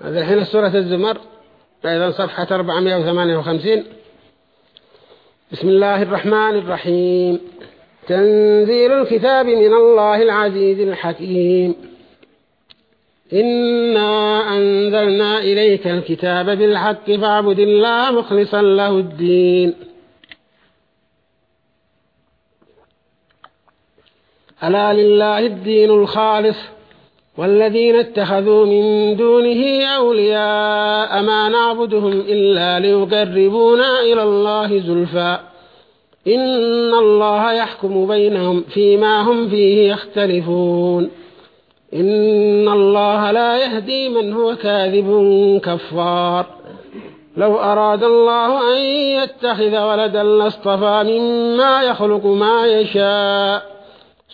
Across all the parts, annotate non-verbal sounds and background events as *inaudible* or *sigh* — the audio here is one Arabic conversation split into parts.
هذا الحين سورة الزمر أيضا صفحة 458 بسم الله الرحمن الرحيم. تنزيل الكتاب من الله العزيز الحكيم. إنا أنزلنا إليك الكتاب بالحق فاعبد الله مخلصا له الدين. ألا لله الدين الخالص؟ والذين اتخذوا من دونه أولياء ما نعبدهم إلا ليقربونا إلى الله زلفا إن الله يحكم بينهم فيما هم فيه يختلفون. إن الله لا يهدي من هو كاذب كفار. لو أراد الله أن يتخذ ولدا لاصطفى مما يخلق ما يشاء.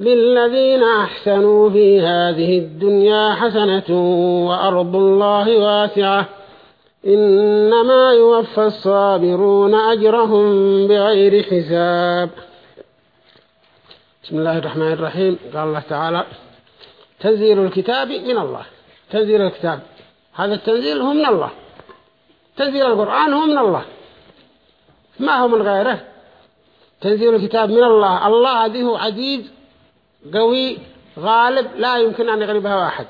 للذين أحسنوا في هذه الدنيا حسنة وأرض الله واسعة إنما يوفى الصابرون أجرهم بغير حساب. بسم الله الرحمن الرحيم. قال الله تعالى تنزيل الكتاب من الله. تنزيل الكتاب. هذا التنزيل هو من الله. تنزيل القرآن هو من الله. ما هو من غيره؟ تنزيل الكتاب من الله. الله هذه عزيز قوي غالب لا يمكن أن يغلبها واحد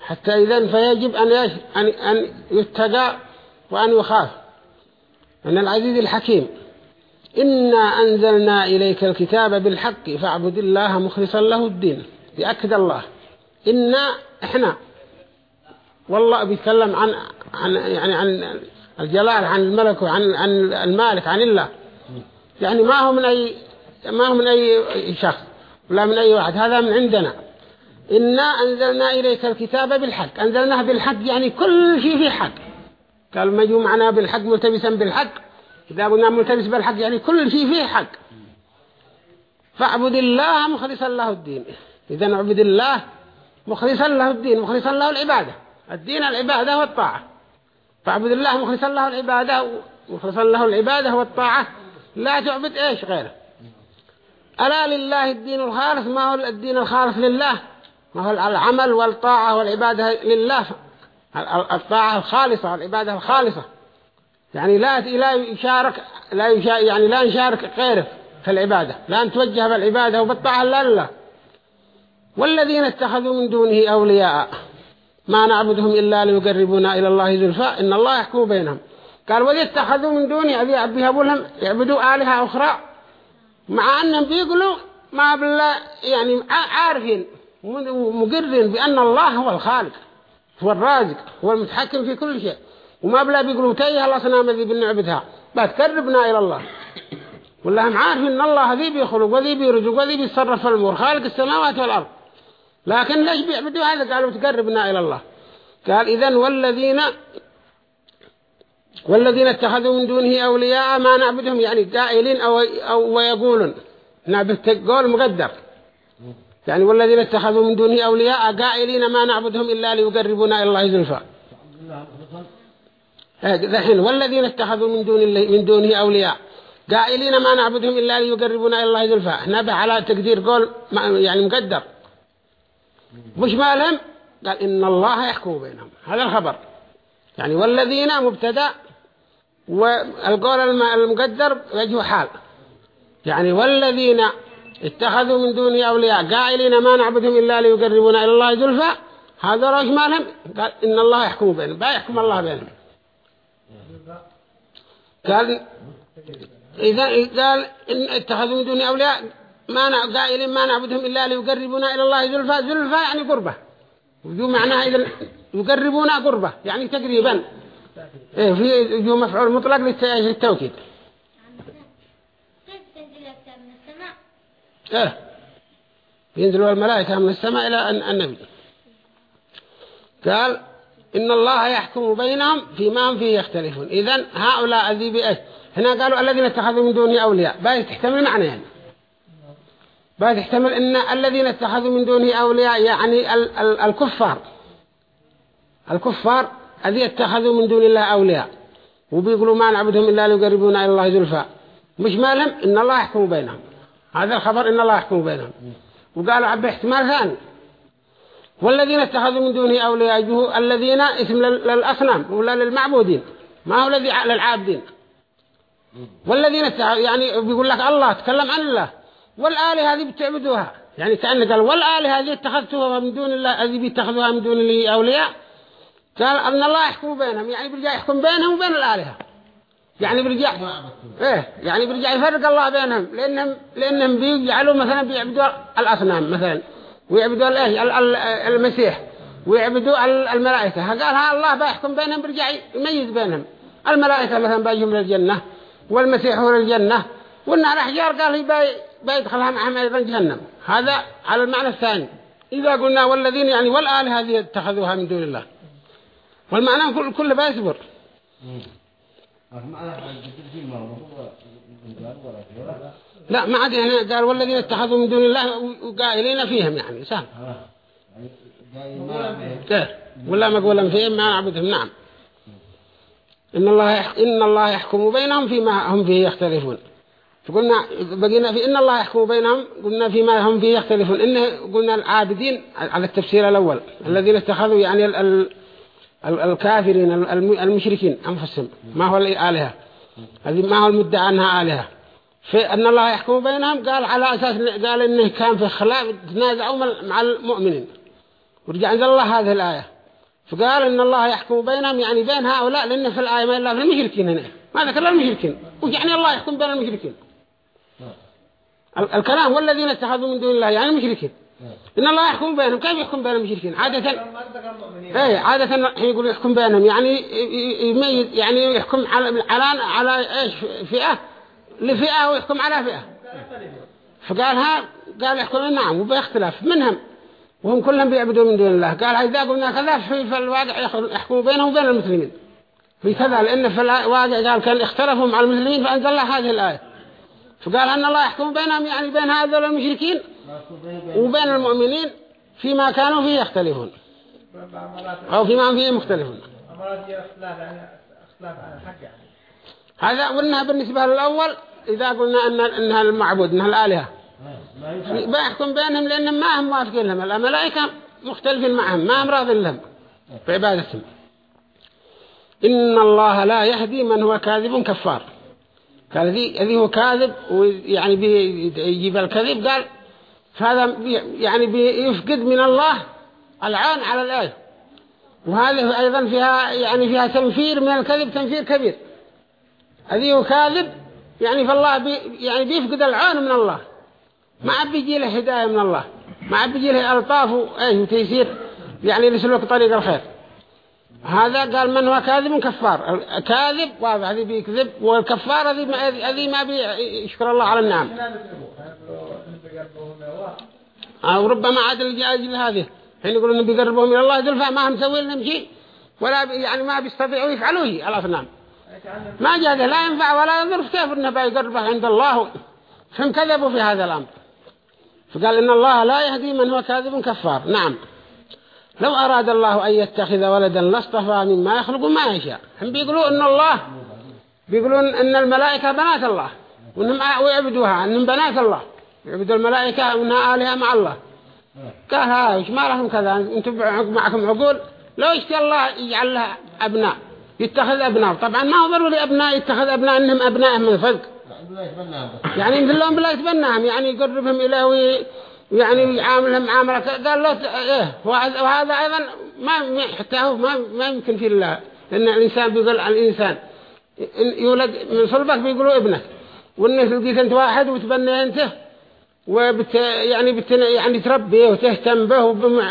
حتى إذن فيجب أن, أن, أن يتقى وأن يخاف. أن العزيز الحكيم إنا أنزلنا إليك الكتاب بالحق فاعبد الله مخلصا له الدين. يأكد الله. إنا إحنا. والله بيتكلم عن عن يعني عن الجلال عن الملك وعن عن المالك عن الله. يعني ما هو من أي ما هو من أي شخص. ولا من أي واحد هذا من عندنا. إنا أنزلنا إليك الكتاب بالحق. أنزلناه بالحق يعني كل شيء فيه حق. قال ما معنا بالحق ملتبسا بالحق. إذا قلنا ملتبس بالحق يعني كل شيء فيه حق. فاعبد الله مخلصا له الدين. إذا نعبد الله مخلصا له الدين مخلصا له العبادة. الدين العبادة والطاعة. فاعبد الله مخلصا له العبادة مخلصا له العبادة والطاعة. لا تعبد إيش غيره. ألا لله الدين الخالص؟ ما هو الدين الخالص لله؟ ما هو العمل والطاعة والعبادة لله؟ الطاعة الخالصة والعبادة الخالصة. يعني لا لا يشارك لا يشارك يعني لا نشارك غيره في العبادة. لا نتوجه بالعبادة وبالطاعة لا لله. والذين اتخذوا من دونه أولياء ما نعبدهم إلا ليقربونا إلى الله زلفى إن الله يحكم بينهم. قال وذي اتخذوا من أذي يعبدوا لهم يعبدوا آلهة أخرى مع أنهم بيقولوا ما بالله يعني عارفين مقرين بأن الله هو الخالق هو الرازق هو المتحكم في كل شيء. وما بلا بيقولوا تيه الأصنام ذي بنعبدها بتقربنا إلى الله. ولا هم عارفين أن الله ذي بيخلق وذي بيرزق وذي بيتصرف في الأمور خالق السماوات والأرض. لكن ليش بيعبدوا هذا؟ قالوا تقربنا إلى الله. قال إذن والذين والذين اتخذوا من دونه أولياء ما نعبدهم يعني قائلين أو, أو ويقولون. نعبد قول مقدر. يعني والذين اتخذوا من دونه أولياء قائلين ما نعبدهم إلا ليقربونا إلى الله زلفا ذحين والذين اتخذوا من دون من دونه أولياء قائلين ما نعبدهم إلا ليقربونا إلى الله زلفا نبه على تقدير قول يعني مقدر. مش مالهم؟ قال إن الله يحكم بينهم. هذا الخبر. يعني والذين مبتدأ والقول المقدر وجه حال. يعني والذين اتخذوا من دونه أولياء قائلين ما نعبدهم إلا ليقربونا إلى الله زلفا هذا رأيش مالهم؟ قال إن الله يحكم بينهم با يحكم الله بينهم. قال إذا قال إن اتخذوا من دونه أولياء ما قائلين ما نعبدهم إلا ليقربونا إلى الله زلفا زلفا يعني قربة. وجو معناها إذا يقربونا قربة يعني تقريبا. إيه في جو مفعول مطلق للتوكيد. إيه ينزلوا الملائكة من السماء إلى النبي. قال إن الله يحكم بينهم فيما هم فيه يختلفون. إذن هؤلاء الذي بإيش هنا قالوا الذين اتخذوا من دونه أولياء. باي تحتمل معنى يعني. باي تحتمل إن الذين اتخذوا من دونه أولياء يعني ال ال الكفار. الكفار الذي اتخذوا من دون الله أولياء. وبيقولوا ما نعبدهم إلا ليقربونا إلى الله زلفاء مش مالهم؟ إن الله يحكم بينهم. هذا الخبر إن الله يحكم بينهم. وقالوا عب احتمال ثاني. والذين اتخذوا من دونه أولياء الذين اسم للأصنام ولا للمعبودين. ما هو الذي للعابدين. والذين يعني بيقول لك الله تكلم عن الله. والآلهة هذه بتعبدوها. يعني كأنه قال والآلهة هذه اتخذتوها من دون الله هذه بيتخذوها من دون الله أولياء. قال أن الله يحكم بينهم يعني برجع يحكم بينهم وبين الآلهة. يعني برجع إيه يعني برجع يفرق الله بينهم لانهم لأنهم بيجعلوا مثلا بيعبدوا الأصنام مثلا ويعبدوا الايه المسيح ويعبدوا الملائكة. قال ها الله بيحكم بينهم برجع يميز بينهم. الملائكة مثلا بيجهم للجنة والمسيح هو للجنة والنار الاحجار قال هي بيدخلها معهم أيضا جهنم. هذا على المعنى الثاني. إذا قلنا والذين يعني والآلهة هذه اتخذوها من دون الله. والمعنى كل كل بيصبر لا ما عاد يعني قال والذين اتخذوا من دون الله وقائلين فيهم يعني سهل إيه. ولا مقولا فيهم ما نعبدهم نعم. إن الله إن الله يحكم بينهم فيما هم فيه يختلفون. فقلنا بقينا في إن الله يحكم بينهم قلنا فيما هم فيه يختلفون. إنه قلنا العابدين على التفسير الأول الذين اتخذوا يعني الكافرين المشركين أنفسهم. ما هو الآلهة هذه ما هو المدعى أنها آلهة. فأن الله يحكم بينهم قال على أساس قال إنه كان في خلاف تنازعوا مع المؤمنين. ورجع عند الله هذه الآية. فقال إن الله يحكم بينهم يعني بين هؤلاء لأن في الآية ما إلا في المشركين هنا. ما ذكر المشركين. ويعني الله يحكم بين المشركين؟ الكلام والذين اتخذوا من دون الله يعني المشركين. إن الله يحكم بينهم. كيف يحكم بين المشركين عادة إيه عادة يقول يحكم بينهم. يعني يميز يعني يحكم على على على إيش؟ فئة. لفئة ويحكم على فئة. فقالها قال يحكم نعم وباختلاف. منهم. وهم كلهم بيعبدوا من دون الله. قال إذا قلنا كذا في الواقع يحكموا بينهم وبين المسلمين. في كذا لأن في الواقع قال كان اختلفوا مع المسلمين فأنزل الله هذه الآية. فقال أن الله يحكم بينهم يعني بين هذول المشركين. وبين المؤمنين فيما كانوا فيه يختلفون. أو فيما هم فيه مختلفون. هذا قلنا بالنسبة للأول إذا قلنا أن إنها المعبود إنها الآلهة. بيحكم بينهم لأنهم ما هم موافقين لهم. الملائكة مختلفين معهم ما هم راضين لهم في عبادتهم. إن الله لا يهدي من هو كاذب كفار. قال ذي هو كاذب ويعني بيجيب الكذب قال فهذا يعني بيفقد من الله العان على الآية. وهذه أيضا فيها يعني فيها تنفير من الكذب تنفير كبير. هذه كاذب يعني فالله بي يعني بيفقد العون من الله. ما عاد بيجي له هداية من الله. ما عاد بيجي له ألطاف وتيسير. يعني يسلك طريق الخير. هذا قال من هو كاذب؟ كفار. كاذب واضح هذه بيكذب والكفار هذه ما بيشكر الله على النعم. أو ربما عاد الجاج هذه حين يقولون بيقربهم إلى الله زلفا ما هم مسوي لهم شيء؟ ولا يعني ما بيستطيعوا يفعلوه الأصنام ما جاء لا ينفع ولا يضر. كيف إنه بيقربه عند الله؟ فهم كذبوا في هذا الأمر. فقال إن الله لا يهدي من هو كاذب كفار. نعم. لو أراد الله أن يتخذ ولدا لاصطفى مما يخلق ما يشاء. هم بيقولوا إن الله بيقولون إن الملائكة بنات الله وإنهم ويعبدوها إنهم بنات الله. يعبدوا الملائكة وإنها آلهة مع الله. قال ها وش ما لهم كذا؟ أنتم معكم عقول؟ لو اشتي الله يجعل لها أبناء يتخذ أبناء. طبعا ما هو ضروري أبناء يتخذ أبناء إنهم أبناء من فوق يعني مثل لهم بالله يتبناهم يعني يقربهم إليه ويعني يعاملهم معاملة قال له إيه وهذا أيضا ما حتى هو ما ما يمكن في الله. لأن الإنسان بيقول على الإنسان يولد من صلبك بيقولوا ابنك. والناس لقيت أنت واحد وتبني أنت وبت يعني بت يعني تربيه وتهتم به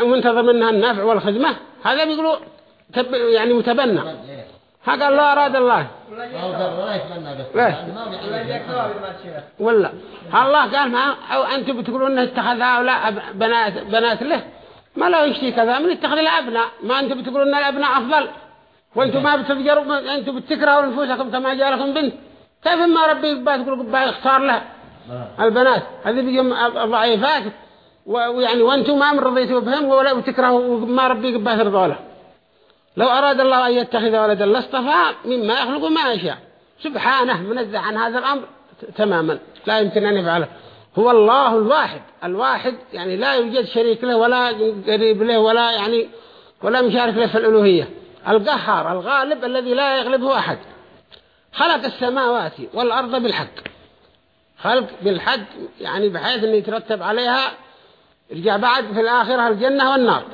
ومنتظر منها النفع والخدمة. هذا بيقولوا تب يعني متبنى. هذا الله أراد الله. ولا. الله قال ما أو أنتم بتقولون أنه اتخذ هؤلاء بنات بنات له؟ ما لا يشتي كذا. من اتخذ الأبناء؟ ما أنتم بتقولون أن الأبناء أفضل؟ وأنتم ما بتفجروا أنتم بتكرهوا نفوسكم كما جاء لكم بنت. كيف ما ربي يبقى تقول يبقى يختار له؟ البنات. هذه بيجم ضعيفات ويعني وأنتم ما مرضيتوا بهم ولا بتكرهوا ما ربي يبقى ترضوا لو أراد الله أن يتخذ ولدا لاصطفى مما يخلق ما يشاء. سبحانه منزه عن هذا الأمر تماما. لا يمكن أن يفعله. هو الله الواحد. الواحد يعني لا يوجد شريك له ولا قريب له ولا يعني ولا مشارك له في الألوهية. القهار الغالب الذي لا يغلبه أحد. خلق السماوات والأرض بالحق. خلق بالحق يعني بحيث أن يترتب عليها رجع بعد في الآخرة الجنة والنار.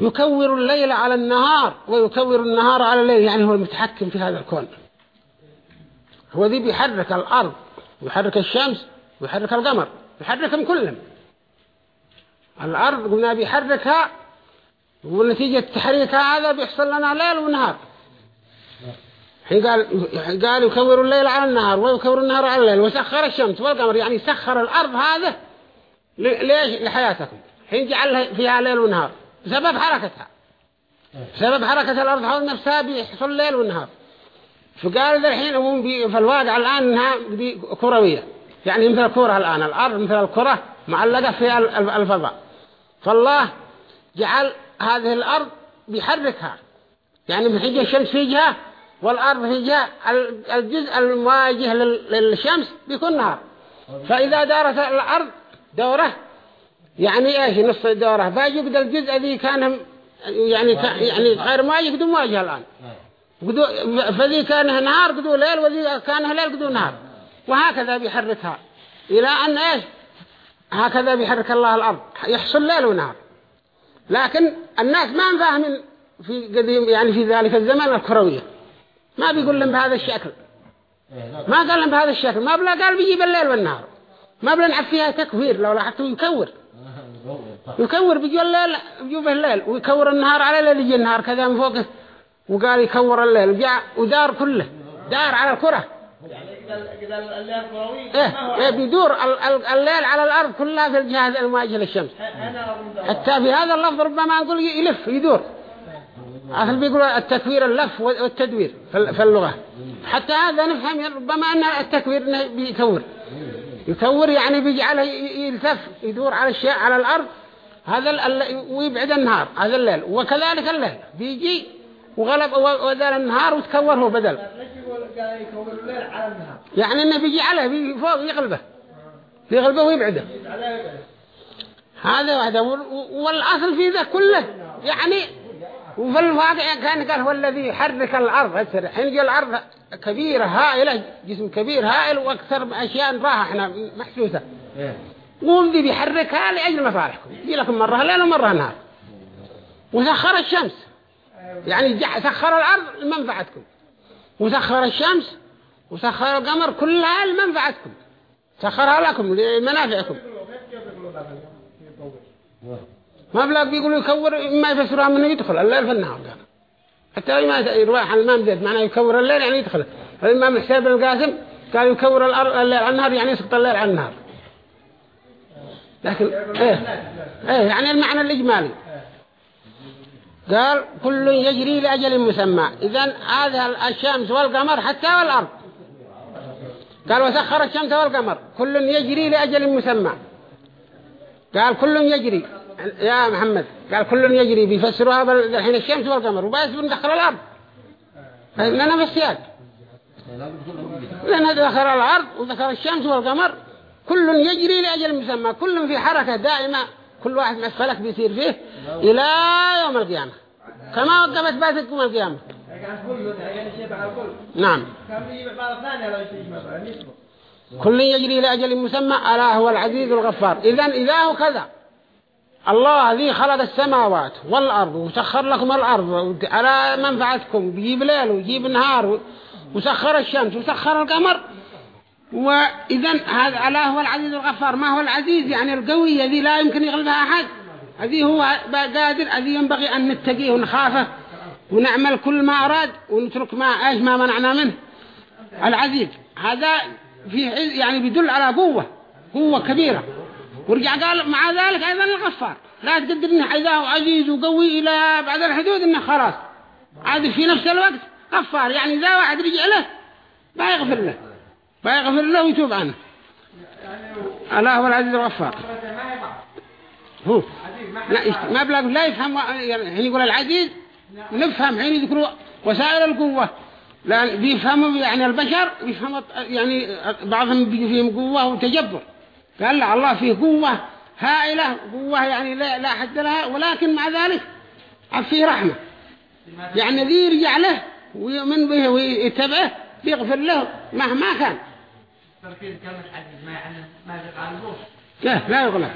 يكور الليل على النهار ويكور النهار على الليل يعني هو المتحكم في هذا الكون. هو ذي بيحرك الأرض ويحرك الشمس ويحرك القمر يحركهم كلهم. الأرض قلنا بيحركها ونتيجة تحريكها هذا بيحصل لنا ليل ونهار. قال قال يكور الليل على النهار ويكور النهار على الليل وسخر الشمس والقمر يعني سخر الأرض هذا ليش؟ لحياتكم. حين جعل فيها ليل ونهار. بسبب حركتها. بسبب حركة الأرض حول نفسها بيحصل ليل ونهار. فقال ذا الحين هم في الواقع الآن إنها كروية. يعني مثل الكرة الآن. الأرض مثل الكرة معلقة في الفضاء. فالله جعل هذه الأرض بيحركها يعني من حجة الشمس في جهة والأرض جهة الجزء المواجه للشمس بيكون نهار فإذا دارت الأرض دورة يعني إيش؟ نص الدورة باجي بدل الجزء ذي كان يعني يعني غير مواجه قدو مواجه الآن. فذي كان نهار قدو ليل وذي كان ليل قدو نهار. وهكذا بيحركها. إلى أن إيش؟ هكذا بيحرك الله الأرض. يحصل ليل ونهار. لكن الناس ما فاهمين في قديم يعني في ذلك الزمن الكروية. ما بيقول لهم بهذا الشكل. ما قال لهم بهذا الشكل. ما بلا قال بيجيب الليل والنهار. ما بلا نعرف فيها تكوير لو لاحظتوا يكور. يكور بيجي الليل بيجي الليل ويكور النهار على الليل يجي النهار كذا من فوقه. وقال يكور الليل. جاء ودار كله. دار على الكرة. إيه إيه بيدور الليل على الأرض كلها في الجهة المواجهة للشمس حتى في هذا اللفظ ربما نقول يلف يدور. أصل بيقول التكوير اللف والتدوير في اللغة. حتى هذا نفهم ربما أن التكوير بيكور يكور يعني بيجعله يلتف يدور على الشيء على الأرض. هذا ويبعد النهار هذا الليل. وكذلك الليل. بيجي وغلب وذال النهار وتكور هو بدل. يعني إنه بيجي عليه فوق يغلبه. يغلبه ويبعده. هذا واحد. والأصل في ذا كله. يعني وفي الواقع كان قال هو الذي يحرك الأرض. حين جاء الأرض كبيرة هائلة جسم كبير هائل وأكثر أشياء نراها إحنا محسوسة. قوم ذي بيحركها لأجل مصالحكم. يجي لكم مرة ليل ومرة نهار. وسخر الشمس. يعني سخر الأرض لمنفعتكم. وسخر الشمس وسخر القمر كلها لمنفعتكم. سخرها لكم لمنافعكم. ما بلاك بيقولوا يكور ما يفسرها من يدخل الليل في النهار قال. حتى ما يروح عن الإمام زيد معناه يكور الليل يعني يدخل. الإمام الحسين بن القاسم قال يكور الأرض الليل عن النهار يعني يسقط الليل عن النهار. لكن إيه إيه يعني المعنى الإجمالي. قال كل يجري لأجل مسمى. إذن هذا الشمس والقمر حتى والأرض. قال وسخر الشمس والقمر. كل يجري لأجل مسمى. قال كل يجري. يا محمد قال كل يجري بيفسروها الحين الشمس والقمر وبس بندخل الأرض. لنا بالسياق لأن ذكر الأرض وذكر الشمس والقمر. كل يجري لأجل مسمى كل في حركة دائمة. كل واحد مسفلك بيصير فيه إلى يوم القيامة. كما وقفت باتت يوم القيامة. نعم. كل يجري لأجل مسمى ألا هو العزيز الغفار. إذن إذا هو كذا. الله ذي خلق السماوات والأرض وسخر لكم الأرض على منفعتكم. بيجيب ليل ويجيب نهار وسخر الشمس وسخر القمر. وإذا هذا ألا هو العزيز الغفار. ما هو العزيز؟ يعني القوي الذي لا يمكن يغلبها أحد. هذه هو قادر الذي ينبغي أن نتقيه ونخافه ونعمل كل ما أراد ونترك ما إيش ما منعنا منه. العزيز هذا فيه يعني بيدل على قوة قوة كبيرة. ورجع قال مع ذلك أيضا الغفار. لا تقدر إنه هو عزيز وقوي إلى بعد الحدود إنه خلاص. عاد في نفس الوقت. غفار. يعني إذا واحد رجع له ما يغفر له. ما يغفر له ويتوب عنه. الله هو العزيز الغفار. هو. لا ما بلاقوا لا يفهم يعني يقول العزيز. نفهم حين يذكروا وسائل القوة. لأن بيفهموا يعني البشر بيفهموا يعني بعضهم بيجي فيهم قوة وتجبر. قال لا الله فيه قوة هائلة قوة يعني لا, لا حد لها ولكن مع ذلك فيه رحمة. يعني ذي يرجع له ويؤمن به ويتبعه بيغفر له مهما كان. لا لا يغلب.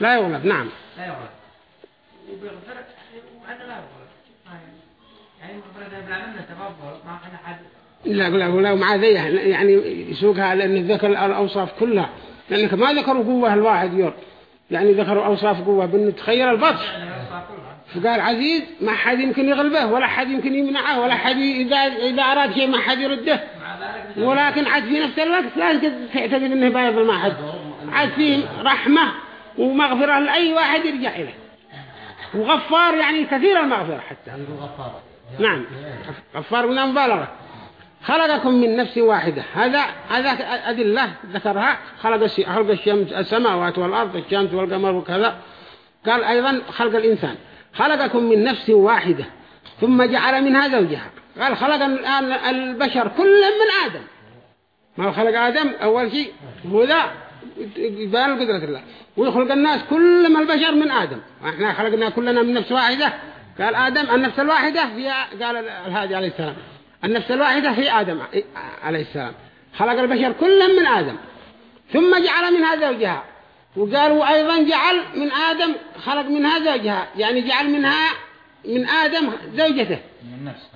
لا يغلب نعم. لا يغلب. وبيغفر وأنا لا يغلب يعني بلا منه تفضل ما كان حد لا لا ولا مع ذي يعني يسوقها لأن ذكر الأوصاف كلها. لأنك ما ذكروا قوة الواحد يور يعني ذكروا أوصاف قوة. بأنه تخير البطش. فقال عزيز ما حد يمكن يغلبه ولا حد يمكن يمنعه ولا حد إذا إذا أراد شيء ما حد يرده. ولكن عاد في نفس الوقت لا تعتقد إنه بايض ما حد عاد فيه رحمة ومغفرة لأي واحد يرجع إليه. وغفار يعني كثير المغفرة حتى. نعم. غفار. من المبالغة خلقكم من نفس واحدة. هذا هذا أدلة ذكرها. خلق خلق الشمس السماوات والأرض الشمس والقمر وكذا. قال أيضا خلق الإنسان. خلقكم من نفس واحدة. ثم جعل منها زوجها. قال خلق البشر كلهم من آدم. ما خلق آدم؟ أول شيء هو ذا يبان قدرة الله. ويخلق الناس كلهم البشر من آدم. إحنا خلقنا كلنا من نفس واحدة. قال آدم النفس الواحدة هي قال الهادي عليه السلام. النفس الواحدة هي آدم عليه السلام. خلق البشر كلهم من آدم. ثم جعل منها زوجها. وقالوا أيضا جعل من آدم خلق منها زوجها. يعني جعل منها من آدم زوجته. من نفس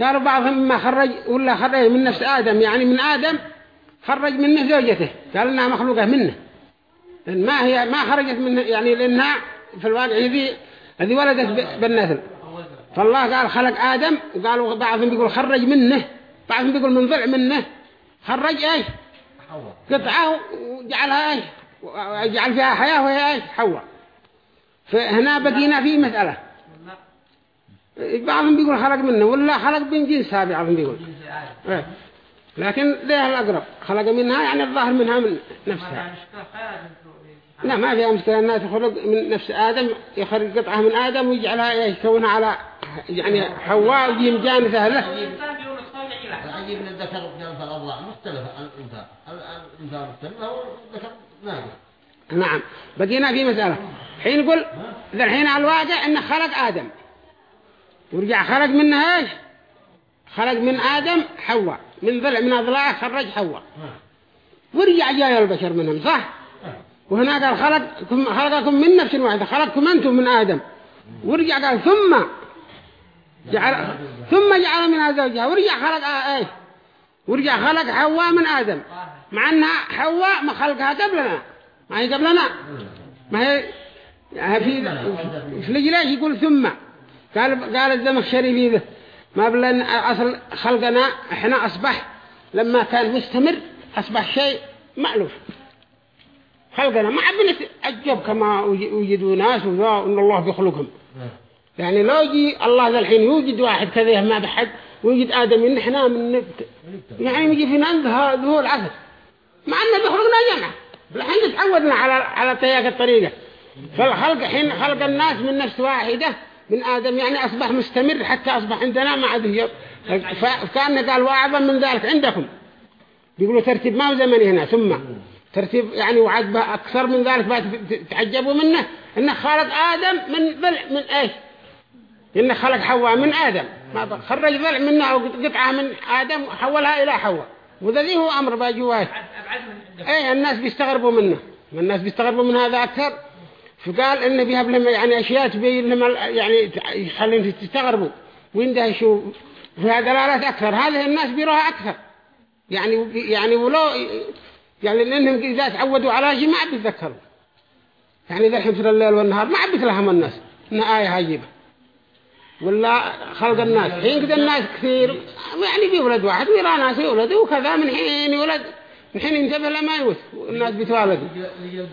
قالوا بعضهم ما خرج ولا خرج من نفس آدم. يعني من آدم خرج منه زوجته. قال إنها مخلوقة منه. لأن ما هي ما خرجت منه. يعني لأنها في الواقع هذه هذه ولدت بالنسل. فالله قال خلق آدم وقالوا بعضهم بيقول خرج منه بعضهم بيقول من ضلع منه. خرج إيش؟ قطعة وجعلها إيش؟ وجعل فيها حياة وهي إيش؟ حواء. فهنا بقينا في مسألة. بعضهم بيقول خلق منه ولا خلق من جنسها بعضهم بيقول. إيه. لكن ذي الأقرب. خلق منها يعني الظاهر منها من نفسها. لا ما فيها مشكلة أنها تخرج من نفس آدم يخرج قطعة من آدم ويجعلها يكونها على يعني حواء ويجي مجانسة له العجيب من الذكر في الأضلاع مختلف عن الأنثى الأنثى مختلف هو الذكر نادر نعم. بقينا في مسألة. حين يقول ذا الحين على الواقع إنه خلق آدم. ورجع خلق منها إيش؟ خلق من آدم حواء. من ضلع من أضلاعه خرج حواء. ورجع جاي البشر منهم صح؟ وهنا قال خلقكم, خلقكم من نفس واحدة. خلقكم أنتم من آدم. ورجع قال ثم جعل ثم جعل منها زوجها ورجع خلق إيه ورجع خلق حواء من آدم. مع أنها حواء ما خلقها قبلنا. ما هي قبلنا؟ ما هي في في ليش يقول ثم. قال قال الزمخشري في ذا ما بلن أصل خلقنا إحنا أصبح لما كان مستمر أصبح شيء مألوف. خلقنا ما عبنا أجب كما وجدوا ناس وإن الله بيخلقهم يعني لو يجي الله ذا الحين يوجد واحد كذا ما بحد ويجد آدم من إحنا من نبت يعني يجي فينا عندها ذهول العصر مع أنه بيخلقنا جمع. الحين تعودنا على على تياك الطريقة. فالخلق حين خلق الناس من نفس واحدة من آدم يعني أصبح مستمر حتى أصبح عندنا ما عاد فكان قال وأعظم من ذلك عندكم. بيقولوا ترتيب ما هو زمني هنا. ثم ترتيب يعني وعد أكثر من ذلك تعجبوا منه إنه خلق آدم من من إيش؟ إنه خلق حواء من آدم. ما خرج ضلع منها أو قطعة من آدم وحولها إلى حواء. وذي هو أمر باجواه إيه الناس بيستغربوا منه. الناس بيستغربوا من هذا أكثر. فقال إنه بيهب لهم يعني أشياء تبين لهم يعني يخليهم تستغربوا. ويندهشوا فيها دلالات أكثر. هذه الناس بيروها أكثر. يعني يعني ولو يعني لأنهم إذا تعودوا على شيء ما عاد يتذكروا يعني إذا حفر الليل والنهار ما عاد يتلهم الناس. إن آية هاجيبة ولا خلق الناس؟ حين كده الناس كثير يعني بيولد واحد ويرى ناس يولدوا وكذا من حين يولد من حين ينتبه لما يوت والناس بيتوالدوا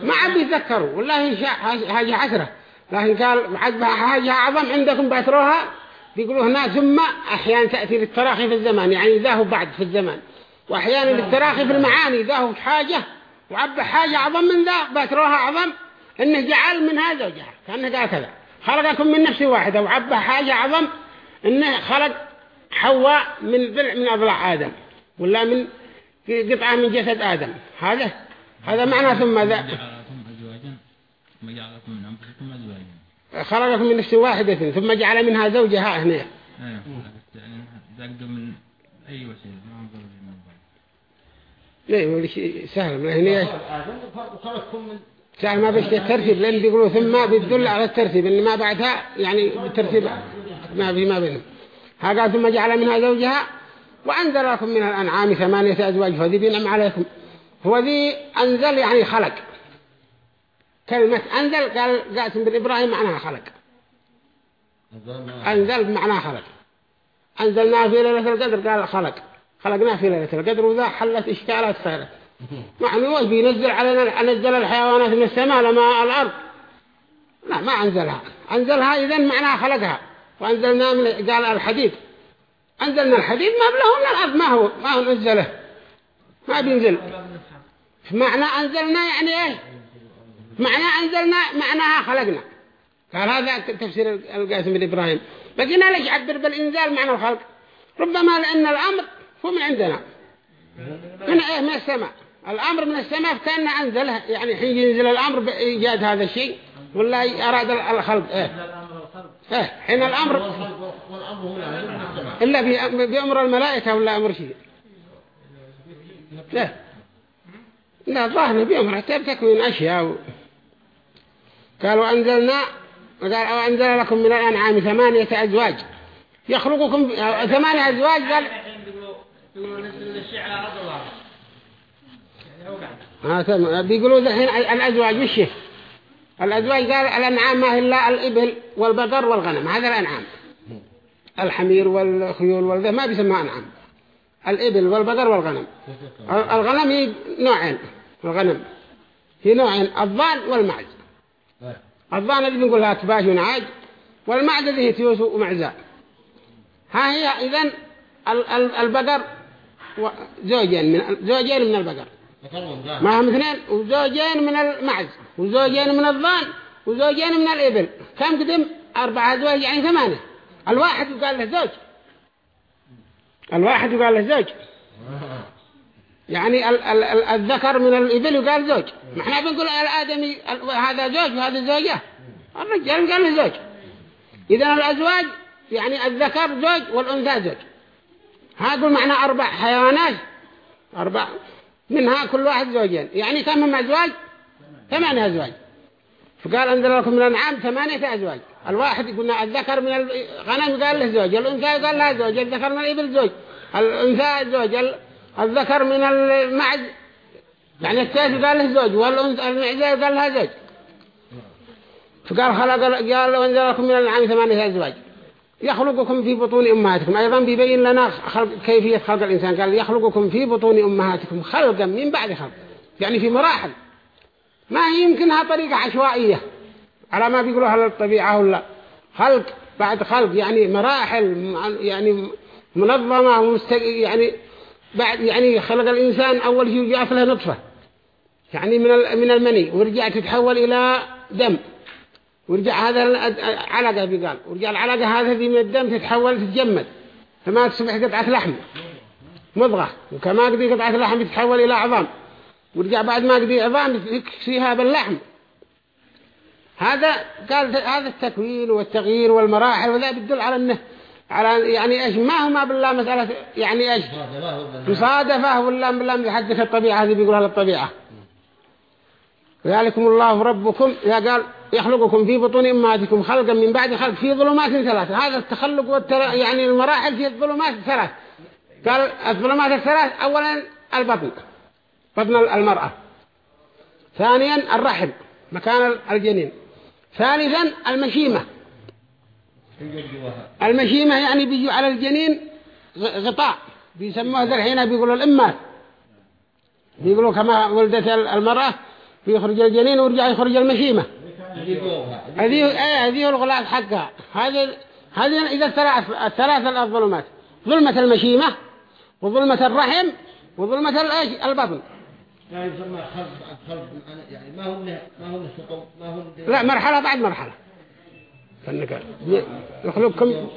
ما عاد يتذكروا والله حاجة حسرة لكن قال حاجة أعظم عندكم باتروها بيقولوا هنا ثم أحيانا تأتي للتراخي في الزمان يعني ذاهب بعد في الزمان. وأحيانا للتراخي في المعاني ذاهب حاجة وعب حاجة أعظم من ذا باتروها أعظم إنه جعل منها زوجها كأنه قال كذا. خلقكم من نفس واحدة وعب حاجة أعظم إنه خلق حواء من ضلع من أضلاع آدم ولا من قطعة من جسد آدم. هذا؟ هذا معنى ثم ذا. خلقكم من نفس واحدة ثم جعل منها زوجها هنا. من أي وسيلة؟ لا سهل من هنا. سهل ما بيش الترتيب لأن بيقولوا ثم بيدل على الترتيب إن ما بعدها يعني بالترتيب ما في ما بينهم. هذا ثم جعل منها زوجها وأنزل لكم من الأنعام ثمانية أزواج فذي بينعم عليكم. هو ذي أنزل يعني خلق. كلمة أنزل قال قاسم بن إبراهيم معناها خلق. أنزل بمعنى خلق. أنزلنا في ليلة القدر قال خلق. خلقنا في ليلة القدر وذا حلت إشكالات صارت معنى وش بينزل علينا نزل الحيوانات من السماء لما الأرض. لا ما أنزلها. أنزلها إذن معناها خلقها. وأنزلنا من قال الحديد. أنزلنا الحديد ما بله من الأرض. ما هو؟ ما هو نزله. ما بينزل. معنى أنزلنا يعني إيه معنى أنزلنا معناها خلقنا. قال هذا تفسير القاسم بن إبراهيم. بقينا ليش عبر بالإنزال معنى الخلق؟ ربما لأن الأمر هو من عندنا. من إيه؟ من السماء. الأمر من السماء كأن أنزله يعني حين ينزل الأمر بإيجاد هذا الشيء. ولا أراد الخلق إيه. إيه حين الأمر إلا بأمر الملائكة ولا أمر شيء. لا لا ظاهر بأمر حتى بتكوين أشياء. و... قالوا أنزلنا قال أو أنزل لكم من الأنعام ثمانية أزواج. يخلقكم ثمانية أزواج قال ها بيقولوا الحين الأزواج وش الأزواج قال الأنعام ما هي إلا الإبل والبقر والغنم هذا الأنعام. الحمير والخيول والذا ما بيسمى أنعام. الإبل والبقر والغنم. الغنم هي نوعين الغنم. هي نوعين الضان والمعز. الضان اللي بنقولها كباش ونعاج والمعز اللي هي تيوس ومعزاء ها هي إذن البقر زوجين زوجين من البقر. ما هم اثنين وزوجين من المعز وزوجين من الضان وزوجين من الإبل. كم قدم؟ أربعة زوج يعني ثمانية. الواحد يقال له زوج. الواحد يقال له زوج. يعني ال ال ال الذكر من الإبل يقال زوج. ما إحنا بنقول الآدمي هذا زوج وهذا زوجة. الرجال يقال له زوج. إذا الأزواج يعني الذكر زوج والأنثى زوج. هذا معنى أربع حيوانات. أربع منها كل واحد زوجين. يعني كم من أزواج؟ ثمانية أزواج. فقال أنزل لكم من الأنعام ثمانية أزواج. الواحد يقولنا الذكر من الغنم قال له زوج الأنثى قال لها زوج الذكر من الإبل زوج الأنثى زوج الذكر من المعز يعني التاج قال له زوج والمعزة قال لها زوج. فقال خلق قال وانزل لكم من العام ثمانية أزواج. يخلقكم في بطون أمهاتكم. أيضا بيبين لنا خلق كيفية خلق الإنسان. قال يخلقكم في بطون أمهاتكم خلقا من بعد خلق. يعني في مراحل. ما يمكنها طريقة عشوائية؟ على ما بيقولوها للطبيعة ولا خلق بعد خلق. يعني مراحل يعني منظمة ومستق... يعني بعد يعني خلق الإنسان أول شيء جاء له نطفة. يعني من من المني. ورجع تتحول إلى دم. ورجع هذا علقة بيقال. ورجع العلقة دي من الدم تتحول تتجمد. فما تصبح قطعة لحم. مضغة. وكما قدي قطعة لحم تتحول إلى عظام. ورجع بعد ما قدي عظام يكسيها باللحم. هذا قال هذا التكوين والتغيير والمراحل وذا بيدل على انه على يعني إيش؟ ما هو ما بالله مسألة يعني إيش؟ مصادفة ولا بالله يحدث الطبيعة؟ هذه بيقولها للطبيعة. ذلكم الله ربكم. يا قال يخلقكم في بطون أمهاتكم خلقا من بعد خلق في ظلمات ثلاث. هذا التخلق والتر... يعني المراحل في الظلمات ثلاث. قال الظلمات الثلاث اولا البطن بطن المرأة. ثانيا الرحم مكان الجنين. ثالثا المشيمة. المشيمة يعني بيجوا على الجنين غطاء. بيسموها ذا الحين بيقولوا الإمات بيقولوا كما ولدت المرأة بيخرج الجنين ويرجع يخرج المشيمة. هذه إيه هذه الغلاف حقها. هذه هذه إذا الثلاث الثلاث الظلمات ظلمة المشيمة وظلمة الرحم وظلمة البطن. يعني يسمى خلق خلق يعني ما هو ما هو ما هو لا مرحلة بعد مرحلة. فانك يخلقكم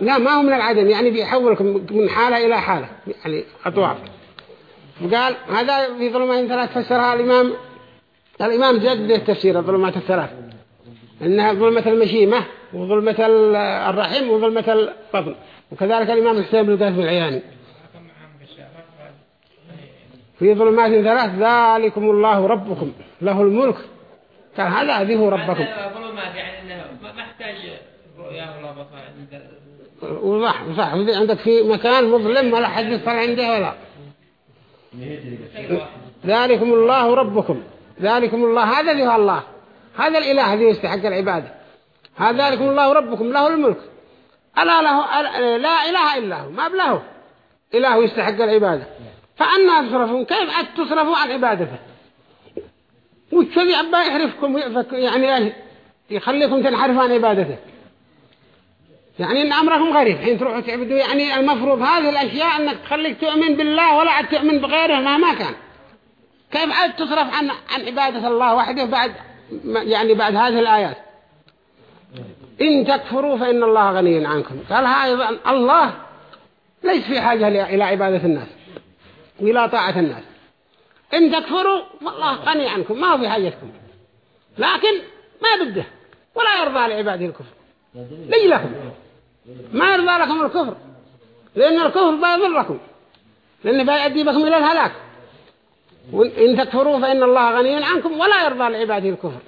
لا ما هو من العدم. يعني بيحولكم من حالة إلى حالة. يعني أطوار قال هذا في ظلمات ثلاث فسرها الإمام الإمام جد له تفسير الظلمات الثلاث؟ إنها ظلمة المشيمة وظلمة الرحم وظلمة البطن. وكذلك الإمام الحسين بن القاسم العياني. في ظلمات ثلاث ذلكم الله ربكم. له الملك. قال هذا هذه هو ربكم ظلمات يعني إنه ما محتاج رؤيا ولا بصر وضح صح عندك في مكان مظلم ولا حد يصل عنده ولا؟ ذلكم الله ربكم. ذلكم الله. هذا هو الله. هذا الإله الذي يستحق العبادة. هذا ذلكم الله ربكم له الملك. ألا له لا إله إلا هو. ما بله. إله يستحق العبادة. فأنا تصرفون كيف تصرفوا عن عبادته؟ وكذي عبا يحرفكم؟ يعني يخليكم تنحرفوا عن عبادته. يعني إن أمركم غريب. حين تروحوا تعبدوا يعني المفروض هذه الأشياء أنك تخليك تؤمن بالله ولا تؤمن بغيره مهما كان. كيف عاد تصرف عن عن عبادة الله وحده بعد يعني بعد هذه الآيات؟ إن تكفروا فإن الله غني عنكم. قال أيضا الله ليس في حاجة إلى عبادة الناس وإلى طاعة الناس. إن تكفروا والله غني عنكم ما هو في حاجتكم. لكن ما بده ولا يرضى لعباده الكفر. ليش لكم. ما يرضى لكم الكفر لأن الكفر بيضركم لأنه بيؤدي بكم إلى الهلاك. وإن تكفروا فإن الله غني عنكم ولا يرضى لعباده الكفر.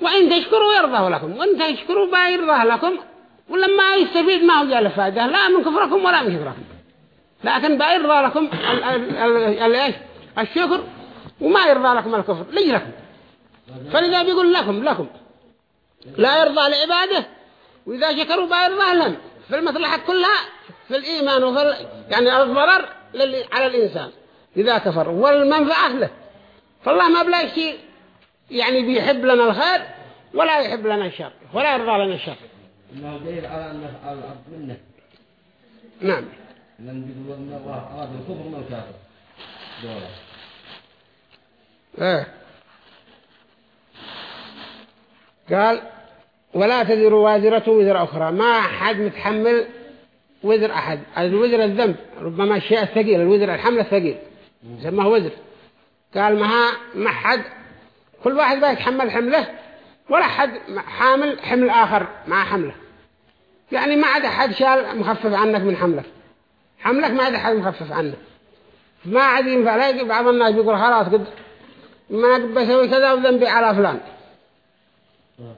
وإن تشكروا يرضاه لكم. وإن تشكروا بيرضاه لكم. ولما يستفيد ما هو جاء فائدة. لا من كفركم ولا من شكركم لكن بيرضى لكم الشكر وما يرضى لكم الكفر. ليش لكم؟ فلذا بيقول لكم لكم. لا يرضى لعباده. وإذا شكروا بيرضى لهم. في المصلحة كلها في الإيمان وفي يعني الضرر على الإنسان. إذا كفر. والمنفعة له. فالله ما بلا شيء يعني بيحب لنا الخير ولا يحب لنا الشر ولا يرضى لنا الشر. دليل على أن العبد منه. نعم. لأن يقول أن الله أراد الكفر من الكافر. دولة. إيه. قال ولا تذر وازرة وزر أخرى. ما أحد متحمل وزر أحد. الوزر الذنب. ربما الشيء الثقيل الوزر الحمل الثقيل. يسمى وزر. قال ما ما حد كل واحد بيتحمل حمله ولا حد حامل حمل آخر مع حمله. يعني ما عاد حد شال مخفف عنك من حملك. حملك ما عاد حد مخفف عنك. ما عاد ينفع. لا بعض الناس بيقول خلاص قد ما بسوي كذا وذنبي على فلان.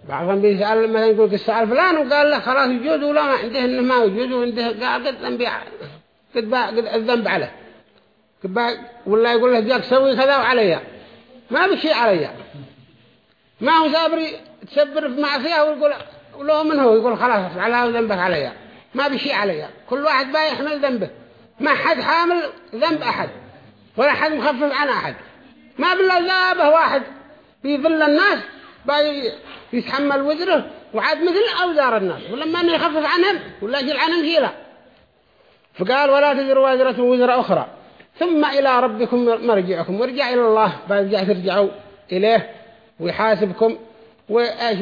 بعضهم بيسأل مثلا يقول السؤال فلان وقال له خلاص يجوز ولا ما عنده إنه ما يجوز وعنده قال قد ذنب قد قد الذنب عليه. قد ولا يقول له جاك سوي كذا وعليا. ما بشيء عليا. ما هو سابري تسبر في معصية ويقول ولو من هو يقول خلاص على ذنبك عليا. ما بشيء عليا. كل واحد با يحمل ذنبه. ما حد حامل ذنب أحد. ولا حد مخفف عن أحد. ما بالله ذابة واحد. بيظل الناس باي يتحمل وزره وعاد مثل أوزار الناس. ولما أنه يخفف عنهم ولا يجل عنهم شيلا فقال ولا تزر وازرة وزر أخرى. ثم إلى ربكم مرجعكم. ورجع إلى الله. برجع ترجعوا إليه ويحاسبكم وإيش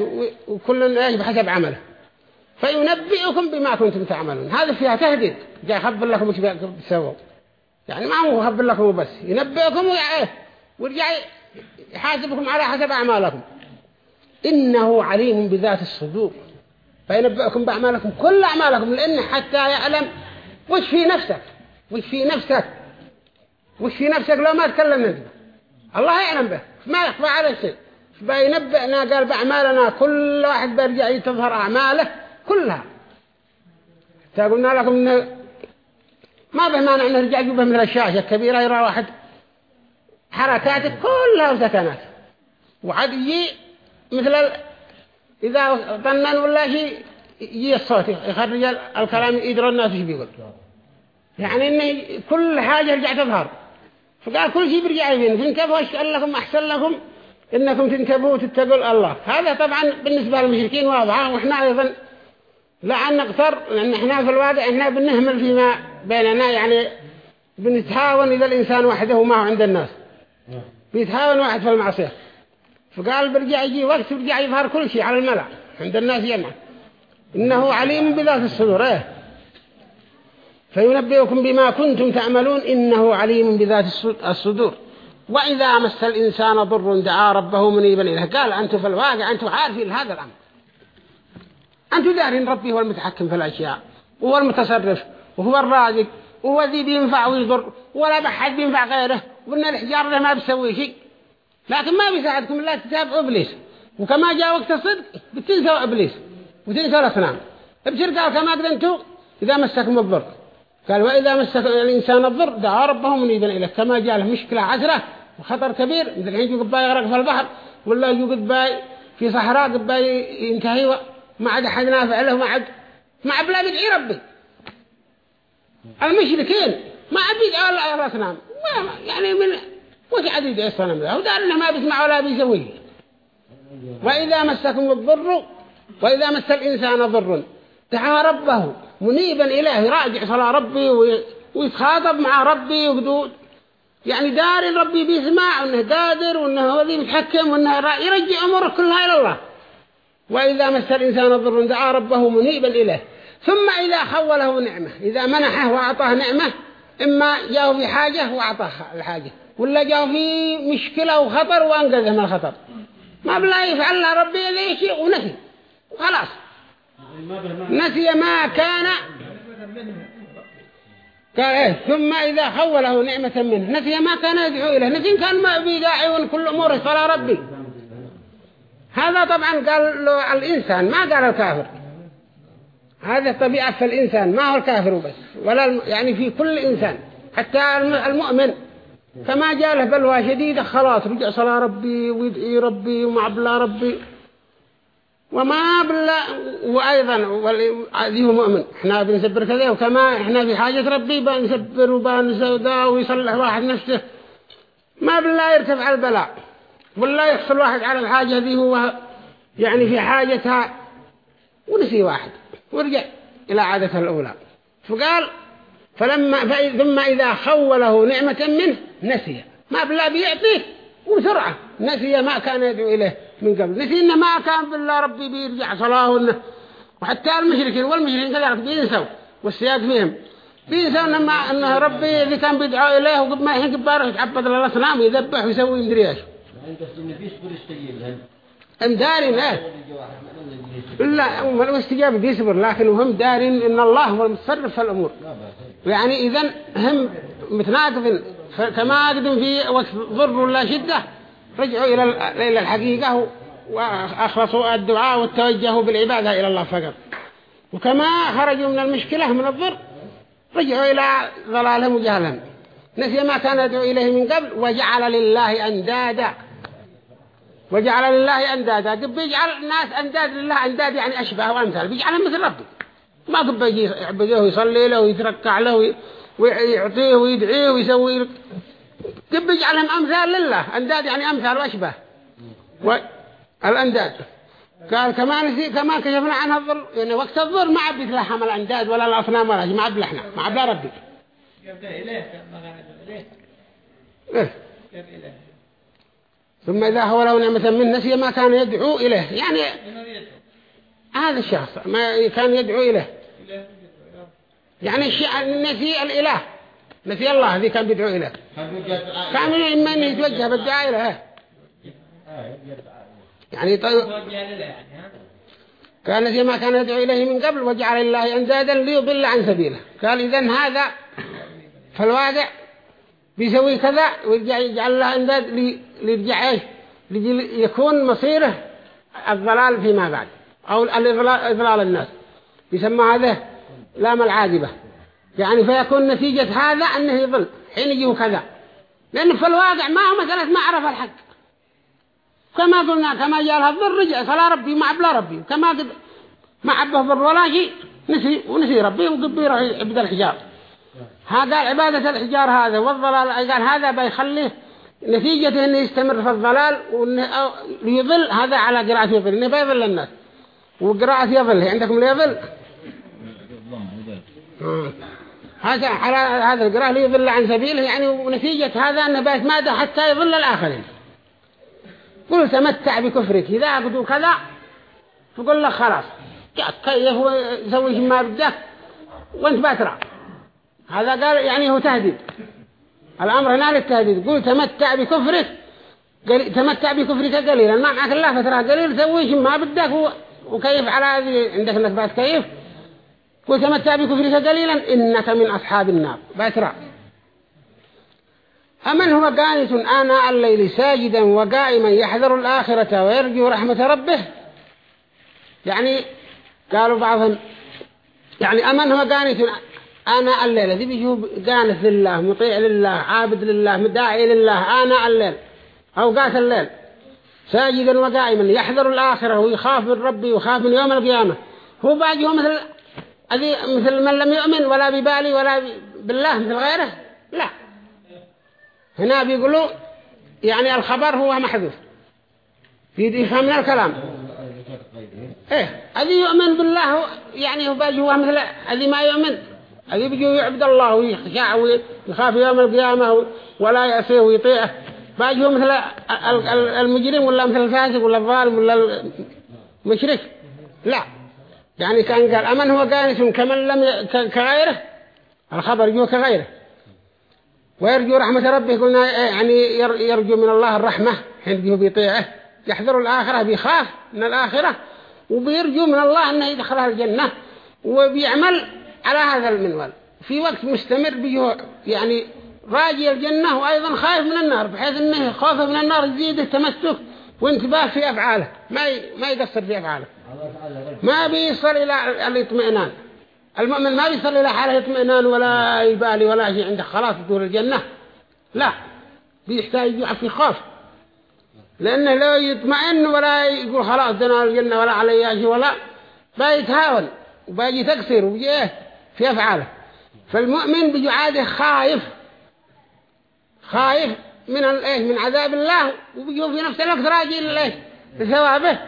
وكل إيش بحسب عمله. فينبئكم بما كنتم تعملون. هذا فيها تهديد. جاء يخبر لكم إيش بتسووا. يعني ما هو يخبر لكم بس ينبئكم ويرجع يحاسبكم على حسب أعمالكم. إنه عليم بذات الصدور. فينبئكم بأعمالكم. كل أعمالكم. لأن حتى يعلم وش في نفسك. وش في نفسك. وش في نفسك؟ لو ما تكلم نجم الله يعلم به. ما يخفى على شيء. فينبئنا قال بأعمالنا كل واحد بيرجع تظهر أعماله كلها. فقلنا لكم إنه ما به مانع نرجع جوبه مثل الشاشة الكبيرة يرى واحد حركاتك كلها وسكنات. وعد يجي مثل ال... إذا طنن ولا شيء يجي الصوت يخرج الكلام يدرى الناس إيش بيقول. يعني إنه كل حاجة رجع تظهر. فقال كل شيء برجع يبين تنكبوا أشكال لكم أحسن لكم إنكم تنكبوا وتتقوا الله هذا طبعا بالنسبة للمشركين واضحة وإحنا أيضا لا أن نقتر لأن إحنا في الواقع إحنا بنهمل فيما بيننا يعني بنتهاون إذا الإنسان وحده ما هو عند الناس. بيتهاون واحد في المعصية. فقال برجع يجي وقت برجع يظهر كل شيء على الملأ عند الناس يمع إنه عليم بذات الصدور إيه. فينبئكم بما كنتم تعملون إنه عليم بذات الصدور. وإذا مس الإنسان ضر دعا ربه منيبا إليه قال أنتم في الواقع أنتم عارفين هذا الأمر. أنتم دارين ربي هو المتحكم في الأشياء وهو المتصرف وهو الرازق وهو ذي بينفع ويضر ولا بحد بينفع غيره وإن الحجار له ما بيسوي شيء. لكن ما بيساعدكم إلا تتابعوا إبليس. وكما جاء وقت الصدق بتنسوا إبليس وتنسوا الأصنام. ابشر قال كما قدنتوا إذا مسكم الضر. قال وإذا مسك الإنسان الضر دعا ربه منيبا إليه. كما جاء له مشكلة عسرة وخطر كبير. مثل الحين يجوا قباي يغرق في البحر ولا يجوا قباي في صحراء قباي ينتهي ما عاد أحد نافع له ما عاد ما عاد بلا بدعي ربي. المشركين ما عاد يدعوا الله الأصنام يعني من وش عاد يدعي الصنم له؟ ودار إنه ما بيسمع ولا بيسوي وإذا مسكم الضر وإذا مس الإنسان ضر دعا ربه. منيبا إليه راجع صلاة ربي ويتخاطب مع ربي وقدود. يعني دار ربي بيسمع وإنه قادر وإنه هو ذي متحكم وإنه يرجع أموره كلها إلى الله. وإذا مس الإنسان ضر دعا ربه منيبا إليه. ثم إذا خوله نعمة إذا منحه وأعطاه نعمة إما جاءه في حاجة وأعطاه الحاجة ولا جاءه في مشكلة وخطر وأنقذه من الخطر. ما بلا يفعل ربي ذي شيء ونسي وخلاص نسي ما كان قال إيه ثم إذا خوله نعمة منه. نسي ما كان يدعو إليه. نسي كان ما بيداعي كل أموره صلى ربي هذا طبعا قال له الإنسان ما قال الكافر. هذا طبيعة في الإنسان ما هو الكافر بس ولا يعني في كل إنسان حتى المؤمن. كما جاء له بلوى شديدة خلاص رجع صلاة ربي ويدعي ربي ومع بلا ربي. وما بلا وأيضا ذي هو مؤمن. إحنا بنسبر كذا وكما إحنا في حاجة ربي بنسبر وبنسودا ويصلح واحد نفسه. ما بالله يرتفع البلاء. ولا يحصل واحد على الحاجة ذي هو يعني في حاجتها ونسي واحد. ورجع إلى عادته الأولى. فقال فلما ثم إذا خوله نعمة منه نسي. ما بالله بيعطيه. وبسرعة نسي ما كان يدعو إليه. من قبل. إنه ما كان بالله ربي بيرجع صلاة إنه وحتى المشركين والمشركين كذلك بينسوا والسياق فيهم. بينسوا إنه, إنه ربي إذا كان بيدعو إليه وقبل ما يحين قباره يتعبد للأصنام ويذبح ويسوي مدري إيش. دارين إيه لا الاستجابة بيصبر لكن هم دارين إن الله هو المتصرف في الأمور. يعني اذا هم متناقضين كما قدم في وقت ضر ولا شدة رجعوا إلى الحقيقة وأخلصوا الدعاء والتوجهوا بالعبادة إلى الله فقط. وكما خرجوا من المشكلة من الضر رجعوا إلى ضلالهم وجهلهم نسي ما كان يدعو إليه من قبل وجعل لله أندادا. وجعل لله أندادا. قب يجعل الناس أنداد لله أنداد يعني أشبه وأمثال. بيجعلهم مثل ربي ما قب يجي يعبدوه ويصلي له ويتركع له ويعطيه ويدعيه ويسوي قب يجعلهم أمثال لله أنداد يعني أمثال وأشبه والأنداد قال كما نسي كما كشفنا عنها الظل يعني وقت الظل ما عبد لحم الأنداد ولا الأصنام ولا ما عبد لحنا ما عبد ربي. إيه. ثم إذا هو لو نعمة من نسي ما كان يدعو إليه. يعني هذا الشخص ما كان يدعو إليه. يعني الشيء نسي الإله. نسي الله ذي كان بيدعو إليه كان إما أن يتوجه بالدعاء إليه يعني طيب. كان نسي ما كان يدعو إليه من قبل وجعل الله أندادا ليضل عن سبيله. قال إذن هذا في الواقع بيسوي كذا ويرجع يجعل له أنداد ليرجع إيش؟ يكون مصيره الضلال فيما بعد أو إضلال الناس. يسمى هذا لام العاجبة يعني فيكون نتيجة هذا انه يضل حين يجيه كذا لأنه في الواقع ما هو مسألة ما عرف الحق كما قلنا كما جاء الضر رجع صلى ربي ما عبلا ربي كما قد ما عبه ضر ولا شيء نسي ونسي ربي وقبي يروح يعبد الحجاب هذا عبادة الحجار هذا والضلال قال هذا بيخليه نتيجة انه يستمر في الضلال ويضل هذا على قراءة يضل انه بيضل الناس وقراءة يضل عندكم ليضل هذا هذا القراءة ليضل عن سبيله يعني ونتيجة هذا انه بيت ماذا؟ حتى يضل الآخرين. قل تمتع بكفرك إذا قدوا كذا فقل له خلاص كيف؟ يسوي ما بدك وأنت باترى هذا قال يعني هو تهديد. الأمر هنا للتهديد. قل تمتع بكفرك تمتع بكفرك قليلا. ما معك الله فترة قليل سويش ما بدك وكيف؟ على هذه عندك نثبات كيف؟ قل تمتع بكفرك قليلا إنك من أصحاب النار. باترى أمن هو قانت آناء الليل ساجدا وقائما يحذر الآخرة ويرجو رحمة ربه؟ يعني قالوا بعضهم يعني أمن هو قانت آناء الليل؟ ذي بيجوا قانث لله مطيع لله عابد لله مداعي لله آناء الليل أوقات الليل. ساجدا وقائما يحذر الآخرة ويخاف من ربي ويخاف من يوم القيامة. هو باقي هو مثل مثل من لم يؤمن ولا ببالي ولا بالله مثل غيره؟ لا. هنا بيقولوا يعني الخبر هو محذوف. يفهم من الكلام. إيه. الذي يؤمن بالله يعني هو باقي هو مثل الذي ما يؤمن. هذي بيجي يعبد الله ويخشع ويخاف يوم القيامة ولا يعصيه ويطيعه. باجي هو مثل المجرم ولا مثل الفاسق ولا الظالم ولا المشرك. لا. يعني كان قال أمن هو قانس كمن لم. كغيره الخبر يجوا كغيره ويرجو رحمة ربه قلنا يعني يرجو من الله الرحمة حين بيطيعه يحذر الآخرة بيخاف من الآخرة وبيرجو من الله أنه يدخلها الجنة وبيعمل على هذا المنوال في وقت مستمر بيه يعني راجي الجنة وأيضا خايف من النار بحيث أنه خوفه من النار يزيده تمسك وانتباه في أفعاله ما ما يقصر في أفعاله ما بيصل إلى الاطمئنان. المؤمن ما بيصل إلى حالة اطمئنان ولا يبالي ولا شيء عنده. خلاص دور الجنة. لا. بيحتاج في خوف. لأنه لو يطمئن ولا يقول خلاص دنا الجنة ولا علي شيء ولا بيتهاون وباجي تكسر وبيجيه في أفعاله. فالمؤمن بيعاده خايف. خايف من الايه من عذاب الله وبيجوا في نفس الوقت راجي الايه بثوابه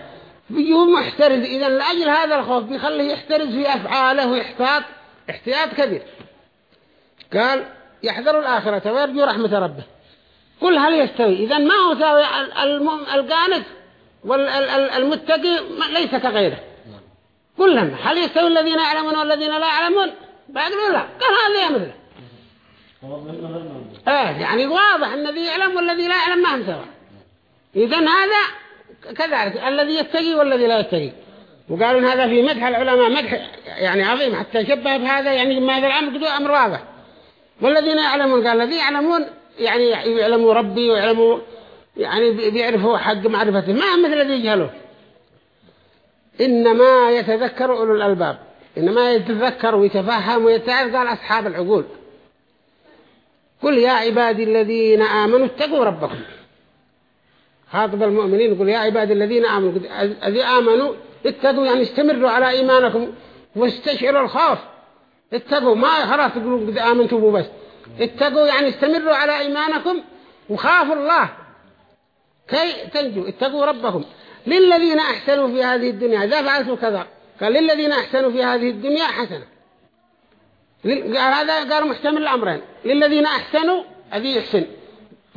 بيجوا محترز. إذا لأجل هذا الخوف بيخليه يحترز في أفعاله ويحتاط احتياط كبير. قال يحذر الآخرة ويرجو رحمة ربه. قل هل يستوي؟ إذا ما هو ساوي القانت والمتقي ليس كغيره. كلهم هل يستوي الذين يعلمون والذين لا يعلمون؟ بيقولوا لا قال هذا مثله إيه يعني واضح الذي يعلم والذي لا يعلم ما هم سوا. اذا هذا كذلك الذي يتقي والذي لا يتقي. وقالوا هذا في مدح العلماء مدح يعني عظيم حتى يشبه بهذا يعني ما هذا الأمر قدوا أمر واضح. والذين يعلمون قال الذي يعلمون يعني يعلموا ربي ويعلموا يعني بيعرفوا حق معرفته. ما مثل الذي يجهله إنما يتذكر أولو الألباب. إنما يتذكر ويتفهم ويتعرف قال أصحاب العقول. قل يا عبادي الذين آمنوا اتقوا ربكم. خاطب المؤمنين يقول يا عبادي الذين آمنوا الذين آمنوا اتقوا يعني استمروا على إيمانكم واستشعروا الخوف. اتقوا ما خلاص تقولوا قد آمنتوا بس. اتقوا يعني استمروا على إيمانكم وخافوا الله. كي تنجوا اتقوا ربكم. للذين أحسنوا في هذه الدنيا إذا فعلتوا كذا قال للذين أحسنوا في هذه الدنيا حسنة. هذا قال محتمل الأمرين. للذين أحسنوا الذي يحسن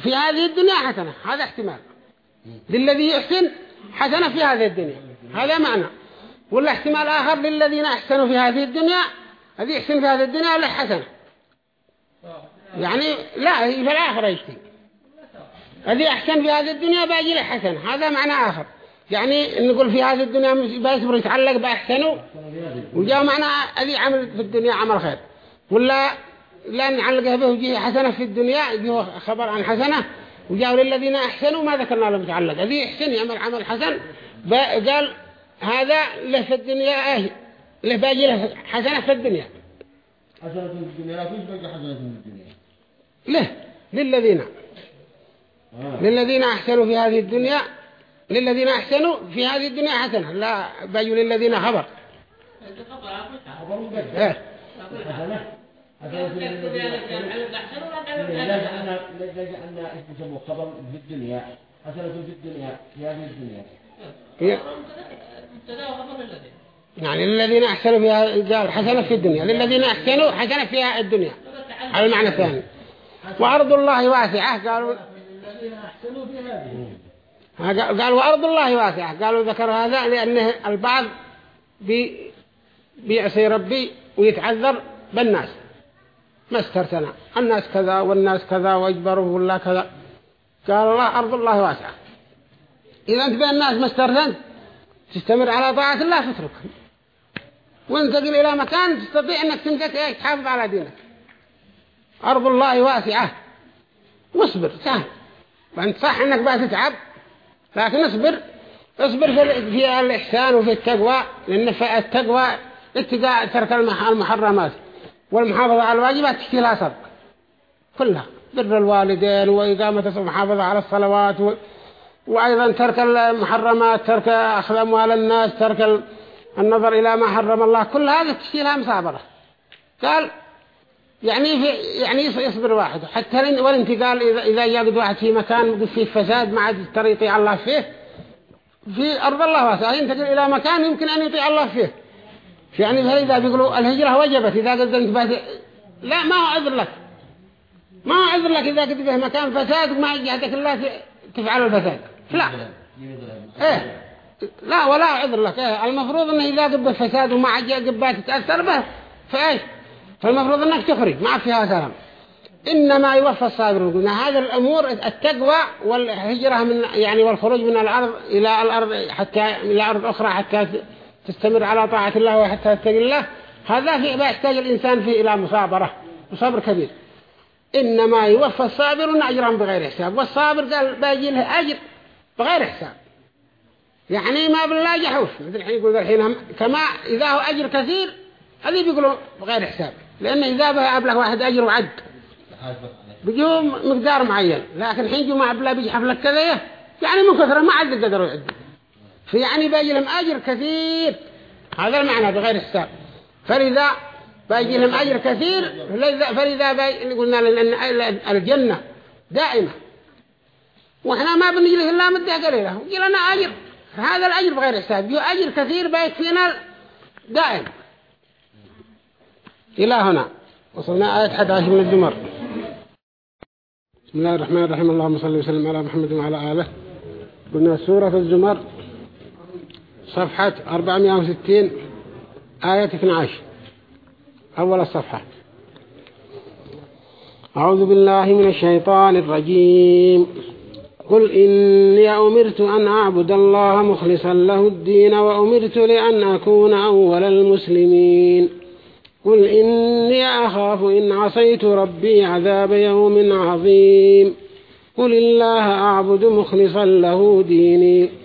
في هذه الدنيا حسنة هذا احتمال. للذي يحسن حسنة في هذه الدنيا هذا معنى. ولا احتمال آخر للذين أحسنوا في هذه الدنيا الذي يحسن في هذه الدنيا له حسنة؟ يعني لا في الآخرة يشتي الذي أحسن في هذه الدنيا باجي له حسن هذا معنى آخر. يعني نقول في هذه الدنيا بيصبر يتعلق بأحسنه وجاء معنى الذي عمل في الدنيا عمل خير. ولا لا نعلقه به وجيه حسنة في الدنيا يجيه خبر عن حسنة. وجاءوا للذين أحسنوا ما ذكرنا له متعلق الذي يحسن يعمل عمل حسن. قال هذا له في الدنيا إيه له باقي له حسنة في الدنيا. حسنة في الدنيا لا فيش باقي حسنة في الدنيا. له للذين. آه. للذين أحسنوا في هذه الدنيا للذين أحسنوا في هذه الدنيا حسنة. لا باقي للذين خبر. إيه. خبر في الدنيا. حسنة في الدنيا. في هذه الدنيا. يعني للذين أحسنوا فيها قال حسنة في الدنيا. للذين أحسنوا حسنة فيها الدنيا. على المعنى الثاني وأرض الله واسعة. قالوا قال وأرض الله واسعة. قالوا ذكر هذا لأنه البعض بي بيعصي ربي ويتعذر بالناس. ما استرتنا الناس كذا والناس كذا واجبروا ولا كذا. قال الله أرض الله واسعة. إذا أنت بين الناس ما استرتنت تستمر على طاعة الله تتركهم وانتقل إلى مكان تستطيع أنك تمسك تحافظ على دينك. أرض الله واسعة. واصبر سهل. وانت صح أنك بقى تتعب لكن اصبر. اصبر في الإحسان وفي التقوى لأن التقوى اتقاء ترك المحرمات. والمحافظة على الواجبات تشتي لها صدق كلها. بر الوالدين وإقامة المحافظة على الصلوات و... وأيضا ترك المحرمات ترك أخذ أموال الناس ترك النظر إلى ما حرم الله. كل هذا تشتي لها مصابرة قال يعني في يعني يصبر واحد. حتى والانتقال إذا إذا واحد في مكان فيه فساد ما عاد يطيع الله فيه في أرض الله واسعة. ينتقل إلى مكان يمكن أن يطيع الله فيه. يعني فإذا بيقولوا الهجرة وجبت إذا قد انت لا ما هو عذر لك. ما هو عذر لك إذا قد به مكان فساد وما يجهدك الله تفعل الفساد. لا. إيه. لا ولا عذر لك. إيه. المفروض أنه إذا قد به فساد وما قد تتأثر به فإيش؟ فالمفروض أنك تخرج ما فيها سلام. إنما يوفى الصابرون. قلنا هذه الأمور التقوى والهجرة من يعني والخروج من الأرض إلى الأرض حتى إلى أرض أخرى حتى تستمر على طاعة الله وحتى تتقي الله هذا في يحتاج الإنسان فيه إلى مصابرة وصبر كبير. إنما يوفى الصابرون أجرهم بغير حساب والصابر قال باجي له أجر بغير حساب. يعني ما بالله جحوف مثل الحين يقول الحين كما إذا هو أجر كثير هذه بيقولوا بغير حساب. لأن إذا به أبلغ واحد أجر وعد. بيجوا مقدار معين لكن الحين جو ما أبلغ بيجحف لك كذا يعني من كثرة ما عد قدروا يعد فيعني باجي لهم أجر كثير. هذا المعنى بغير حساب فلذا باجي لهم أجر كثير فلذا قلنا لأن الجنة دائمة. وإحنا ما بنجي إلا مدة قليلة. وجي لنا أجر. هذا الأجر بغير حساب أجر كثير بيكفينا دائم. إلى هنا. وصلنا آية 11 من الزمر بسم الله الرحمن الرحيم. اللهم صل وسلم على محمد وعلى آله. قلنا سورة الزمر صفحة 460 آية 12 أول الصفحة. أعوذ بالله من الشيطان الرجيم. قل إني أمرت أن أعبد الله مخلصا له الدين وأمرت لأن أكون أول المسلمين. قل إني أخاف إن عصيت ربي عذاب يوم عظيم. قل الله أعبد مخلصا له ديني.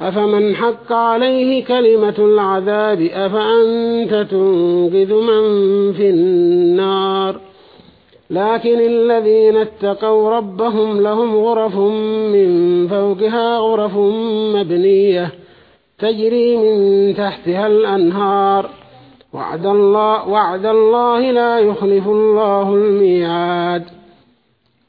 أفمن حق عليه كلمة العذاب أفأنت تنقذ من في النار؟ لكن الذين اتقوا ربهم لهم غرف من فوقها غرف مبنية تجري من تحتها الأنهار. وعد الله, وعد الله لا يخلف الله الميعاد.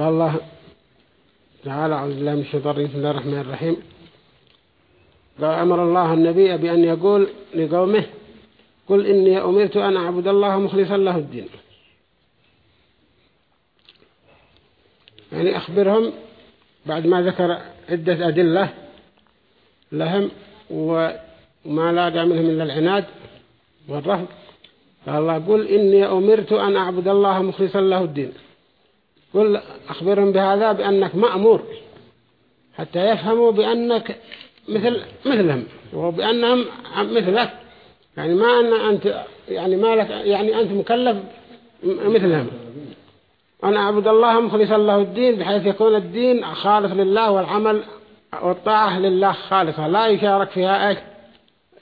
قال الله تعالى أعوذ بالله من الشيطان بسم الله الرحمن الرحيم. قال أمر الله النبي بأن يقول لقومه قل إني أمرت أن أعبد الله مخلصا له الدين. يعني أخبرهم بعد ما ذكر عدة أدلة لهم وما لاقى منهم إلا العناد والرفض قال الله قل إني أمرت أن أعبد الله مخلصا له الدين. قل أخبرهم بهذا بأنك مأمور. حتى يفهموا بأنك مثل مثلهم وبأنهم مثلك. يعني ما أن أنت يعني ما لك يعني أنت مكلف مثلهم. أن أعبد الله مخلصا له الدين بحيث يكون الدين خالص لله والعمل والطاعة لله خالصة لا يشارك فيها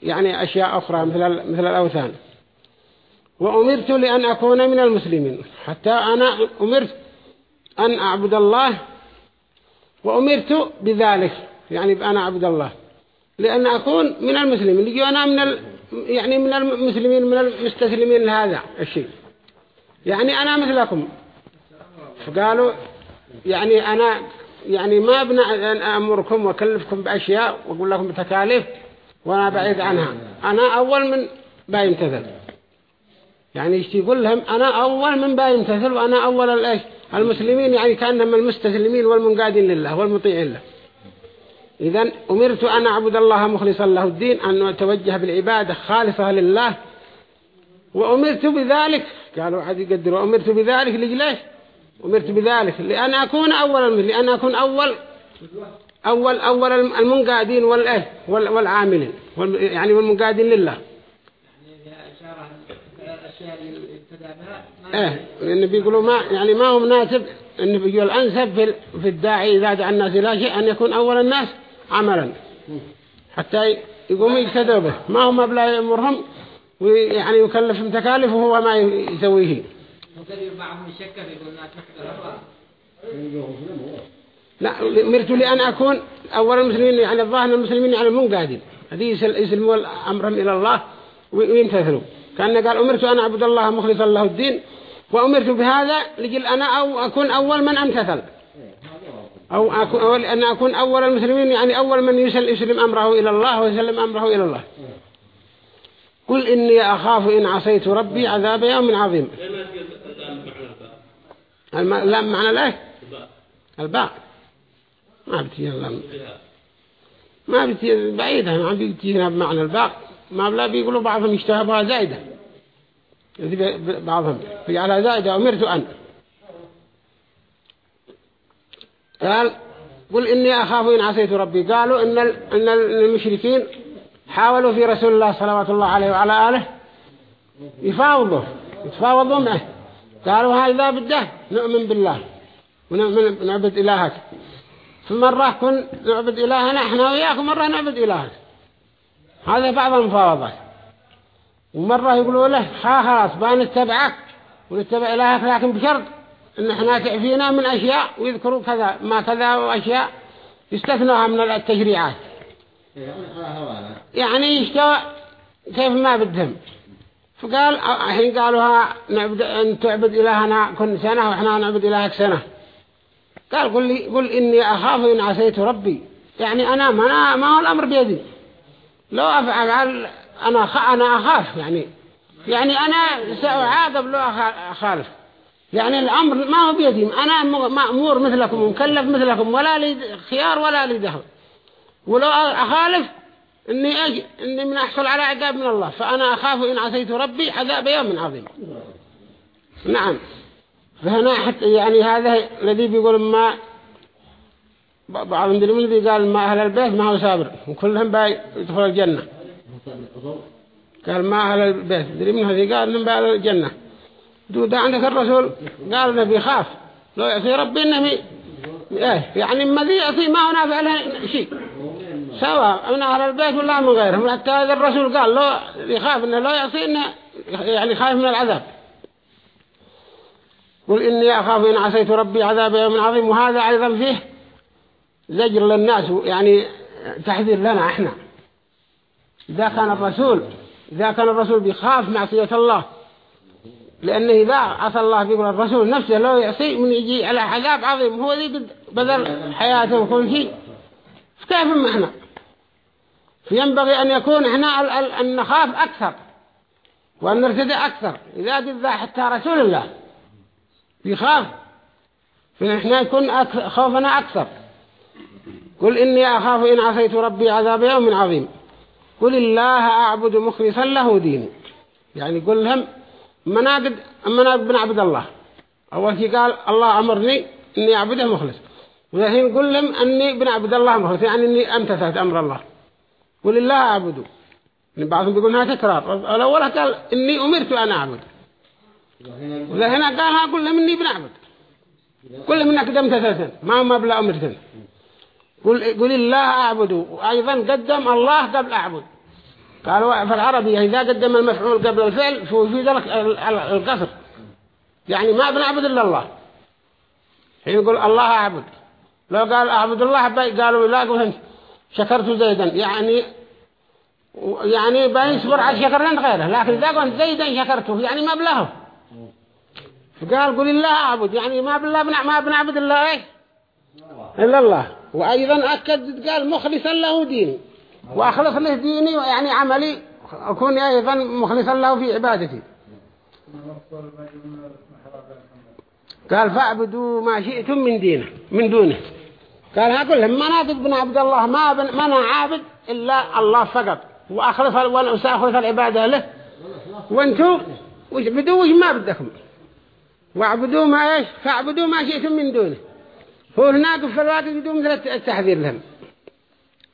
يعني أشياء أخرى مثل مثل الأوثان. وأمرت لأن أكون من المسلمين. حتى أنا أمرت أن أعبد الله وأمرت بذلك يعني بأنا أعبد الله. لأن أكون من المسلمين يجي أنا من ال... يعني من المسلمين من المستسلمين لهذا الشيء. يعني أنا مثلكم. فقالوا يعني أنا يعني ما أبنى أن أمركم وأكلفكم بأشياء وأقول لكم بتكاليف وأنا بعيد عنها. أنا أول من بايمتثل يعني يقول لهم؟ أنا أول من بايمتثل وأنا أول الإيش المسلمين يعني كأنهم المستسلمين والمنقادين لله والمطيعين له. إذا أمرت أن أعبد الله مخلصا له الدين أن أتوجه بالعبادة خالصة لله. وأمرت بذلك قالوا عاد يقدروا. أمرت بذلك ليش؟ أمرت بذلك لأن أكون أول لأن أكون أول أول أول المنقادين والإيه والعاملين يعني والمنقادين لله. إيه لأن بيقولوا ما يعني ما هو مناسب. ان بيقول الانسب في في الداعي إذا دعا الناس إلى شيء أن يكون أول الناس عملا. حتى يقوم يقتدوا به ما هو مبلغ يأمرهم ويعني يكلفهم تكاليف وهو ما يسويه. لا مرت لأن أكون أول المسلمين يعني الظاهر المسلمين يعني من قادم هذه يسلموا أمرهم إلى الله ويمتثلوا كان قال أمرت أن أعبد الله مخلصا له الدين وأمرت بهذا لجل أنا أو أكون أول من أمتثل. أو أكون أن أكون أول المسلمين يعني أول من يسلم, يسلم أمره إلى الله ويسلم أمره إلى الله. قل إني أخاف إن عصيت ربي عذاب يوم عظيم. لا معنى لا. الباء. ما بتي اللام ما بتي بعيدة ما بتي بمعنى الباء. ما بلا بيقولوا بعضهم يشتهبها زايدة. بعضهم. فجعلها زائدة أمرت أن. قال قل إني أخاف إن عصيت ربي. قالوا إن إن المشركين حاولوا في رسول الله صلى الله عليه وعلى آله يفاوضوا. يتفاوضوا معه. قالوا هذا بدة نؤمن بالله ونعبد إلهك. فمرة كن نعبد إلهنا إحنا وياك ومرة نعبد إلهك. هذا بعض المفاوضات. ومرة يقولوا له ها خلاص بنتبعك ونتبع إلهك لكن بشرط أن إحنا تعفينا من أشياء ويذكروا كذا ما كذا وأشياء يستثنوها من التشريعات. يعني يشتوى كيف ما بدهم فقال الحين قالوها نعبد أن تعبد إلهنا كل سنة وإحنا نعبد إلهك سنة. قال قل لي قل إني أخاف إن عصيت ربي. يعني أنا ما أنا ما هو الأمر بيدي. لو أفعل أنا أنا أخاف يعني. يعني أنا سأعاقب لو أخالف. يعني الأمر ما هو بيدي. أنا مأمور مثلكم ومكلف مثلكم ولا لي خيار ولا لي دخل. ولو أخالف إني أجي إني من أحصل على عقاب من الله. فأنا أخاف إن عصيت ربي عذاب يوم عظيم. نعم. فهنا حتى يعني هذا الذي بيقول ما بعض المدرمين قال ما أهل البيت ما هو سابر وكلهم باي يدخل الجنة. قال ما أهل البيت. دري من هذه قال إنهم باي الجنة. دو عندك الرسول قال نبي خاف لو يعصي ربي إنه إيه يعني ما ذي يعصي ما هو نافع له شيء. سواء من أهل البيت ولا من غيرهم. حتى هذا الرسول قال لو يخاف إنه لا يعصي إنه يعني خايف من العذاب. قل إني أخاف إن عصيت ربي عذاب يوم عظيم. وهذا أيضا فيه زجر للناس يعني تحذير لنا إحنا. إذا كان الرسول إذا كان الرسول بيخاف معصية الله لأنه إذا عصى الله بيقول الرسول نفسه لو يعصي من يجي على عذاب عظيم هو ذي بدل حياته وكل شيء كيف ما إحنا؟ فينبغي أن يكون إحنا أن نخاف أكثر وأن نرتدي أكثر. إذا قد حتى رسول الله يخاف فنحن يكون خوفنا أكثر. قل إني أخاف إن عصيت ربي عذاب يوم عظيم. قل الله أعبد مخلصا له ديني. يعني قل لهم مناقد مناقد بنعبد الله. أول شيء قال الله أمرني إني أعبده مخلص. والحين قل لهم أني بنعبد الله مخلص. يعني إني أمتثلت أمر الله. قل الله أعبده بعضهم بيقول هذا تكرار. الأول قال إني أمرت أن أعبد. وهنا قال قل لهم إني بنعبد قل لهم إنك أمتثلت. ما ما بلا أمرتن قل, قل الله أعبد. وأيضا قدم الله قبل أعبد. قالوا في العربية إذا قدم المفعول قبل الفعل في ذلك القصر. يعني ما بنعبد إلا الله. حين يقول الله أعبد. لو قال أعبد الله قالوا لا قلت شكرت زيدا. يعني يعني بيصبر على شكر لن غيره. لكن إذا قلت زيدا شكرته. يعني ما بلاه. فقال قل الله أعبد. يعني ما بالله ما بنعبد الله إيه إلا الله. وأيضا أكد قال مخلصا له ديني. وأخلص له ديني يعني عملي أكون أيضا مخلصا له في عبادتي. قال فاعبدوا ما شئتم من دينه من دونه. قال هقول لهم نعبد بن عبد الله؟ ما بن ما نعبد إلا الله فقط. وأخلص وسأخلص العبادة له. وأنتم وش بدوا وش ما بدكم؟ واعبدوا ما إيش؟ فاعبدوا ما شئتم من دونه. هو هناك في الواقع بدون مثل التحذير لهم.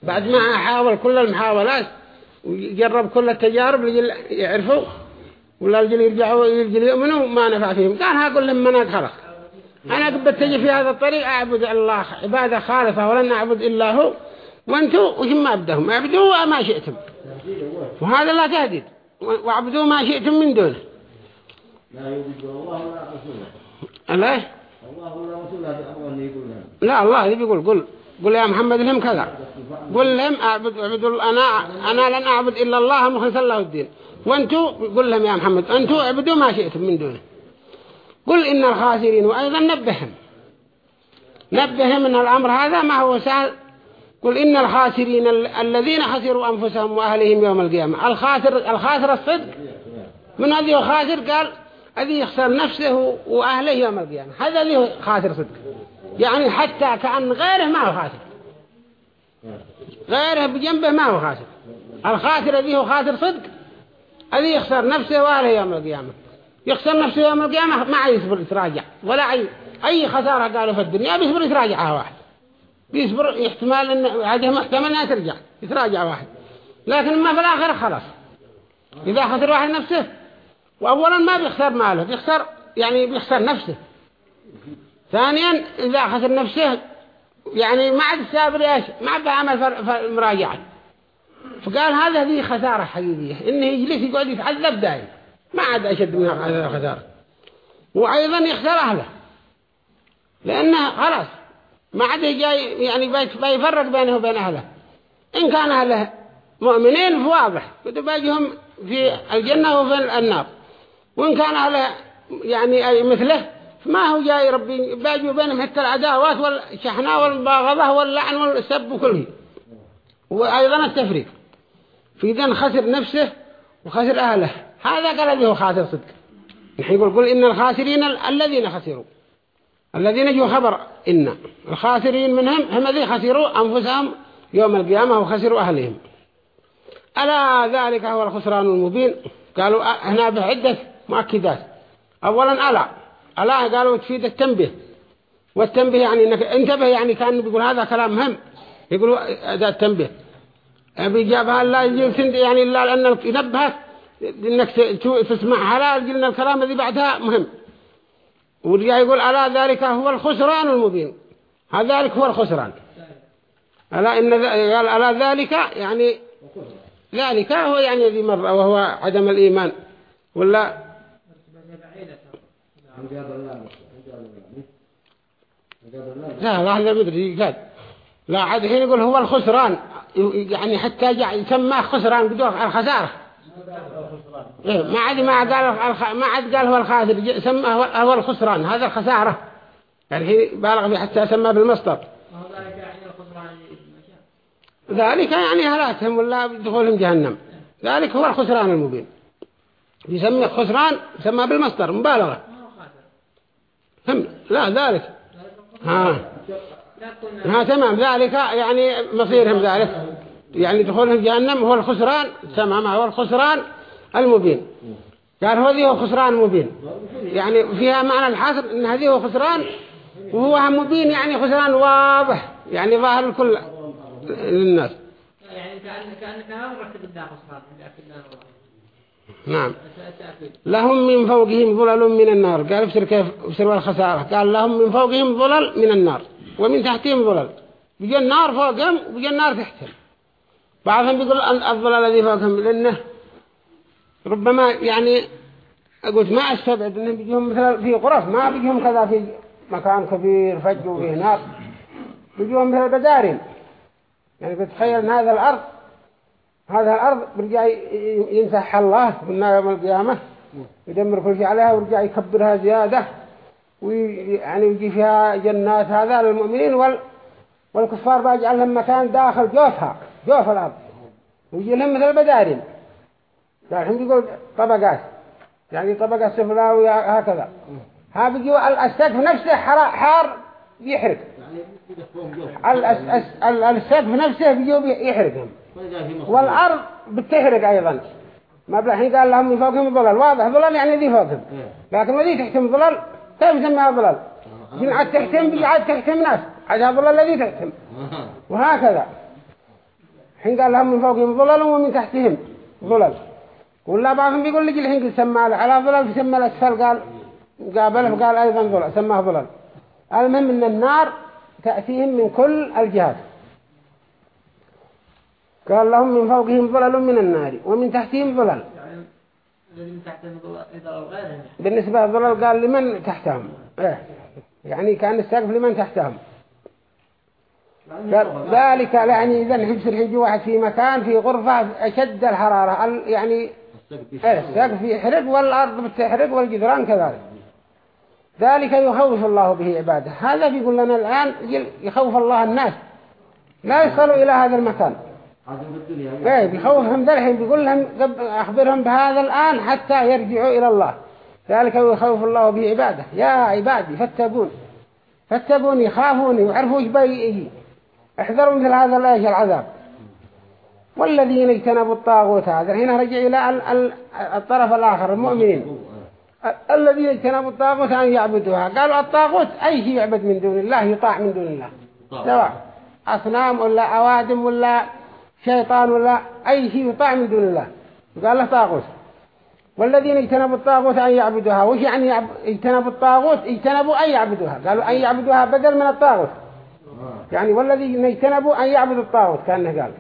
بعد ما حاول كل المحاولات وجرب كل التجارب يعرفوا ولا الجل يرجعوا يرجل يؤمنوا ما نفع فيهم. قال هقول لهم من خلق أنا قبل تجي في هذا الطريق أعبد الله. عبادة خالصة ولن أعبد إلا هو. وانتوا وش ما أبدهم. اعبدوا ما شئتم. وهذا لا تهديد واعبدوا ما شئتم من دونه. لا يوجد الله ولا رسوله. لا الله يبي يقول قل قل يا محمد لهم كذا. قل لهم أعبد أعبد أنا أنا لن أعبد إلا الله مخلص الله الدين. وانتوا قل لهم يا محمد أنتوا اعبدوا ما شئتم من دونه. قل إن الخاسرين وأيضا نبههم. نبههم أن الأمر هذا ما هو سهل. قل إن الخاسرين الذين خسروا أنفسهم وأهلهم يوم القيامة. الخاسر الخاسر الصدق. من هذه خاسر؟ قال الذي يخسر نفسه وأهله يوم القيامة. هذا اللي خاسر صدق. يعني حتى كأن غيره ما هو خاسر غيره بجنبه ما هو خاسر الخاسر الذي هو خاسر صدق. الذي يخسر نفسه وأهله يوم القيامة. يخسر نفسه يوم القيامة ما يصبر يتراجع. ولا أي أي خسارة قالوا في الدنيا بيصبر يتراجعها واحد. بيصبر احتمال إن عاده محتمل أنها ترجع يتراجع واحد. لكن ما في الآخر خلاص. إذا خسر واحد نفسه وأولا ما بيخسر ماله بيخسر يعني بيخسر نفسه. ثانيا إذا خسر نفسه يعني ما عاد السابر إيش؟ ما عاد عمل مراجعة. فقال هذا هذه خسارة حقيقية. إنه يجلس يقعد يتعذب دائم ما عاد أشد من هذا الخسارة. وأيضا يخسر أهله. لأنه خلاص ما عاد جاي يعني بيفرق بينه وبين أهله. إن كان أهله مؤمنين فواضح. باجهم في الجنة وفي النار. وإن كان أهله يعني أي مثله ما هو جاي ربي باجوا بينهم حتى العداوات والشحناء والمباغضة واللعن والسب وكله وأيضا التفريق. في ذن خسر نفسه وخسر أهله. هذا قال به خاسر صدق. نحن يقول قل إن الخاسرين الذين خسروا. الذين جو خبر إن. الخاسرين منهم هم الذين خسروا أنفسهم يوم القيامة وخسروا أهلهم. ألا ذلك هو الخسران المبين؟ قالوا هنا بعدة مؤكدات أولا ألا. ألا قالوا تفيد التنبيه. والتنبيه يعني إنك انتبه يعني كان بيقول هذا كلام مهم. يقولوا هذا التنبيه. بيجابها لا يعني إلا لأنك ينبهك إنك تسمع حلال قلنا الكلام الذي بعدها مهم. ورجع يقول ألا ذلك هو الخسران المبين. هذا ذلك هو الخسران. ألا إن قال ألا ذلك يعني ذلك هو يعني ذي مرة وهو عدم الإيمان. ولا لا لا هذا مدري قال لا. عاد حين يقول هو الخسران. يعني حتى يسمى خسران بدون الخسارة. إيه ما عاد ما قال ما عاد قال هو الخاسر سمى هو الخسران. هذا الخسارة. يعني بالغ في حتى سمى بالمصدر. ذلك يعني هلاكهم ولا دخولهم جهنم. ذلك هو الخسران المبين. يسمى خسران يسمى بالمصدر مبالغة. هم لا ذلك. ها. ها تمام. ذلك يعني مصيرهم ذلك. يعني دخولهم جهنم هو الخسران. تمام هو الخسران المبين. قال هذه هو خسران مبين. يعني فيها معنى الحاصل إن هذه هو خسران وهو مبين يعني خسران واضح. يعني ظاهر الكل للناس. يعني كأن كأنها مرتب الداخل نعم. لهم من فوقهم ظلل من النار. قال افسر كيف افسر الخسارة قال لهم من فوقهم ظلل من النار. ومن تحتهم ظلل. بيجي النار فوقهم وبيجي النار تحتهم. بعضهم بيقول الظلل الذي فوقهم لأنه ربما يعني قلت ما أستبعد إنهم بيجيهم مثلا في غرف. ما بيجيهم كذا في مكان كبير فج وفيه نار. بيجيهم مثل بدارين. يعني بتخيل إن هذا الأرض هذا الأرض برجع ينسح الله من يوم القيامة. يدمر كل شيء عليها ورجع يكبرها زيادة. ويعني يجي فيها جنات هذا للمؤمنين وال والكفار بيجعل لهم مكان داخل جوفها جوف الأرض. ويجي لهم مثل بدارين الحين يقول طبقات. يعني طبقة سفلى وهكذا ها بيجي السقف نفسه حار يحرق. السقف نفسه بيجي يحرقهم والأرض بتحرق أيضا. ما بالحين قال لهم من فوقهم ظلال واضح ظلال يعني ذي فوقهم لكن ما ذي تحتم ظلال كيف يسميها ظلال جن عاد تحتم عاد تحتم ناس عاد ظلال الذي تحتم وهكذا. حين قال لهم من فوقهم ظلال ومن تحتهم ظلال ولا بعضهم بيقول لك الحين سمى على ظلال سمى الأسفل قال قابله قال أيضا ظلال سماه ظلال. المهم إن النار تأتيهم من كل الجهات. قال لهم من فوقهم ظلل من النار ومن تحتهم ظلل. بالنسبة للظلل قال لمن تحتهم؟ إيه. يعني كأن السقف لمن تحتهم. ذلك يعني إذا نحبس الحج واحد في مكان في غرفة أشد الحرارة. يعني السقف يحرق والأرض بتحرق والجدران كذلك. ذلك يخوف الله به عباده. هذا بيقول لنا الآن يخوف الله الناس. لا يصلوا إلى هذا المكان. إيه بيخوفهم ذلك بيقول لهم أخبرهم بهذا الآن حتى يرجعوا إلى الله. ذلك يخوف الله به عباده. يا عبادي فاتقون. فاتقون يخافوني وعرفوا إيش بيجي احذروا مثل هذا الإيش العذاب. والذين اجتنبوا الطاغوت هذا هنا رجع إلى الطرف الآخر المؤمنين. الذين اجتنبوا الطاغوت أن يعبدوها. قالوا الطاغوت أي شيء يعبد من دون الله يطاع من دون الله. سواء أصنام ولا أوادم ولا شيطان ولا أي شيء يطاع من دون الله. قال له طاغوت. والذين اجتنبوا الطاغوت أن يعبدوها. وش يعني. اجتنبوا الطاغوت؟ اجتنبوا أن يعبدوها. قالوا أن يعبدوها بدل من الطاغوت. يعني والذين اجتنبوا أن يعبدوا الطاغوت كأنه قال.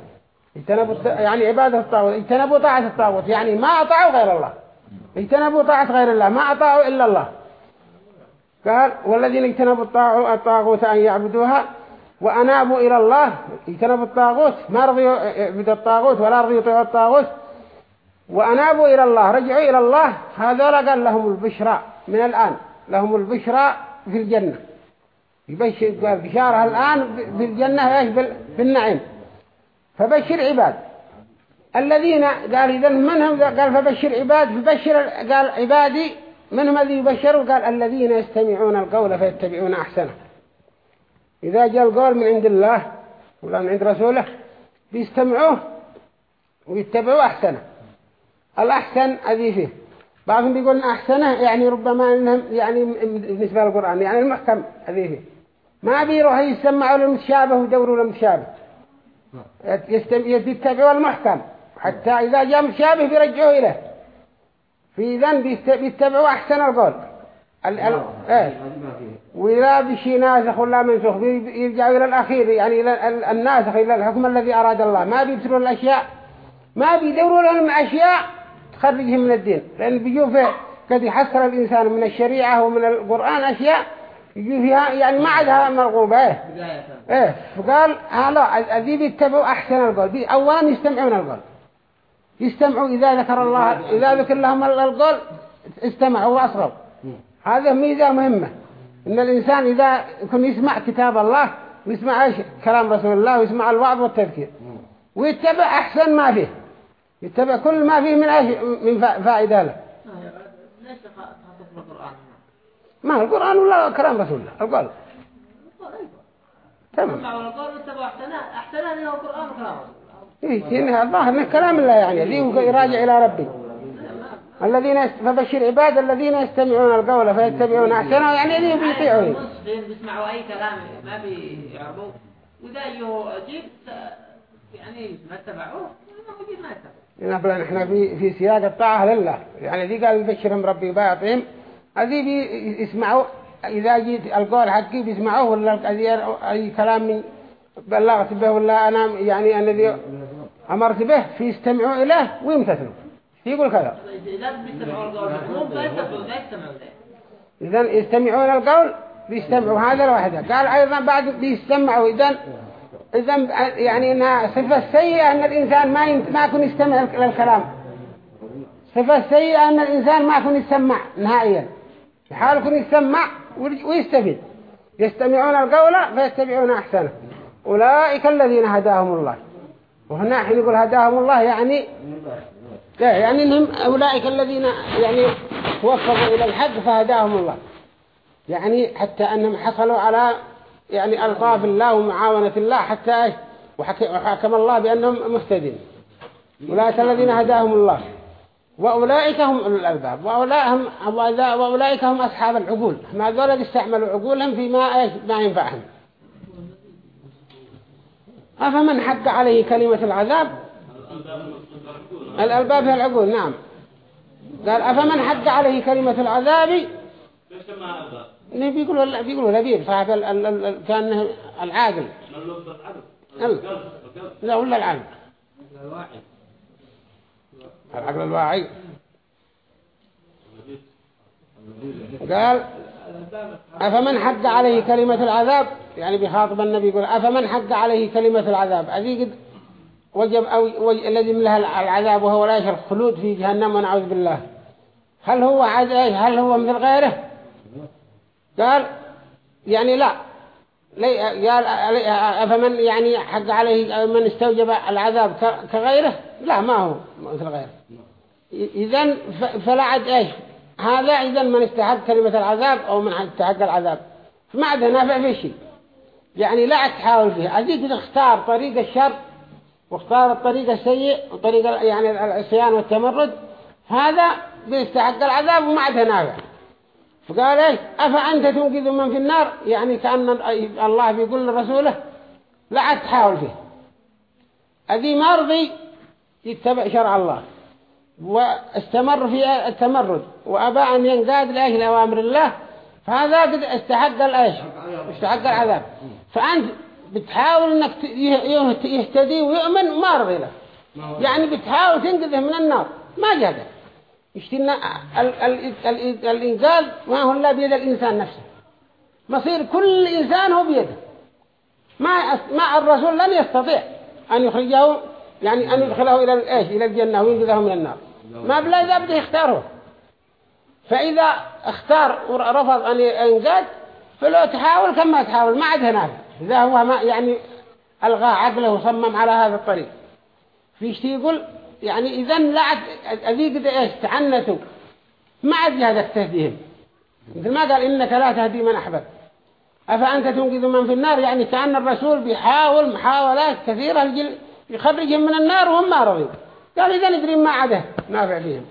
اجتنبوا. يعني عبادة الطاغوت. اجتنبوا طاعة الطاغوت. يعني ما أطاعوا غير الله. اجتنبوا طاعة غير الله. ما أطاعوا إلا الله. قال والذين اجتنبوا الطاغوت أن يعبدوها وأنابوا إلى الله. اجتنبوا الطاغوت. ما رضيوا يعبدوا الطاغوت ولا رضيوا يطيعوا الطاغوت. وأنابوا إلى الله. رجعوا إلى الله. هذول قال لهم البشرى. من الآن. لهم البشرى في الجنة. يبشر بشارة الآن في الجنة إيش؟ بالنعيم. فبشر عباد. الذين قال إذا منهم قال فبشر عباد. فبشر قال عبادي. منهم الذي يبشروا؟ قال الذين يستمعون القول فيتبعون أحسنه. إذا جاء القول من عند الله ولا من عند رسوله بيستمعوه ويتبعوا أحسنه. الأحسن أذي فيه. بعضهم بيقول أحسنه يعني ربما إنهم يعني بالنسبة للقرآن يعني المحكم أذي فيه. ما بيروح يسمعوا للمتشابه ويدوروا للمتشابه يتبعوا المحكم. حتى إذا جاء متشابه بيرجعوا إليه. في ذن بيتبعوا أحسن القول. ال ال وإذا بشي ناسخ ولا منسوخ يرجعوا إلى الأخير يعني إلى الناسخ إلى الحكم الذي أراد الله. ما بيبصروا الأشياء ما بيدوروا لهم أشياء تخرجهم من الدين. لأن بيجوا فيه قد يحصر الإنسان من الشريعة ومن القرآن أشياء يجوا فيها يعني ما عادها مرغوبة إيه. إيه. فقال هلا الذي بيتبعوا أحسن القول. أولا يستمعون القول. يستمعوا إذا ذكر الله إذا ذكر لهم القول استمعوا وأصغوا هذا ميزة مهمة. إن الإنسان إذا يكون يسمع كتاب الله ويسمع كلام رسول الله ويسمع الوعظ والتذكير. ويتبع أحسن ما فيه. يتبع كل ما فيه من من فائدة له. ما القرآن ولا كلام رسول الله؟ القول. تمام. إيه الظاهر من كلام الله يعني. ذي يراجع إلى ربي الذين فبشر عباد الذين يستمعون القول فيتبعون أحسنه يعني ذي بيطيعون بيسمعوا أي كلام ما بيعربوا وإذا يجيب يعني ما اتبعوه ما نقول نحن في في سياق الطاعة لله يعني ذي قال بشرهم ربي باطهم هذي بيسمعوا إذا جيت القول حقي بيسمعوه ولا أي كلام من بلغت به ولا أنا يعني الذي أمرت به فيستمعوا إليه ويمتثلوا. يقول كذا. إذا يستمعون القول بيستمعوا هذا الواحدة قال أيضا بعد بيستمعوا إذا إذا يعني إنها صفة سيئة أن الإنسان ما ينت... ما يكون يستمع للكلام. صفة سيئة أن الإنسان ما يكون يسمع نهائيا. حال يكون يسمع ويستفيد. يستمعون القول فيستمعون أحسنه. أولئك الذين هداهم الله. وهنا حين يقول هداهم الله يعني يعني إنهم أولئك الذين يعني توفقوا إلى الحق فهداهم الله. يعني حتى أنهم حصلوا على يعني ألطاف الله ومعاونة الله حتى وحكم الله بأنهم مهتدين. أولئك الذين هداهم الله. وأولئك هم أولو الألباب. وأولئك هم أصحاب العقول. ما ذولا استعملوا عقولهم فيما ما ينفعهم. أفمن حق عليه كلمة العذاب؟ الألباب هي العقول نعم. قال أفمن حق عليه كلمة العذاب؟ بيقولوا بيقولوا لبيب صاحب ال ال ال كان العاقل. لا ولا العقل العقل الواعي. قال أفمن حق عليه كلمة العذاب؟ يعني بخاطب النبي يقول أفمن حق عليه كلمة العذاب؟ هذه قد الذي من لها العذاب وهو لا الخلود في جهنم ونعوذ بالله. هل هو عاد هل هو مثل غيره؟ قال يعني لا. قال أفمن يعني حق عليه من استوجب العذاب كغيره؟ لا ما هو مثل غيره. إذن فلا عد إيش؟ هذا إذا من استحق كلمة العذاب أو من استحق العذاب. فما عاد نافع في شيء. يعني لا تحاول فيه أزيد تختار طريق الشر واختار الطريق السيء وطريق يعني العصيان والتمرد هذا بيستحق العذاب وما عاد نافع فقال إيش؟ أفأنت تنقذ من في النار؟ يعني كأن الله بيقول لرسوله لا تحاول فيه. أذي مرضي يتبع شرع الله. واستمر في التمرد وأبى أن ينقاد لأجل أوامر الله فهذا قد استحق الأيش؟ استحق العذاب. فأنت بتحاول أنك يهتدي ويؤمن ما رضي له. يعني بتحاول تنقذه من النار. ما جاده اشتنا الإنقاذ ما هو إلا بيد الإنسان نفسه. مصير كل إنسان هو بيده. ما ما الرسول لن يستطيع أن يخرجه يعني أن يدخله إلى الإيش إلى الجنة وينقذه من النار. ما بلا إذا بده يختاره. فإذا اختار ورفض أن ينقاد فلو تحاول كما تحاول ما عاد هناك. إذا هو ما يعني ألغى عقله وصمم على هذا الطريق. فيش يقول يعني إذا لا أذيك إيش؟ تعنتوا ما عاد جهدك تهديهم مثل ما قال إنك لا تهدي من أحببت. أفأنت تنقذ من في النار؟ يعني كأن الرسول بيحاول محاولات كثيرة يخرجهم من النار وهم ما رضوا قال إذا ندري ما عده نافع فيهم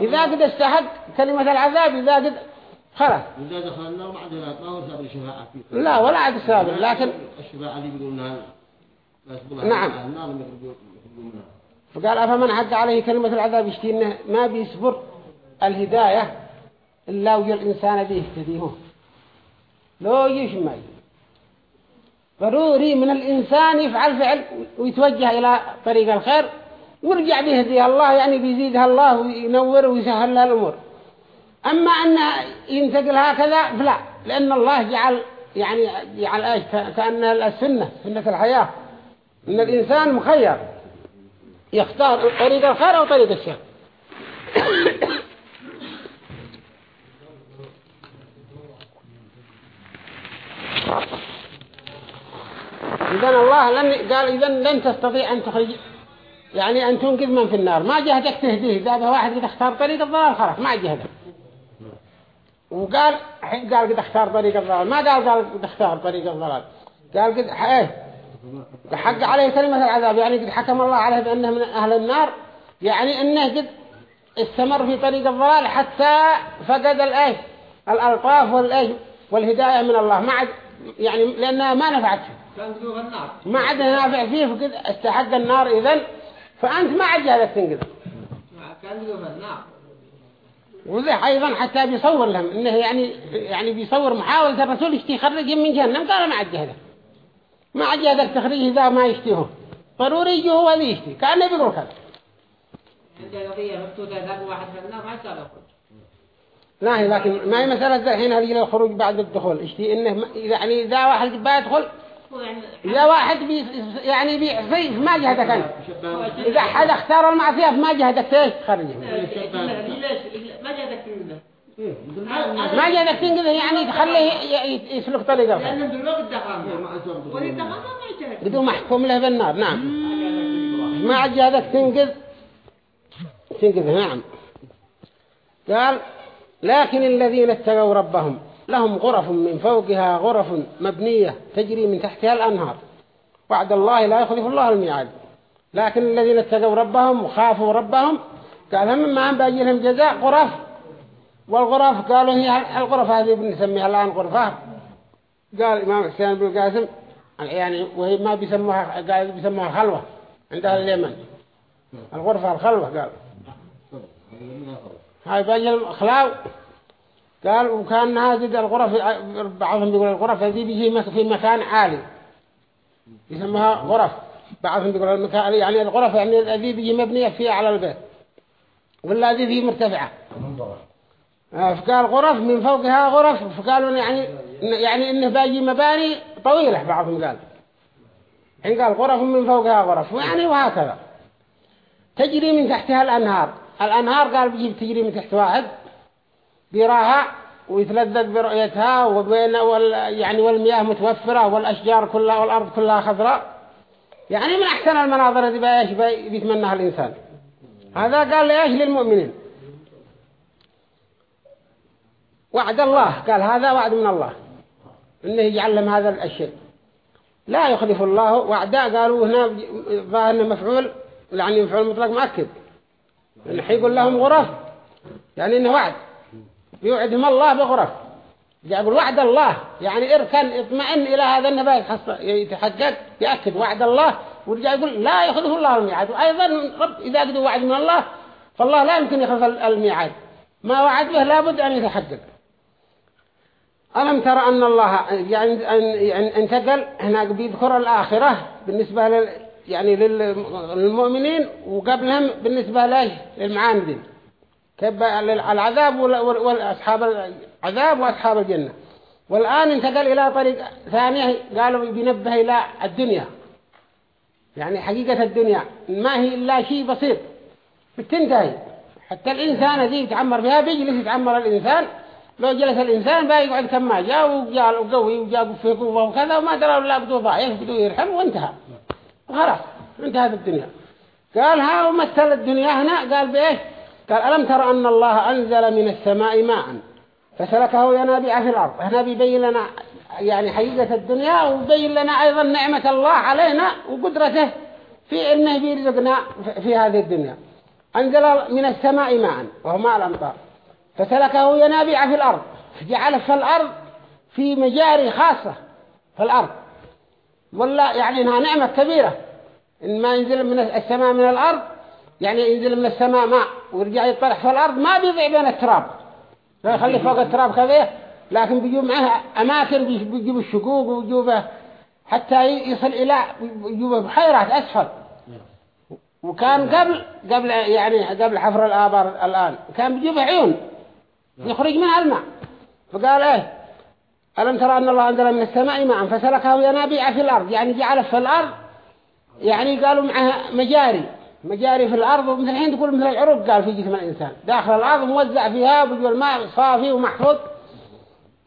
إذا قد استحق كلمة العذاب إذا قد خلاص. إذا دخل النار ما عده ما هو سابر فيه. لا ولا عد سابر لكن الشفاعة اللي بيقولونها نعم. فقال أفمن حق عليه كلمة العذاب يشتي إنه ما بيصبر الهداية إلا وجه الإنسان به يهتديه. لو يشمل ضروري من الإنسان يفعل فعل ويتوجه إلى طريق الخير. ويرجع بيهديها الله يعني بيزيدها الله وينور ويسهل لها الأمور. أما أن ينتقل هكذا فلا. لأن الله جعل يعني جعل إيش؟ كأن السنة سنة الحياة. إن الإنسان مخير. يختار طريق الخير أو طريق الشر. إذن الله لن قال إذن لن تستطيع أن تخرج يعني أن تنقذ من في النار. ما جهدك تهديه إذا واحد قد اختار طريق الضلال خلاص ما جهدك. وقال حين قال قد اختار طريق الضلال. ما قال قال قد اختار طريق الضلال؟ قال قد إيه؟ حق عليه كلمة العذاب. يعني قد حكم الله عليه بأنه من أهل النار. يعني أنه قد استمر في طريق الضلال حتى فقد الإيه؟ الألطاف والإيه؟ والهداية من الله. ما عد يعني لأنها ما نفعت. ما عاد نافع فيه فقد استحق النار إذن. فأنت ما عاد جهدك تنقذ كان النار. وذا أيضا حتى بيصور لهم إنه يعني يعني بيصور محاولة الرسول يشتي يخرجهم من جهنم. قال ما عاد جهدك ما عاد جهدك تخرج إذا ما يشتيهم ضروري يجي هو ذي يشتي كأنه بيقول كذا. لا هي لكن ما هي مسألة الحين هذه الخروج بعد الدخول. اشتي إنه يعني إذا واحد بيدخل إذا واحد بي يعني بيعصي ما جهدك أنت. إذا حد اختار المعصية ما جهدك تيش تخرجه ما جهدك تنقذه ما جهدك تنقذه يعني تخليه يسلك طريقه. لأنه دلوقتي الدخان بدون محكوم له بالنار نعم. ما جهدك تنقذ. تنقذه نعم. قال لكن الذين اتقوا ربهم لهم غرف من فوقها غرف مبنية تجري من تحتها الأنهار. وعد الله لا يخلف الله الميعاد. لكن الذين اتقوا ربهم وخافوا ربهم قال هم ما باجي لهم جزاء غرف. والغرف قالوا هي الغرف هذه بنسميها الآن غرفة. قال الإمام حسين بن القاسم يعني وهي ما بيسموها قال بيسموها خلوة عندها اليمن. الغرفة الخلوة قال. هاي باجي الخلاو. قال وكان هذه الغرف بعضهم يقول الغرف هذه بيجي في مكان عالي. يسموها غرف. بعضهم يقول المكان يعني الغرف يعني الذي بيجي مبنية فيها على البيت. ولا هذه فيه مرتفعة. آه، فقال غرف من فوقها غرف. فقالوا يعني يعني إنه باجي مباني طويلة بعضهم قال. حين قال غرف من فوقها غرف. ويعني وهكذا. تجري من تحتها الأنهار. الأنهار قال بيجي تجري من تحت واحد. بيراها ويتلذذ برؤيتها وبين وال يعني والمياه متوفرة والأشجار كلها والأرض كلها خضراء. يعني من أحسن المناظر دي بأيش بيتمناها الإنسان. هذا قال لإيش للمؤمنين؟ وعد الله. قال هذا وعد من الله. إنه يجعلهم هذا الشيء. لا يخلف الله وعدا. قالوا هنا ظاهر مفعول يعني مفعول مطلق مؤكد. إنه حيقول لهم غرف. يعني إنه وعد. يوعدهم الله بغرف. يقول وعد الله. يعني اركن اطمئن إلى هذا النبات يتحقق يأكد وعد الله. ورجع يقول لا يخذه الله الميعاد. وأيضا رب إذا قدوا وعد من الله فالله لا يمكن يخلف الميعاد. ما وعد به لابد أن يتحقق. ألم ترى أن الله يعني أن انتقل؟ هناك بيذكر الآخرة بالنسبة لل يعني للمؤمنين وقبلهم بالنسبة للمعاندين. العذاب والأصحاب العذاب وأصحاب الجنة. والآن انتقل إلى طريق ثانية قالوا بينبه إلى الدنيا. يعني حقيقة الدنيا. ما هي إلا شيء بسيط. بتنتهي. حتى الإنسان ذي يتعمر فيها بيجلس يتعمر الإنسان؟ لو جلس الإنسان بيقعد كما جاء وجاء وقوي وجاء في قوة وكذا وما درى ولا بدو ضعيف بدو يرحم وانتهى. وخلاص انتهت الدنيا. قال ها ومثل الدنيا هنا؟ قال بإيش؟ قال ألم ترى أن الله أنزل من السماء ماء فسلكه ينابيع في الأرض؟ هنا بيبين لنا يعني حقيقة الدنيا وبين لنا أيضا نعمة الله علينا وقدرته في أنه بيرزقنا في هذه الدنيا. أنزل من السماء ماء وهو ماء الأمطار. فسلكه ينابيع في الأرض. فجعله في الأرض في مجاري خاصة في الأرض. والله يعني إنها نعمة كبيرة. إن ما ينزل من السماء من الأرض يعني ينزل من السماء ماء ويرجع يطرح في الأرض ما بيضيع بين التراب. لا يخلي فوق التراب كذا لكن بيجيب معه أماكن بيجيب الشقوق ويجيبه حتى يصل إلى يجيب بحيرات أسفل. وكان قبل قبل يعني قبل حفر الآبار الآن كان بيجيب عيون يخرج منها الماء. فقال إيه ألم ترى أن الله أنزل من السماء ماء فسلكه ينابيع في الأرض؟ يعني جعله في الأرض يعني قالوا معها مجاري. مجاري في الأرض ومثل الحين تقول مثل العروق قال في جسم الإنسان. داخل الأرض موزع فيها وبيجوا الماء صافي ومحفوظ.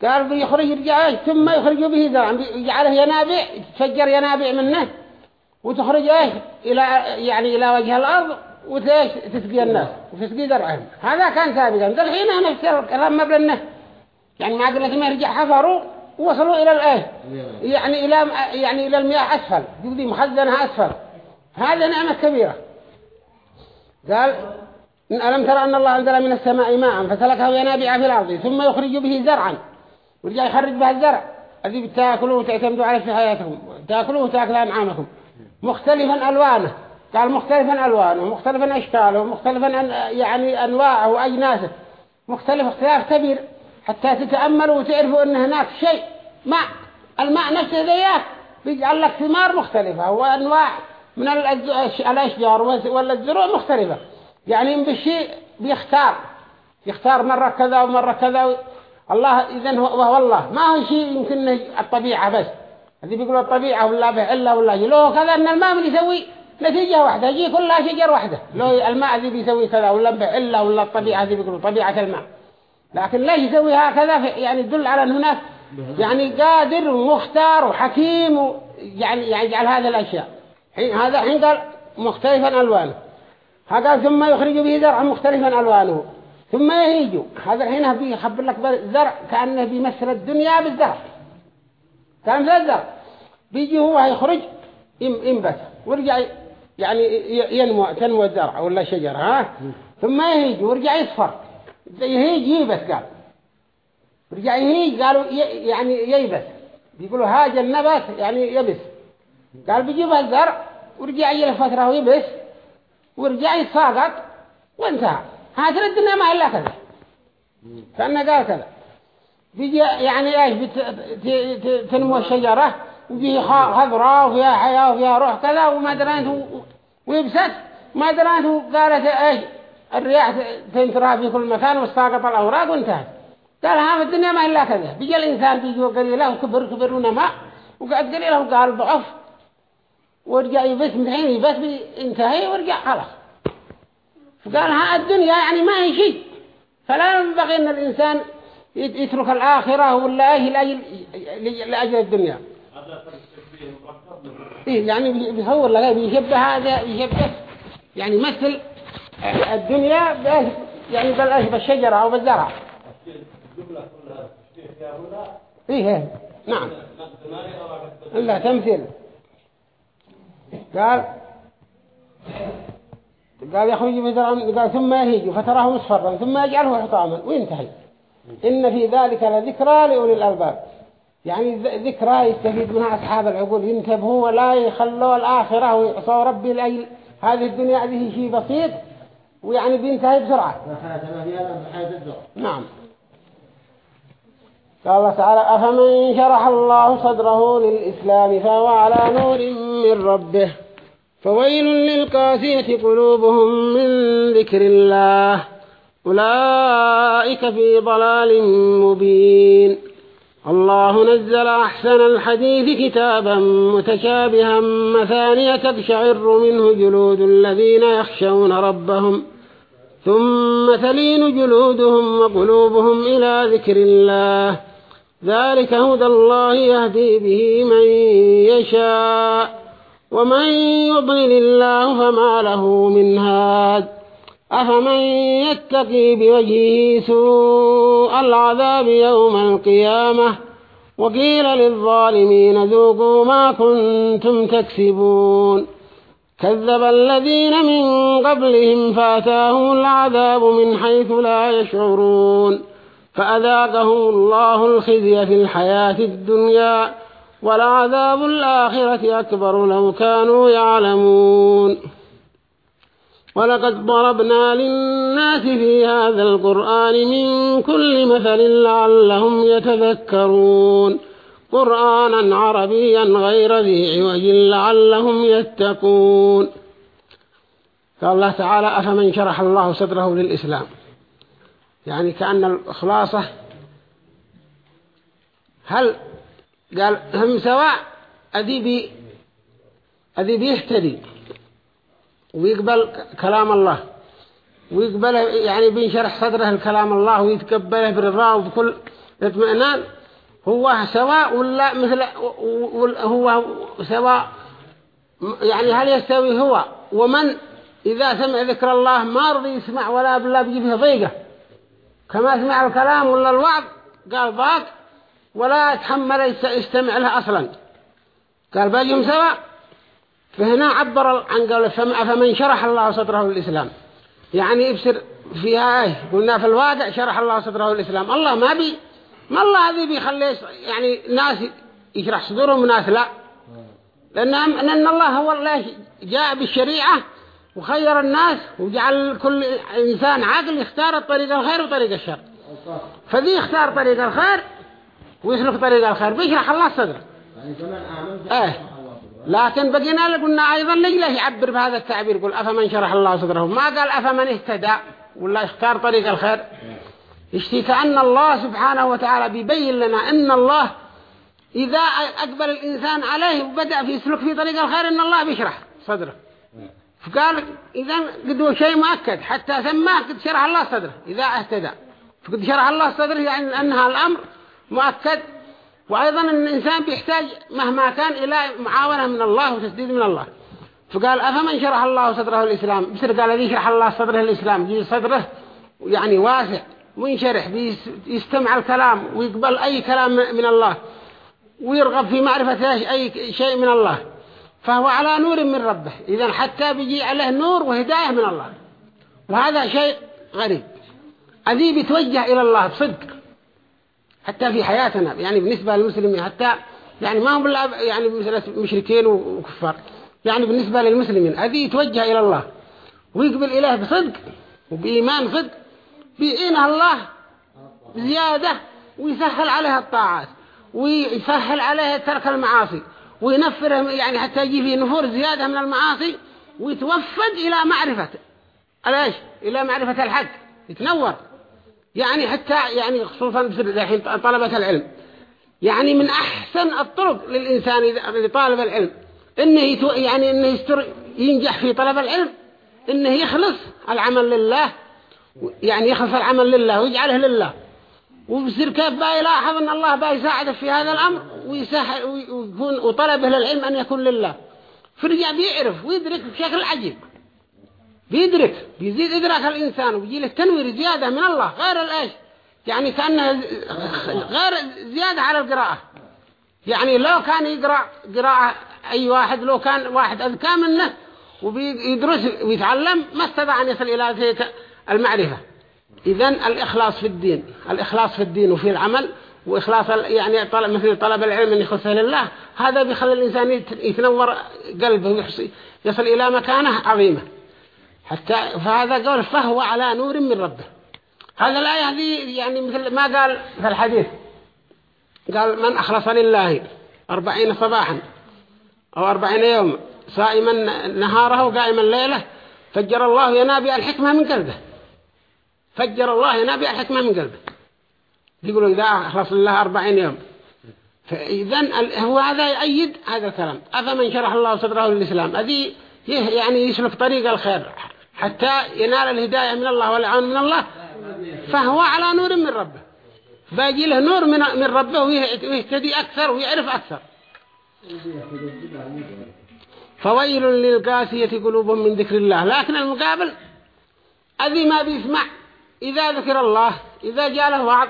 قال بيخرج يرجع ثم يخرج به زرع. يجعله ينابيع تفجر ينابيع منه. وتخرج إيش؟ إلى يعني إلى وجه الأرض وتيش تسقي الناس وتسقي زرعهم. هذا كان سابقا. الحين نفس الكلام مبلنه يعني ما قلت ما يرجع حفروا وصلوا إلى الايه يعني إلى يعني إلى المياه أسفل. دي مخزنها أسفل. هذه نعمة كبيرة. قال ألم ترى أن الله أنزل من السماء ماء فسلكه ينابيع في الأرض ثم يخرج به زرعا ورجع يخرج به الزرع. الذي بتاكلوه وتعتمدوا عليه في حياتكم تاكلوه وتأكل أنعامكم. مختلفا ألوانه. قال مختلفا ألوانه مختلفا أشكاله مختلفا يعني أنواعه وأجناسه. مختلف اختلاف كبير. حتى تتأملوا وتعرفوا أن هناك شيء ماء. الماء نفسه ذيك بيجعل لك ثمار مختلفة وأنواع. من الأشجار ولا الزروع مختلفة. يعني بالشيء بيختار. يختار مرة كذا ومرة كذا. الله إذن هو والله ما هو شيء يمكن الطبيعة بس. هذه بيقولوا الطبيعة ولا إلا ولا لو كذا أن الماء بيسوي نتيجة واحدة. يجي كلها شجر واحدة. لو الماء ذي بيسوي كذا ولا إلا ولا الطبيعة ذي بيقولوا طبيعة الماء. لكن ليش يسوي هكذا؟ يعني يدل على أن هناك يعني قادر ومختار وحكيم يعني يعني يجعل هذه الأشياء. هذا حين قال مختلفا ألوانه. هذا ثم يخرج به زرع مختلفا ألوانه. ثم يهيج. هذا الحين بيخبر لك زرع كأنه بيمثل الدنيا بالزرع. كان في الزرع. بيجي هو يخرج ينبت. ورجع يعني ينمو تنمو الزرع ولا شجر ها؟ ثم يهيج ورجع يصفر. يهيج ييبس قال. ورجع يهيج قالوا يعني ييبس بيقولوا هاج النبات يعني يبس. قال بيجيب الزرع ورجع يجي فترة ويبس ورجع يتساقط وانتهى. هذا الدنيا ما إلا كذا. فأنا قال كذا. بيجي يعني إيش؟ تنمو الشجرة وفيه خضراء وفيها حياة وفيها روح كذا وما درانت ويبسط ما درانت قالت إيش؟ الرياح تنترى في كل مكان واستاقط الأوراق وانتهت. قال ها في الدنيا ما إلا كذا. بيجي الإنسان بيجي قليله وكبر كبر ونما. وقعد قليله وقال ضعف. ورجع يبس من حين يبس انتهي ورجع خلاص. فقال ها الدنيا يعني ما هي شيء. فلا ينبغي أن الإنسان يترك الآخرة ولا إيه لأجل, لأجل الدنيا. إيه يعني بيصور لك بيشبه هذا بيشبه يعني مثل الدنيا يعني بالأشبه الشجرة أو بالزرع. إيه, نعم. إلا تمثيل. قال قال يخرج بزرع قال ثم يهيج فتراه مصفرا ثم يجعله حطاما وينتهي. إن في ذلك لذكرى لأولي الألباب. يعني ذكرى يستفيد منها أصحاب العقول ينتبهوا ولا يخلوا الآخرة ويعصوا ربي لأجل هذه الدنيا هذه شيء بسيط ويعني بينتهي بسرعة. نعم. قال الله تعالى أفمن شرح الله صدره للإسلام فهو على نور من ربه. فويل للقاسية قلوبهم من ذكر الله. أولئك في ضلال مبين. الله نزل أحسن الحديث كتابا متشابها مثانية تقشعر منه جلود الذين يخشون ربهم. ثم تلين جلودهم وقلوبهم إلى ذكر الله. ذلك هدى الله يهدي به من يشاء. ومن يضلل الله فما له من هاد أفمن يتقي بوجهه سوء العذاب يوم القيامة وقيل للظالمين ذوقوا ما كنتم تكسبون كذب الذين من قبلهم فأتاهم العذاب من حيث لا يشعرون فأذاقهم الله الخزي في الحياة الدنيا ولعذاب الآخرة أكبر لو كانوا يعلمون. ولقد ضربنا للناس في هذا القرآن من كل مثل لعلهم يتذكرون. قرآنا عربيا غير ذي عوج لعلهم يتقون. قال الله تعالى أفمن شرح الله صدره للإسلام؟ يعني كأن الخلاصة هل قال هم سواء أذي بي أذي بيهتدي ويقبل كلام الله. ويقبله يعني بينشرح صدره الكلام الله ويتقبله برضاه وبكل اطمئنان. هو سواء ولا مثل هو سواء يعني هل يستوي هو؟ ومن إذا سمع ذكر الله ما رضي يسمع ولا بالله بيجي فيه ضيقة. كما سمع الكلام ولا الوعظ قال ضاق. ولا يتحمل يستمع له أصلا. قال بيجهم سواء فهنا عبر عن قول فمن شرح الله صدره للإسلام. يعني يبصر فيها آية قلنا في الواقع شرح الله صدره للإسلام. الله ما بي ما الله هذي بيخلي يعني ناس يشرح صدورهم ناس لا. لأن, لأن الله هو الله جاء بالشريعة وخير الناس وجعل كل إنسان عاقل يختار الطريق الخير وطريق الشر. فذي يختار طريق الخير ويسلك طريق الخير بيشرح الله صدره يعني إيه. لكن بقينا قلنا أيضا لجله يعبر بهذا التعبير؟ يقول أفمن شرح الله صدره؟ ما قال أفمن اهتدى. ولا اختار طريق الخير. يشتي كأن الله سبحانه وتعالى بيبين لنا أن الله إذا أقبل الإنسان عليه وبدأ في سلوك في طريق الخير أن الله بيشرح صدره. فقال إذا قد شيء مؤكد حتى سماه قد شرح الله صدره إذا اهتدى. فقد شرح الله صدره يعني أنها الأمر. مؤكد. وأيضا أن الإنسان بيحتاج مهما كان إلى معاونة من الله وتسديد من الله. فقال أفمن شرح الله صدره الإسلام؟ بسر قال الذي شرح الله صدره الإسلام؟ جي صدره يعني واسع وينشرح يستمع الكلام ويقبل أي كلام من الله ويرغب في معرفة أي شيء من الله. فهو على نور من ربه. إذا حتى بيجي عليه نور وهداية من الله. وهذا شيء غريب. أذي بيتوجه إلى الله بصدق. حتى في حياتنا يعني بالنسبة للمسلمين حتى يعني ما هم يعني مشركين وكفار. يعني بالنسبة للمسلمين هذه يتوجه إلى الله. ويقبل إله بصدق وبإيمان صدق بإينه الله زيادة ويسهل عليها الطاعات ويسهل عليها ترك المعاصي وينفر يعني حتى يجي فيه نفور زيادة من المعاصي ويتوفد إلى معرفة الايش إلى معرفة الحق يتنور. يعني حتى يعني خصوصا الحين طلبة العلم. يعني من أحسن الطرق للإنسان لطالب العلم. إنه يعني إنه يستر ينجح في طلب العلم. إنه يخلص العمل لله. يعني يخلص العمل لله ويجعله لله. وبصير كيف بقى يلاحظ أن الله بقى يساعده في هذا الأمر ويسهل ويكون وطلبه للعلم أن يكون لله. فرجع بيعرف ويدرك بشكل عجيب. بيدرك بيزيد إدراك الإنسان وبيجي له تنوير زيادة من الله غير الإيش؟ يعني كأنه غير زيادة على القراءة. يعني لو كان يقرأ قراءة أي واحد لو كان واحد أذكى منه وبيدرس ويتعلم ما استطاع أن يصل إلى ذلك المعرفة. إذن الإخلاص في الدين الإخلاص في الدين وفي العمل وإخلاص يعني طلب مثل طلب العلم أن يخلصه لله هذا بيخلي الإنسان يتنور قلبه ويصل إلى مكانة عظيمة. حتى فهذا قول فهو على نور من ربه. هذا الآية هذه يعني مثل ما قال في الحديث قال من أخلص لله أربعين صباحا أو أربعين يوم صائما نهاره وقائما ليلة فجر الله ينابع الحكمة من قلبه. فجر الله ينابع الحكمة من قلبه. يقولوا إذا أخلص لله أربعين يوم. فإذن هو هذا يأيد هذا الكلام. أفمن شرح الله صدره للإسلام؟ هذه يعني يسلك طريق الخير. حتى ينال الهداية من الله والعون من الله فهو على نور من ربه. باقي له نور من من ربه ويهتدي أكثر ويعرف أكثر. فويل للقاسية قلوبهم من ذكر الله. لكن المقابل الذي ما بيسمع إذا ذكر الله إذا جاء له وعظ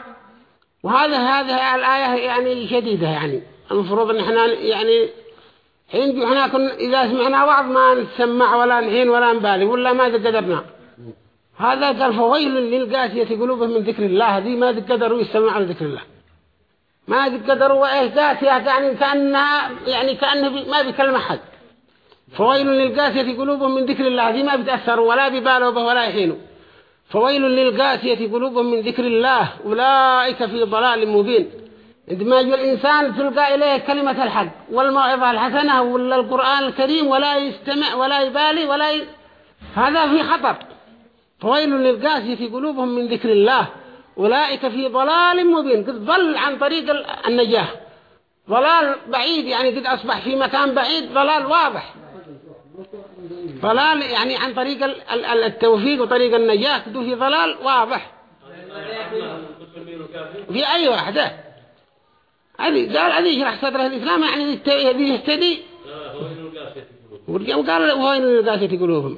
وهذا هذه الآية يعني شديدة يعني. المفروض إن إحنا يعني حين إحنا كنا إذا سمعنا وعظ ما نسمع ولا نحين ولا نبالي ولا ما قدرنا هذا قال فويل للقاسية قلوبهم من ذكر الله. هذه ما قدروا يسمعوا ذكر الله. ما قدروا وإيه قاسية يعني كأنها يعني كأنه ما بيكلم أحد. فويل للقاسية قلوبهم من ذكر الله. هذه ما بتأثروا ولا ببالوا به ولا يحينوا فويل للقاسية قلوبهم من ذكر الله. أولئك في ضلال مبين. عندما يجي الإنسان تلقى إليه كلمة الحق والموعظة الحسنة ولا القرآن الكريم ولا يستمع ولا يبالي ولا ي... هذا في خطر. فويل للقاسية قلوبهم من ذكر الله. أولئك في ضلال مبين. قد ضل عن طريق النجاة ضلال بعيد يعني قد أصبح في مكان بعيد ضلال واضح. ضلال يعني عن طريق التوفيق وطريق النجاة كده في ضلال واضح. في أي واحدة هذه قال هذه يشرح صدره الإسلام يعني هذه يهتدي. وقال وين القاسية قلوبهم؟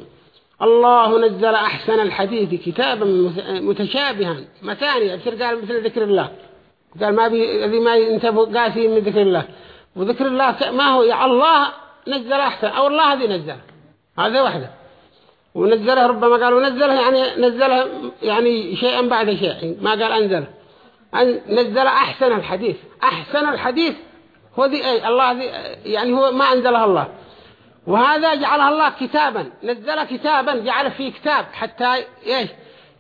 الله نزل أحسن الحديث كتابا متشابها. مثاني يصير قال مثل ذكر الله. قال ما بي الذي ما ينتبه قاسي من ذكر الله. وذكر الله ما هو؟ يا الله نزل أحسن أو الله هذه نزل. هذا واحدة ونزله ربما قالوا نزله يعني نزله يعني شيئا بعد شيء. ما قال أنزله. أن نزل أحسن الحديث. أحسن الحديث هو ذي الله ذي يعني هو ما أنزله الله. وهذا جعله الله كتابا. نزل كتابا جعل فيه كتاب حتى إيش؟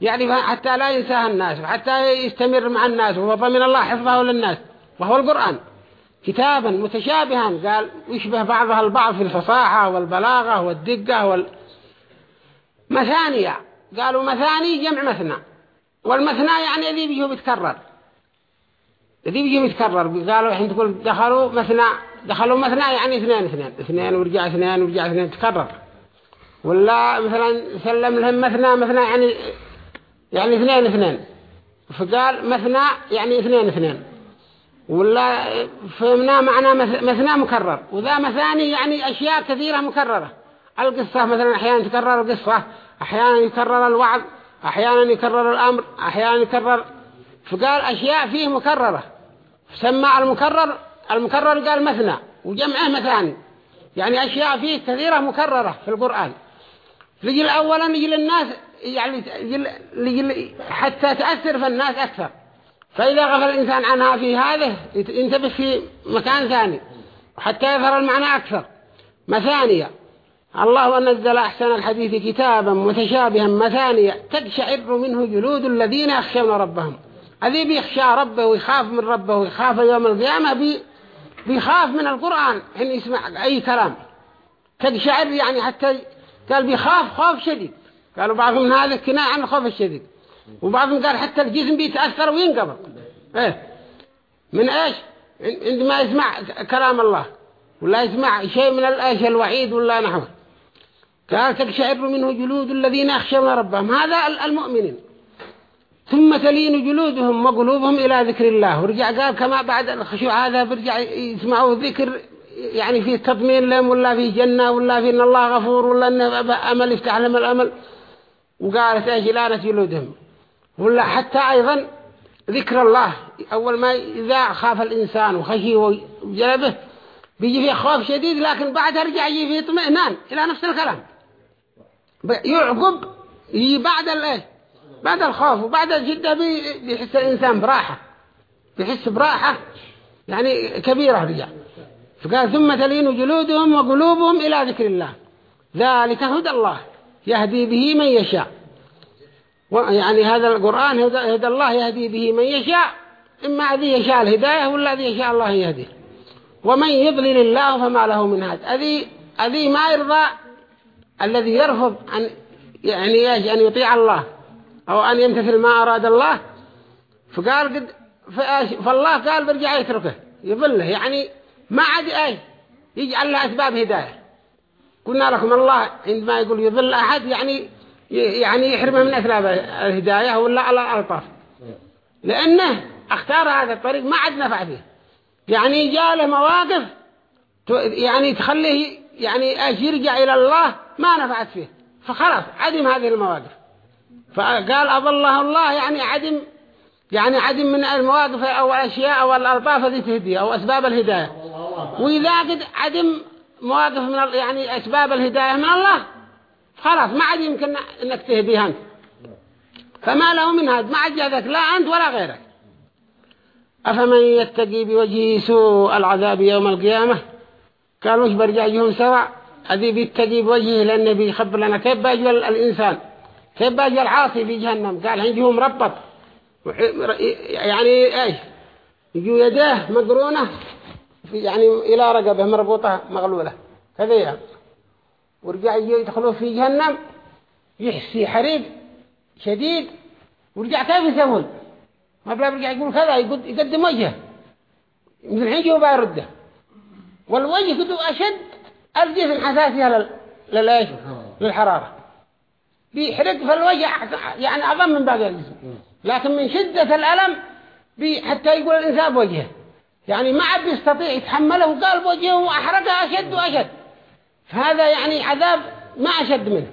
يعني حتى لا ينساه الناس حتى يستمر مع الناس وضمن الله حفظه للناس. وهو القرآن. كتابا متشابها. قال يشبه بعضها البعض في الفصاحة والبلاغة والدقة وال... مثانية. قالوا مثاني جمع مثنى. والمثنى يعني الذي بيجوا بيتكرر. الذي بيجوا بيتكرر قالوا الحين تقول دخلوا مثنى دخلوا مثنى يعني اثنين اثنين اثنين ورجع اثنين ورجع اثنين تكرر. ولا مثلا سلم لهم مثنى مثنى يعني يعني اثنين اثنين. فقال مثنى يعني اثنين اثنين. ولا فهمنا معنى مثنى مكرر. وذا مثاني يعني أشياء كثيرة مكررة. القصة مثلا أحيانا تكرر القصة أحيانا يكرر الوعظ أحيانا يكرر الأمر أحيانا يكرر. فقال أشياء فيه مكررة. سمع المكرر المكرر قال مثنى وجمعه مثاني. يعني أشياء فيه كثيرة مكررة في القرآن. لجل أولا يجي للناس يعني يجي حتى تأثر في الناس أكثر. فإذا غفل الإنسان عنها في هذه ينتبه في مكان ثاني. حتى يظهر المعنى أكثر. مثانية. الله نزل أحسن الحديث كتابا متشابها. مثانية تقشعر منه جلود الذين يخشون ربهم. الذي بيخشى ربه ويخاف من ربه ويخاف يوم القيامة بي بيخاف من القرآن. حين يسمع أي كلام. تقشعر يعني حتى قال بيخاف خوف شديد. قالوا بعضهم هذا كناية عن الخوف الشديد. وبعضهم قال حتى الجسم بيتأثر وينقبض إيه. من إيش؟ عندما يسمع كلام الله. ولا يسمع شيء من الآية الوعيد ولا نحوه. قال تقشعر منه جلود الذين يخشون ربهم. هذا المؤمنين. ثم تلين جلودهم وقلوبهم إلى ذكر الله. ورجع قال كما بعد الخشوع هذا برجع يسمعوا ذكر يعني فيه تضمين لهم ولا فيه جنة ولا فيه إن الله غفور ولا إنه أمل يفتح لهم الأمل. وقالت لانت جلودهم؟ ولا حتى أيضا ذكر الله. أول ما إذا خاف الإنسان وخشي وجلبه بيجي فيه خوف شديد لكن بعد رجع يجي فيه اطمئنان إلى نفس الكلام. يعقب بعد الايه بعد الخوف وبعد الجدة بيحس الإنسان براحة. بيحس براحة يعني كبيرة رجع فقال ثم تلين جلودهم وقلوبهم إلى ذكر الله. ذلك هدى الله يهدي به من يشاء. يعني هذا القرآن هدى, الله يهدي به من يشاء. إما الذي يشاء الهداية ولا الذي يشاء الله يهديه. ومن يضلل الله فما له من هذا أذي, أذي ما يرضى الذي يرفض أن يعني أن يطيع الله. أو أن يمتثل ما أراد الله فقال قد فالله قال برجع يتركه يضله يعني ما عاد إيه يجعل له أسباب هداية. قلنا لكم الله عندما يقول يضل أحد يعني يعني يحرمه من أسباب الهداية ولا على الألطاف لأنه اختار هذا الطريق ما عاد نفع فيه. يعني جاء له مواقف يعني تخليه يعني يرجع إلى الله ما نفعت فيه. فخلاص عدم هذه المواقف. فقال أضله الله يعني عدم يعني عدم من المواقف أو الأشياء أو الألطاف التي تهدي أو أسباب الهداية. وإذا قد عدم مواقف من يعني أسباب الهداية من الله. خلاص ما عاد يمكن أنك تهديها أنت. فما له من هذا ما عاد جاءك لا أنت ولا غيرك. أفمن يتقي بوجهه سوء العذاب يوم القيامة؟ قالوا برجع يهم سوا؟ هذه بيتقي بوجهه لأنه بيخبر لنا كيف باجي الإنسان؟ كيف باجي العاصي في جهنم؟ قال عندهم مربط. يعني إيش؟ يجوا يديه مقرونة يعني إلى رقبة مربوطة مغلولة. كذا يعني. ورجع يدخلوا في جهنم يحسي حريق شديد ورجع كيف يسوون؟ ما بلا برجع يقول كذا يقدم وجهه. مثل الحين جوا بارده والوجه كده أشد الجسم حساسية للإيش؟ للحرارة. بيحرق في الوجه يعني أعظم من باقي الجسم لكن من شدة الألم حتى يقول الإنسان بوجهه. يعني ما عاد يستطيع يتحمله وقال بوجهه وأحرقها أشد وأشد. فهذا يعني عذاب ما أشد منه.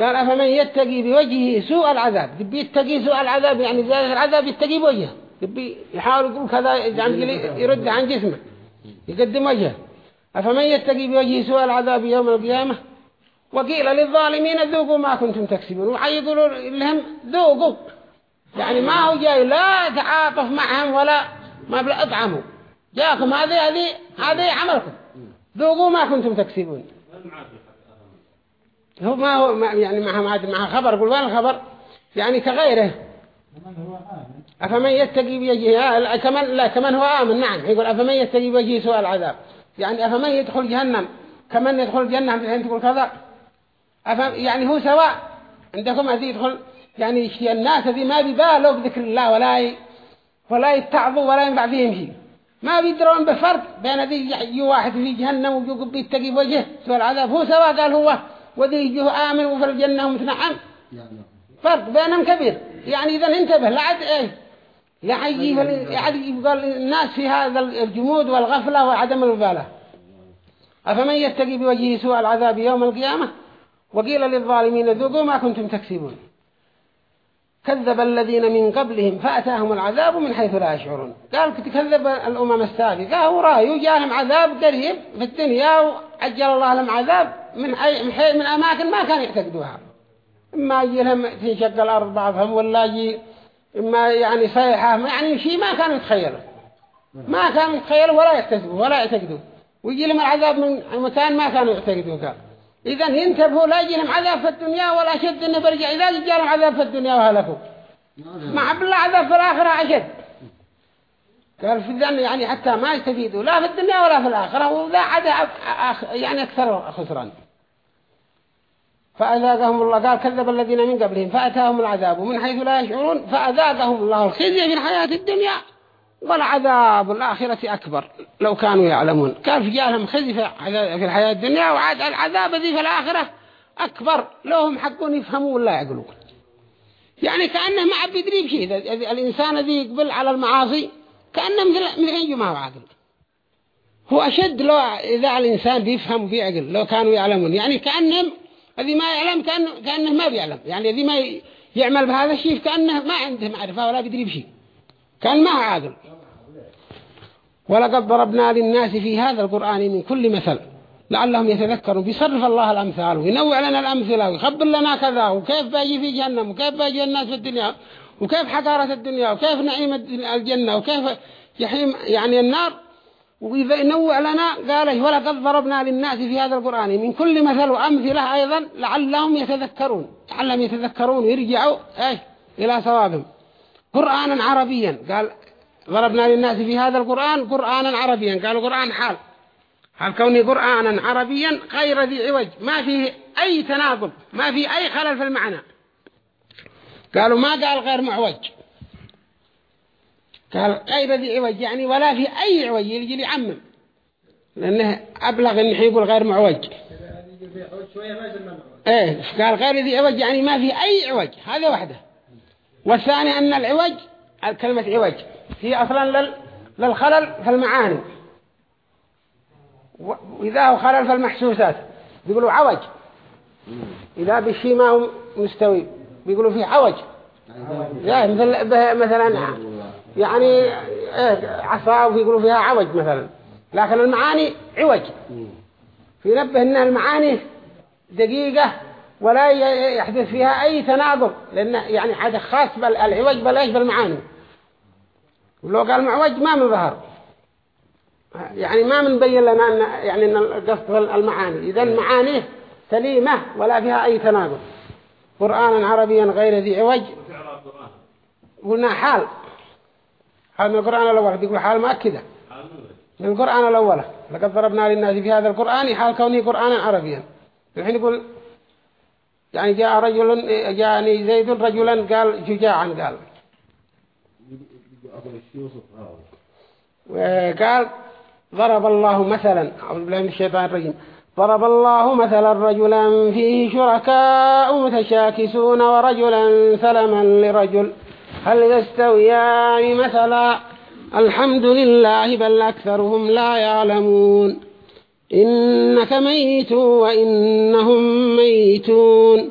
قال أفمن يتقي بوجهه سوء العذاب؟ يبي يتقي سوء العذاب يعني زيادة العذاب يتقي بوجهه. يبي يحاول يقول كذا يرد عن جسمه يقدم وجهه. أفمن يتقي بوجهه سوء العذاب يوم القيامة؟ وقيل للظالمين ذوقوا ما كنتم تكسبون. وحيقولوا لهم ذوقوا. يعني ما هو جاي لا تعاطف معهم ولا ما بلا اطعموا. جاكم هذه هذه هذه عملكم. ذوقوا ما كنتم تكسبون. هو ما هو ما يعني مع مع خبر قول وين الخبر؟ يعني كغيره. أفمن يتقي بوجهه؟ كمان لا كمان هو آمن؟ نعم. يقول أفمن يتقي بوجهه سوء العذاب؟ يعني أفمن يدخل جهنم؟ كمان يدخل الجنة الحين تقول كذا؟ أفهم؟ يعني هو سواء عندكم هذه يدخل يعني الناس هذه ما بيبالوا بذكر الله ولا ي... ولا يتعظوا ولا ينفع فيهم شيء. ما بيدرون بفرق بين ذي يجي واحد في جهنم ويقول بيتقي بوجهه سوء العذاب. هو سواء قال هو وذي يجيه آمن وفي الجنة ومتنعم. فرق بينهم كبير. يعني إذا انتبه لا عاد إيه؟ لا حيجي يقول الناس في هذا الجمود والغفلة وعدم البالة أفمن يتقي بوجهه سوء العذاب يوم القيامة؟ وقيل للظالمين ذوقوا ما كنتم تكسبون. كذب الذين من قبلهم فأتاهم العذاب من حيث لا يشعرون. قال تكذب الأمم السابقة. هو رأيه جاهم عذاب قريب في الدنيا وعجل الله لهم عذاب من, أي من أماكن ما كانوا يعتقدوها. إما يجي لهم تنشق الأرض بعضهم ولا يجي إما يعني صيحة يعني شيء ما كانوا يتخيلوا. ما كانوا يتخيلوا ولا يكتسبوا ولا يعتقدوا. ويجي لهم العذاب من مكان ما كانوا يعتقدوا. قال. إذا ينتبهوا لا يجي لهم عذاب في الدنيا ولا شد إنه برجع. إذا جاء لهم عذاب في الدنيا وهلكوا. ما حب الله عذاب في الآخرة أشد. قال في الذن يعني حتى ما يستفيدوا. لا في الدنيا ولا في الآخرة. وذا عذاب يعني أكثر خسران. فأذاقهم الله. قال كذب الذين من قبلهم. فأتاهم العذاب. من حيث لا يشعرون فأذاقهم الله. الخزي في الحياة الدنيا. والعذاب الآخرة أكبر لو كانوا يعلمون. كان في جالهم خزي في الحياة الدنيا وعاد العذاب ذي في الآخرة أكبر. لهم حقون يفهموا ولا يعقلون يعني كأنه ما عبد يدري بشيء الإنسان الذي يقبل على المعاصي كأنه مثل مثل ما هو عاقل هو أشد لو إذا الإنسان بيفهم وبيعقل لو كانوا يعلمون. يعني كأنهم الذي ما يعلم كأنه, كأنه ما بيعلم. يعني الذي ما يعمل بهذا الشيء كأنه ما عنده معرفة ولا بيدري بشيء كان ما هو عاقل ولقد ضربنا للناس في هذا القرآن من كل مثل لعلهم يتذكرون. بيصرف الله الأمثال وينوع لنا الأمثلة ويخبر لنا كذا وكيف باجي في جهنم وكيف باجي الناس في الدنيا وكيف حقارة الدنيا وكيف نعيم الجنة وكيف يحيم يعني النار. وإذا نوع لنا قال إيه، ولقد ضربنا للناس في هذا القرآن من كل مثل وأمثلة أيضا لعلهم يتذكرون. لعلهم يتذكرون ويرجعوا إيش إلى صوابهم قرآنا عربيا قال ضربنا للناس في هذا القرآن قرآنا عربيا قال القرآن حال. حال كوني قرآنا عربيا غير ذي عوج؟ ما فيه أي تناقض ما فيه أي خلل في المعنى. قالوا ما قال غير معوج. قال غير ذي عوج يعني ولا في أي عوج يجي يعمم لأنه أبلغ إنه يقول غير معوج. إيه قال غير ذي عوج يعني ما في أي عوج هذا واحدة والثاني أن العوج كلمة عوج. هي أصلا للخلل في المعاني. وإذا هو خلل في المحسوسات بيقولوا عوج. إذا بالشيء ما هو مستوي بيقولوا فيه عوج. يعني مثل مثلا يعني إيه عصا ويقولوا فيها عوج مثلا. لكن المعاني عوج. في نبه إن المعاني دقيقة ولا يحدث فيها أي تناظر لأن يعني هذا خاص بالعوج بلاش بالمعاني. ولو قال معوج ما من ظهر يعني ما من بين لنا أن يعني أن القصد المعاني. إذا المعاني سليمة ولا فيها أي تناقض. قرآنا عربيا غير ذي عوج. قلنا حال. حال من القرآن الأول. يقول حال مؤكدة. من القرآن الأول. لقد ضربنا للناس في هذا القرآن حال كوني قرآنا عربيا. الحين يقول يعني جاء رجل جاءني زيد رجلا قال شجاعا قال. وقال ضرب الله مثلا أعوذ بالله من الشيطان الرجيم. ضرب الله مثلا رجلا فيه شركاء متشاكسون ورجلا سلما لرجل. هل يستويان مثلا؟ الحمد لله بل أكثرهم لا يعلمون. إنك ميت وإنهم ميتون.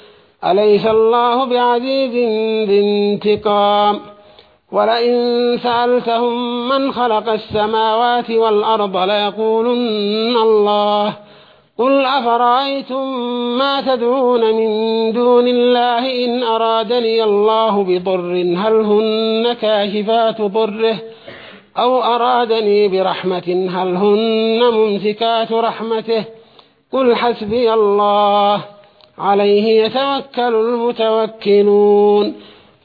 أليس الله بعزيز ذي انتقام؟ ولئن سألتهم من خلق السماوات والأرض ليقولن الله. قل أفرأيتم ما تدعون من دون الله إن أرادني الله بضر؟ هل هن كاشفات ضره؟ أو أرادني برحمة؟ هل هن ممسكات رحمته؟ قل حسبي الله. عليه يتوكل المتوكلون.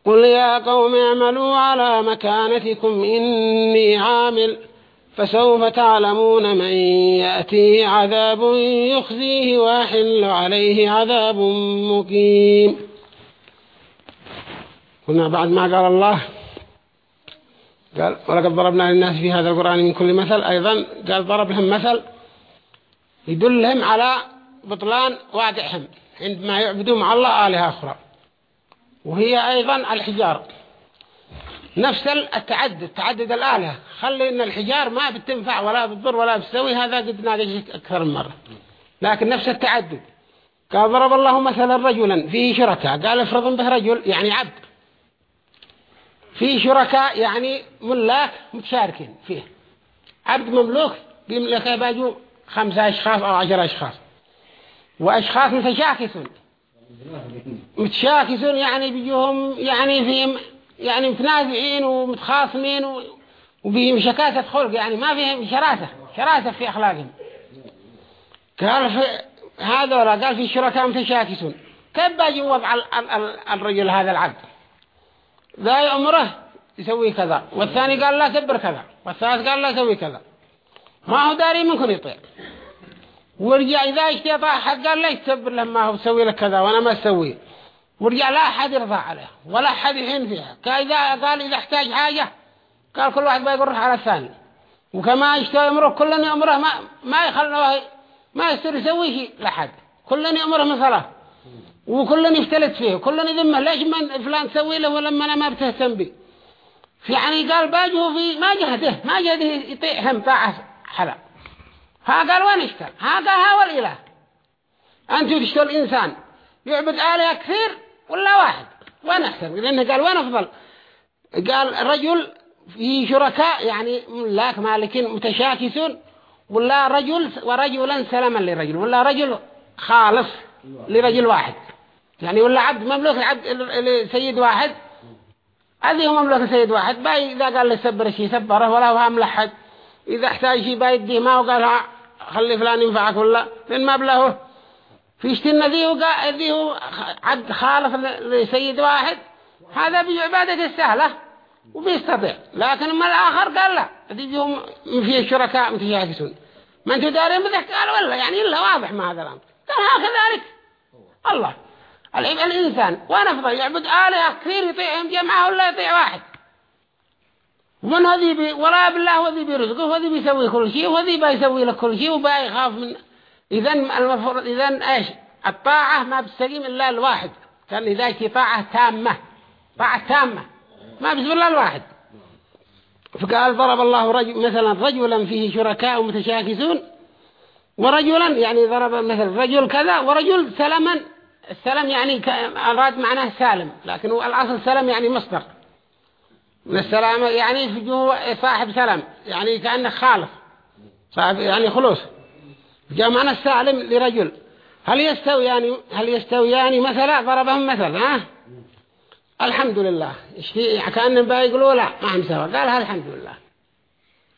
قل يا قوم اعملوا على مكانتكم إني عامل فسوف تعلمون من يأتي عذاب يخزيه ويحل عليه عذاب مقيم. قلنا بعد ما قال الله قال ولقد ضربنا للناس في هذا القرآن من كل مثل. أيضا قال ضرب لهم مثل يدلهم على بطلان واقعهم عندما يعبدوا مع الله آلهة أخرى. وهي أيضا الحجار. نفس التعدد تعدد الآلهة. خلي إن الحجار ما بتنفع ولا بتضر ولا بتسوي هذا قد ناقش أكثر من مرة. لكن نفس التعدد. قال ضرب الله مثلا رجلا فيه شركاء. قال افرض به رجل يعني عبد. فيه شركاء يعني ملاك متشاركين فيه. عبد مملوك بيملكه باجو خمسة أشخاص أو عشر أشخاص. وأشخاص متشاكسون. متشاكسون يعني بيجوهم يعني فيهم يعني متنازعين ومتخاصمين وبيهم شكاسة خلق يعني ما فيهم شراسة شراسة في أخلاقهم. قال في هذا قال في شركاء متشاكسون. كيف باجي وضع الرجل هذا العبد؟ ذا يأمره يسوي كذا والثاني قال لا كبر كذا والثالث قال لا يسوي كذا. ما هو داري منكم يطيع. ورجع إذا اشتي طاع حد قال لا يتبر له ما هو سوي لك كذا وأنا ما أسوي ورجع لا أحد يرضى عليه ولا أحد يحين فيها. كإذا قال إذا احتاج حاجة قال كل واحد بيقول على الثاني. وكما يشتوي أمره كلنا أمره ما ما يخلوه ما يصير يسوي شيء لحد كلنا أمره من صلاة. وكلنا يفتلت فيه. كلنا ذمه ليش من فلان تسوي له ولما أنا ما بتهتم به؟ يعني قال باجه في ما جهده. ما جهده يطيع هم طاعة حلا ها قال وين ها قال ها والإله أنتوا تشتوا الإنسان يعبد آلهة كثير ولا واحد؟ وين أحسن؟ لأنه قال وين أفضل؟ قال رجل في شركاء يعني ملاك مالكين متشاكسون ولا رجل ورجلا سلما لرجل ولا رجل خالص لرجل واحد. يعني ولا عبد مملوك العبد لسيد واحد. هذه هو مملوك سيد واحد؟ باي إذا قال له سبر شيء سبره ولا هو ملحد إذا احتاج شيء باي يديه ما وقال خلي فلان ينفعك ولا من مبلغه. في اشتنا ذي وقال ذي عبد خالص لسيد واحد. هذا بعبادة السهلة وبيستطيع. لكن ما الآخر قال لا. تجيهم في الشركاء متشاكسون ما أنتوا دارين بذلك قال ولا. يعني إلا واضح ما هذا الأمر. قال هكذلك الله. الإنسان وأنا أفضل يعبد آلهة كثير يطيعهم جمعة ولا يطيع واحد. ومن هذي بي ولا بالله هذي بيرزقه وهذي بيسوي كل شيء وهذي بيسوي لك كل شيء وبيخاف من إذا المفروض إذا إيش؟ الطاعة ما بتستقيم إلا الواحد. كان إذا طاعة تامة. طاعة تامة. ما بسم الله الواحد. فقال ضرب الله رجل مثلا رجلا فيه شركاء متشاكسون ورجلا يعني ضرب مثل رجل كذا ورجل سلما السلم يعني أراد معناه سالم لكن الأصل سلم يعني مصدر السلام يعني في صاحب سلام يعني كأنه خالص صاحب يعني خلوص. جاء معنى السالم لرجل هل يستويان هل يستويان مثلا؟ ضربهم مثل ها؟ الحمد لله كأنهم بيقولوا لا ما هم سوا. قال الحمد لله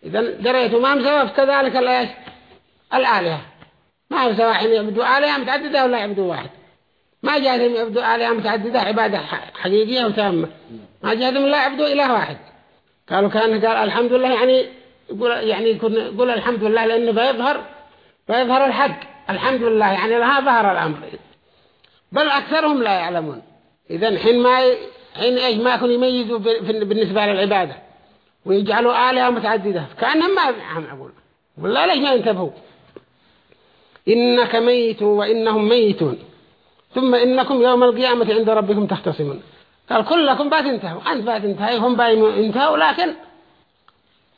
إذا دريتوا ما هم سوا فكذلك الآلهة. ما هم سوا حين يعبدوا آلهة متعددة ولا يعبدوا واحد. ما جاءهم يعبدوا آلهة متعددة عبادة حقيقية وتامة. ما جاءهم لا يعبدوا إله واحد. قالوا كان قال الحمد لله يعني يقول يعني يكون يقول الحمد لله لأنه بيظهر بيظهر الحق. الحمد لله يعني لها ظهر الأمر. بل أكثرهم لا يعلمون. إذا حين ما حين إيش؟ ما يكون يميزوا بالنسبة للعبادة. ويجعلوا آلهة متعددة. كأنهم ما أقول والله ليش ما ينتبهوا؟ إنك ميت وإنهم ميتون. ثم إنكم يوم القيامة عند ربكم تختصمون. قال كلكم بات انتهوا أنت بات انتهي هم انتهوا لكن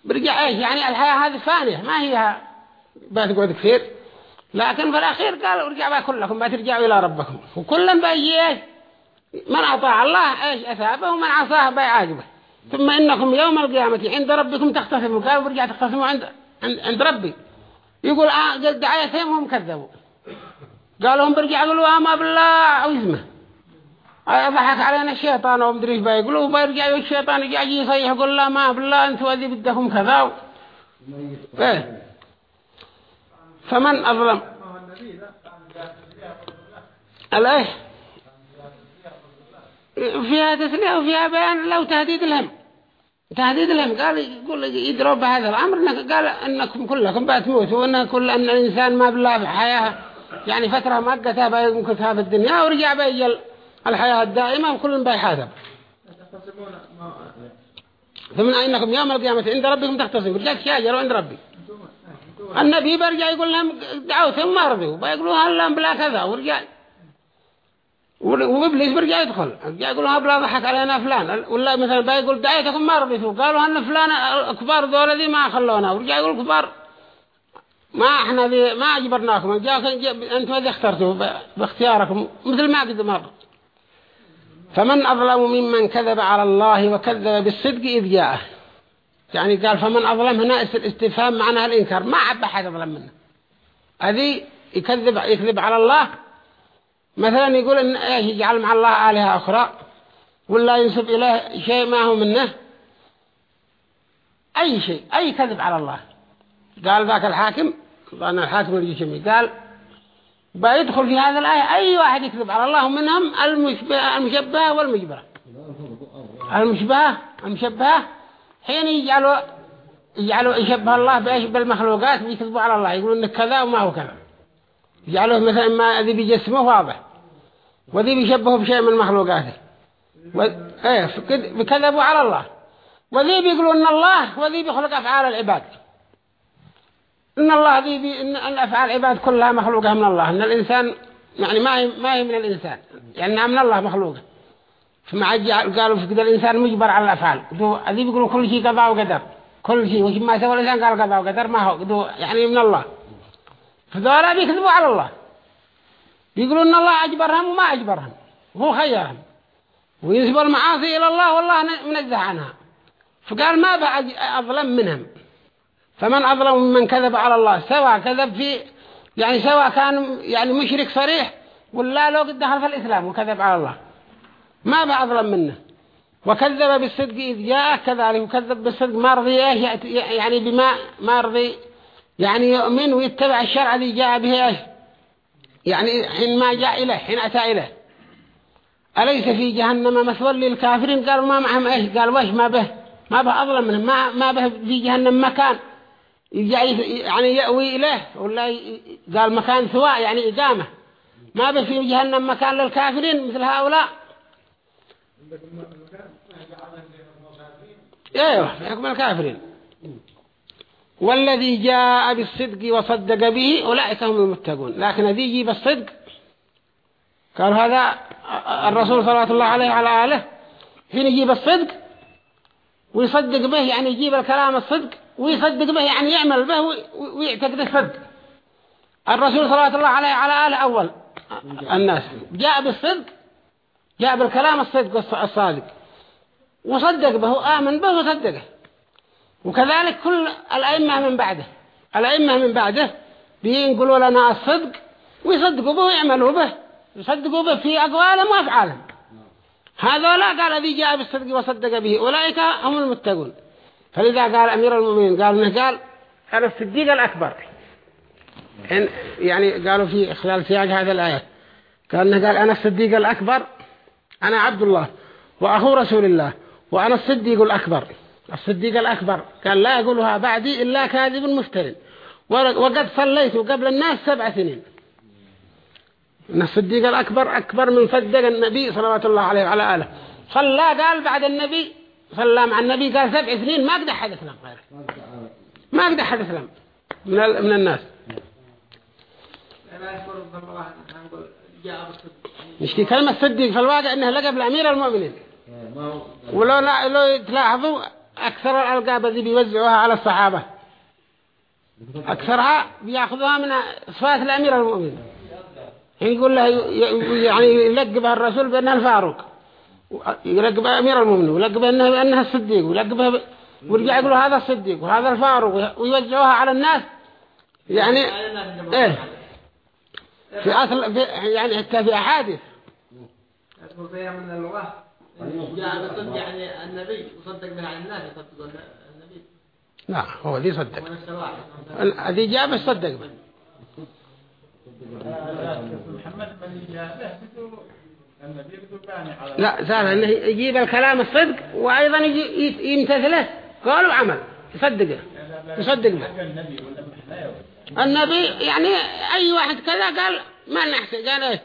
برجع إيش؟ يعني الحياة هذه فانية ما هي بات قعد كثير. لكن في الأخير قال ارجع بقى كلكم بترجعوا إلى ربكم. وكلا بيجي إيش؟ من أطاع الله إيش؟ أثابه ومن عصاه بيعاجبه ثم إنكم يوم القيامة عند ربكم تختصموا قالوا برجع تختصموا عند عند ربي. يقول آه دعايتهم هم كذبوا. قالوا برجع يقولوا ما بالله ويزمه ضحك علينا الشيطان ومدري إيش بيقولوا وبيرجع الشيطان يجي يصيح يقول لا ما بالله أنتوا ذي بدكم كذا. إيه. فمن أظلم؟ الايه فيها تسلية وفيها بيان لو تهديد الهم تهديد الهم قال يقول يضرب بهذا الأمر قال إنكم كلكم بتموتوا وإن كل إن الإنسان ما بالله في حياة. يعني فترة مؤقتة بيمكن في الدنيا ورجع بيجل الحياة الدائمة وكل بيحاسب ثم إنكم يوم القيامة عند ربكم تختصموا رجعت شاجر عند ربي. النبي برجع يقول لهم دعوتهم ما رضوا بيقولوا هل بلا كذا؟ ورجع. وإبليس برجع يدخل. برجع يقول بلا ضحك علينا فلان. ولا مثلا بيقول دعيتكم ما رضيتوا قالوا أن فلان الكبار دول ذي ما خلونا. ورجع يقول كبار. ما إحنا ما أجبرناكم. أنتم اللي اخترتوا باختياركم مثل ما قد مر فمن أظلم ممن كذب على الله وكذب بالصدق إذ جاءه. يعني قال فمن أظلم هنا استفهام معناها الإنكار. ما عب أحد أظلم منه. هذه يكذب يكذب على الله. مثلا يقول إن إيش يجعل مع الله آلهة أخرى ولا ينسب إليه شيء ما هو منه. أي شيء. أي كذب على الله. قال ذاك الحاكم ظن الحاكم الجشمي قال بيدخل في هذا الآية أي واحد يكذب على الله منهم المشبه المشبهة والمجبرة. المشبهة المشبهة حين يجعلوا يجعلوا يشبه الله بإيش؟ بالمخلوقات ويكذبوا على الله يقولوا إنك كذا وما هو كذا. يجعله مثلا ما ذي بجسمه واضح وذي بيشبهه بشيء من مخلوقاته. و... بكذبوا على الله. وذي بيقولوا إن الله وذي بيخلق أفعال العباد. إن الله ذي بي... إن أن أفعال العباد كلها مخلوقة من الله إن الإنسان يعني ما هي ما هي من الإنسان يعني من الله مخلوقة. فما قالوا في كده الإنسان مجبر على الأفعال. ذي بيقولوا كل شيء قضاء وقدر. كل شيء وش ما سوى الإنسان قال قضاء وقدر ما هو. دو يعني من الله. فذولا بيكذبوا على الله. بيقولوا إن الله أجبرهم وما أجبرهم هو خيرهم. وينسبوا المعاصي إلى الله والله منزه عنها. فقال ما بعد أظلم منهم. فمن أظلم ممن كذب على الله سواء كذب في يعني سواء كان يعني مشرك صريح ولا لو قد دخل في الإسلام وكذب على الله. ما بأظلم منه. وكذب بالصدق إذ جاء كذلك وكذب بالصدق ما رضي يعني بما ما رضي يعني يؤمن ويتبع الشرع الذي جاء به إيش يعني حين ما جاء إليه حين أتى إليه. أليس في جهنم مثوى للكافرين؟ قالوا ما معهم إيش؟ قال وش ما به؟ ما به أظلم منهم ما ما به في جهنم مكان. يجي- يعني يأوي إليه ولا قال مكان ثواء يعني إقامة. ما به في جهنم مكان للكافرين مثل هؤلاء. أيوه حكم الكافرين. والذي جاء بالصدق وصدق به أولئك هم المتقون. لكن الذي يجيب الصدق قال هذا الرسول صلى الله عليه وعلى آله حين يجيب الصدق ويصدق به يعني يجيب الكلام الصدق ويصدق به يعني يعمل به وي- ويعتقد الصدق الرسول صلى الله عليه وعلى آله أول. الناس. جاء بالصدق جاء بالكلام الصدق الصادق. وصدق به آمن به وصدقه. وكذلك كل الأئمة من بعده. الأئمة من بعده بينقلوا لنا الصدق ويصدقوا به ويعملوا به. يصدقوا به في أقوالهم وأفعالهم. هذا لا قال الذي جاء بالصدق وصدق به أولئك هم المتقون. فلذا قال أمير المؤمنين قال إنه قال أنا الصديق الأكبر. إن يعني قالوا في خلال سياق هذه الآية. قال إنه قال أنا الصديق الأكبر أنا عبد الله وأخو رسول الله وأنا الصديق الأكبر. الصديق الأكبر قال لا يقولها بعدي إلا كاذب مفتر وقد صليت قبل الناس سبع سنين. إن الصديق الأكبر أكبر من صدق النبي صلى الله عليه وعلى آله. صلى قال بعد النبي صلى مع النبي قال سبع سنين ما قد أحد أسلم غيره. ما قد أحد أسلم من, من الناس. مش كلمة صديق في الواقع إنها لقب لأمير المؤمنين. ولو لا لو تلاحظوا أكثر الألقاب اللي بيوزعوها على الصحابة. أكثرها بيأخذوها من صفات الأمير المؤمن يقول له يعني يلقبها الرسول بأنها الفاروق. يلقبها أمير المؤمنين ويلقبها أنها بأنها الصديق ويلقبها ب... ورجع يقولوا هذا الصديق وهذا الفاروق ويوزعوها على الناس. يعني إيه؟ في أصل في يعني حتى في أحاديث. فيها من اللغة. جاء بالصدق يعني النبي وصدق بها عن الناس يصدقون النبي. لا هو ذي صدق هذه جاب الصدق به محمد من جاء ثاني لا سهل إنه يجيب الكلام الصدق وأيضا يمتثله. قال وعمل يصدقه يصدق به النبي يعني أي واحد كذا قال ما نحسن. قال إيه؟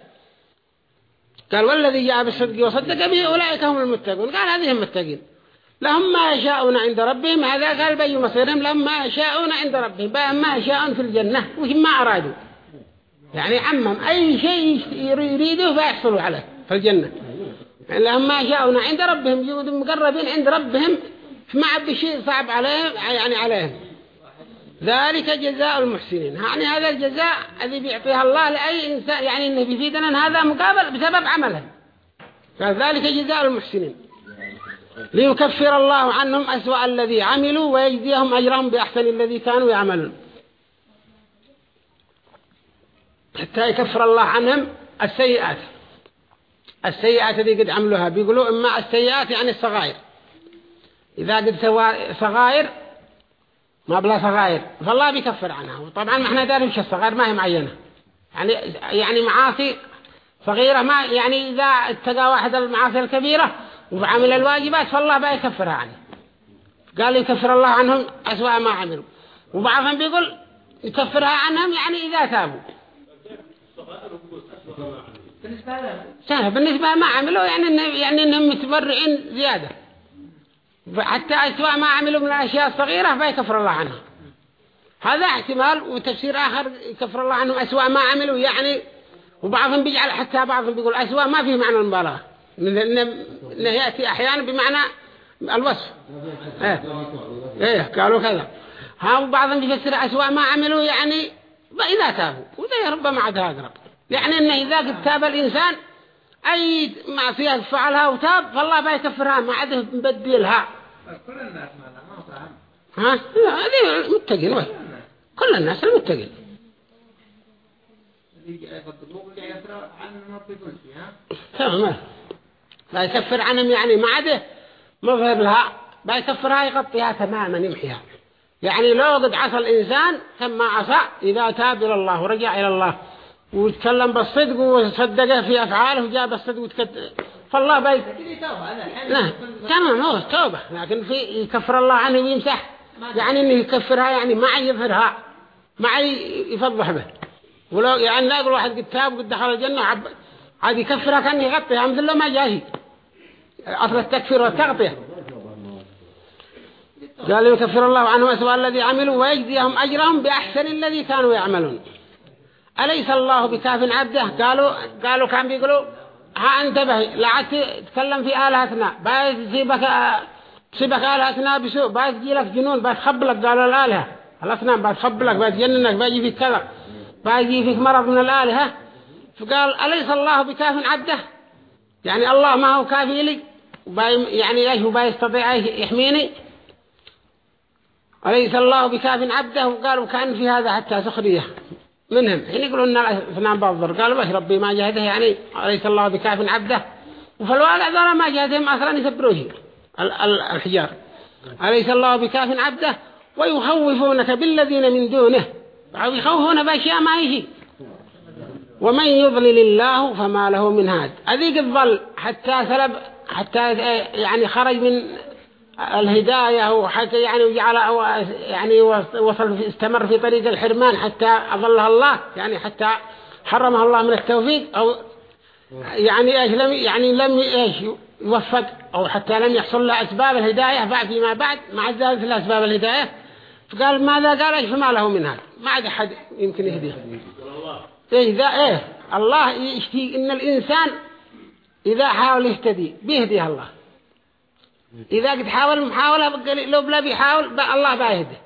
قال والذي جاء بالصدق وصدق به أولئك هم المتقون. قال هذه المتقين. لهم ما يشاءون عند ربهم. هذا قال بي مصيرهم لهم ما يشاءون عند ربهم. بقى ما يشاءون في الجنة وش ما أرادوا. يعني عمم أي شيء يريدوه بيحصلوا عليه. في الجنة. ما يشاءون عند ربهم يجودوا مقربين عند ربهم ما عب شيء صعب عليهم يعني عليهم. ذلك جزاء المحسنين. يعني هذا الجزاء الذي بيعطيها الله لأي إنسان يعني إنه بيفيدنا هذا مقابل بسبب عملهم قال ذلك جزاء المحسنين. ليكفر الله عنهم أسوأ الذي عملوا ويجزيهم أجرهم بأحسن الذي كانوا يعملون. حتى يكفر الله عنهم السيئات. السيئات التي قد عملوها. بيقولوا إما السيئات يعني الصغائر. إذا قد سوى صغائر ما بلا صغائر فالله بيكفر عنها. وطبعا ما إحنا دارين وش الصغائر ما هي معينة. يعني يعني معاصي صغيرة ما يعني إذا اتقى واحد المعاصي الكبيرة وعمل الواجبات فالله بقى يكفرها عنه. قال يكفر الله عنهم أسوأ ما عملوا. وبعضهم بيقول يكفرها عنهم يعني إذا تابوا. بالنسبة لهم. بالنسبة ما عملوا يعني إنه يعني إنهم متبرعين زيادة. حتى أسوأ ما عملوا من الأشياء الصغيرة فيكفر الله عنها. هذا احتمال وتفسير آخر يكفر الله عنهم أسوأ ما عملوا يعني وبعضهم بيجعل حتى بعضهم بيقول أسوأ ما فيه معنى المبالغة إنه يأتي أحيانا بمعنى الوصف. إيه. إيه قالوا كذا. ها وبعضهم يفسر أسوأ ما عملوا يعني إذا تابوا. وذا ربما عاد أقرب يعني إنه إذا قد تاب الإنسان أي معصية فعلها وتاب فالله بيكفرها ما عاد مبدلها كل الناس ها؟ لا هذه المتقين وين كل الناس المتقين تمام. لا يكفر عنهم يعني ما عاد مظهر لها. بيكفرها يغطيها تماما يمحيها. يعني لو قد عصى الإنسان ثم عصى إذا تاب إلى الله ورجع إلى الله. ويتكلم بالصدق وصدقه في أفعاله وجاب الصدق وتكت... فالله بي... كذي توبة أنا الحين لا تمام هو توبة لكن في يكفر الله عنه ويمسح. يعني إنه يكفرها يعني ما يظهرها ما يفضح به. ولو يعني لا يقول واحد قد تاب وقد دخل الجنة عب... عاد يكفرها كان يغطيها مثل ما جاهي أصل التكفير والتغطية. قال يكفر الله عنهم أسوأ الذي عملوا ويجزيهم أجرهم بأحسن الذي كانوا يعملون. أليس الله بكاف عبده؟ قالوا قالوا كان بيقولوا ها انتبه لا عاد تتكلم في آلهتنا. بايز تسيبك تسيبك آلهتنا بسوء بايز تجيلك جنون بايز تخبلك قالوا الآلهة. الأصنام بايز تخبلك بايز تجننك بايز فيك كذا بايز فيك مرض من الآلهة. فقال أليس الله بكاف عبده؟ يعني الله ما هو كافي لي يعني إيش هو باي يستطيع يحميني؟ أليس الله بكاف عبده؟ وقالوا كان في هذا حتى سخرية. منهم. حين يقولون أن الأثنان بالضر قالوا بس ربي ما جهده يعني أليس الله بكاف عبده؟ وفي الواقع ذرا ما جهدهم أصلا يسبروه ال- ال- الحجار. أليس الله بكاف عبده؟ ويخوفونك بالذين من دونه. يخوفون بأشياء ما يجي ومن يضلل الله فما له من هاد. أذيك الظل حتى سلب حتى يعني خرج من الهداية وحتى يعني وجعل يعني وصل استمر في طريق الحرمان حتى أظلها الله يعني حتى حرمها الله من التوفيق أو يعني إيش لم يعني لم إيش يوفق أو حتى لم يحصل له أسباب الهداية بعد فيما بعد مع ذلك الأسباب الهداية. فقال ماذا؟ قال إيش فما له من هذا ما عاد أحد يمكن يهديه. إيه ذا؟ إيه الله يشتي إن الإنسان إذا حاول يهتدي بيهديه الله. إذا قد حاول محاولة لو بلا بيحاول الله بايهده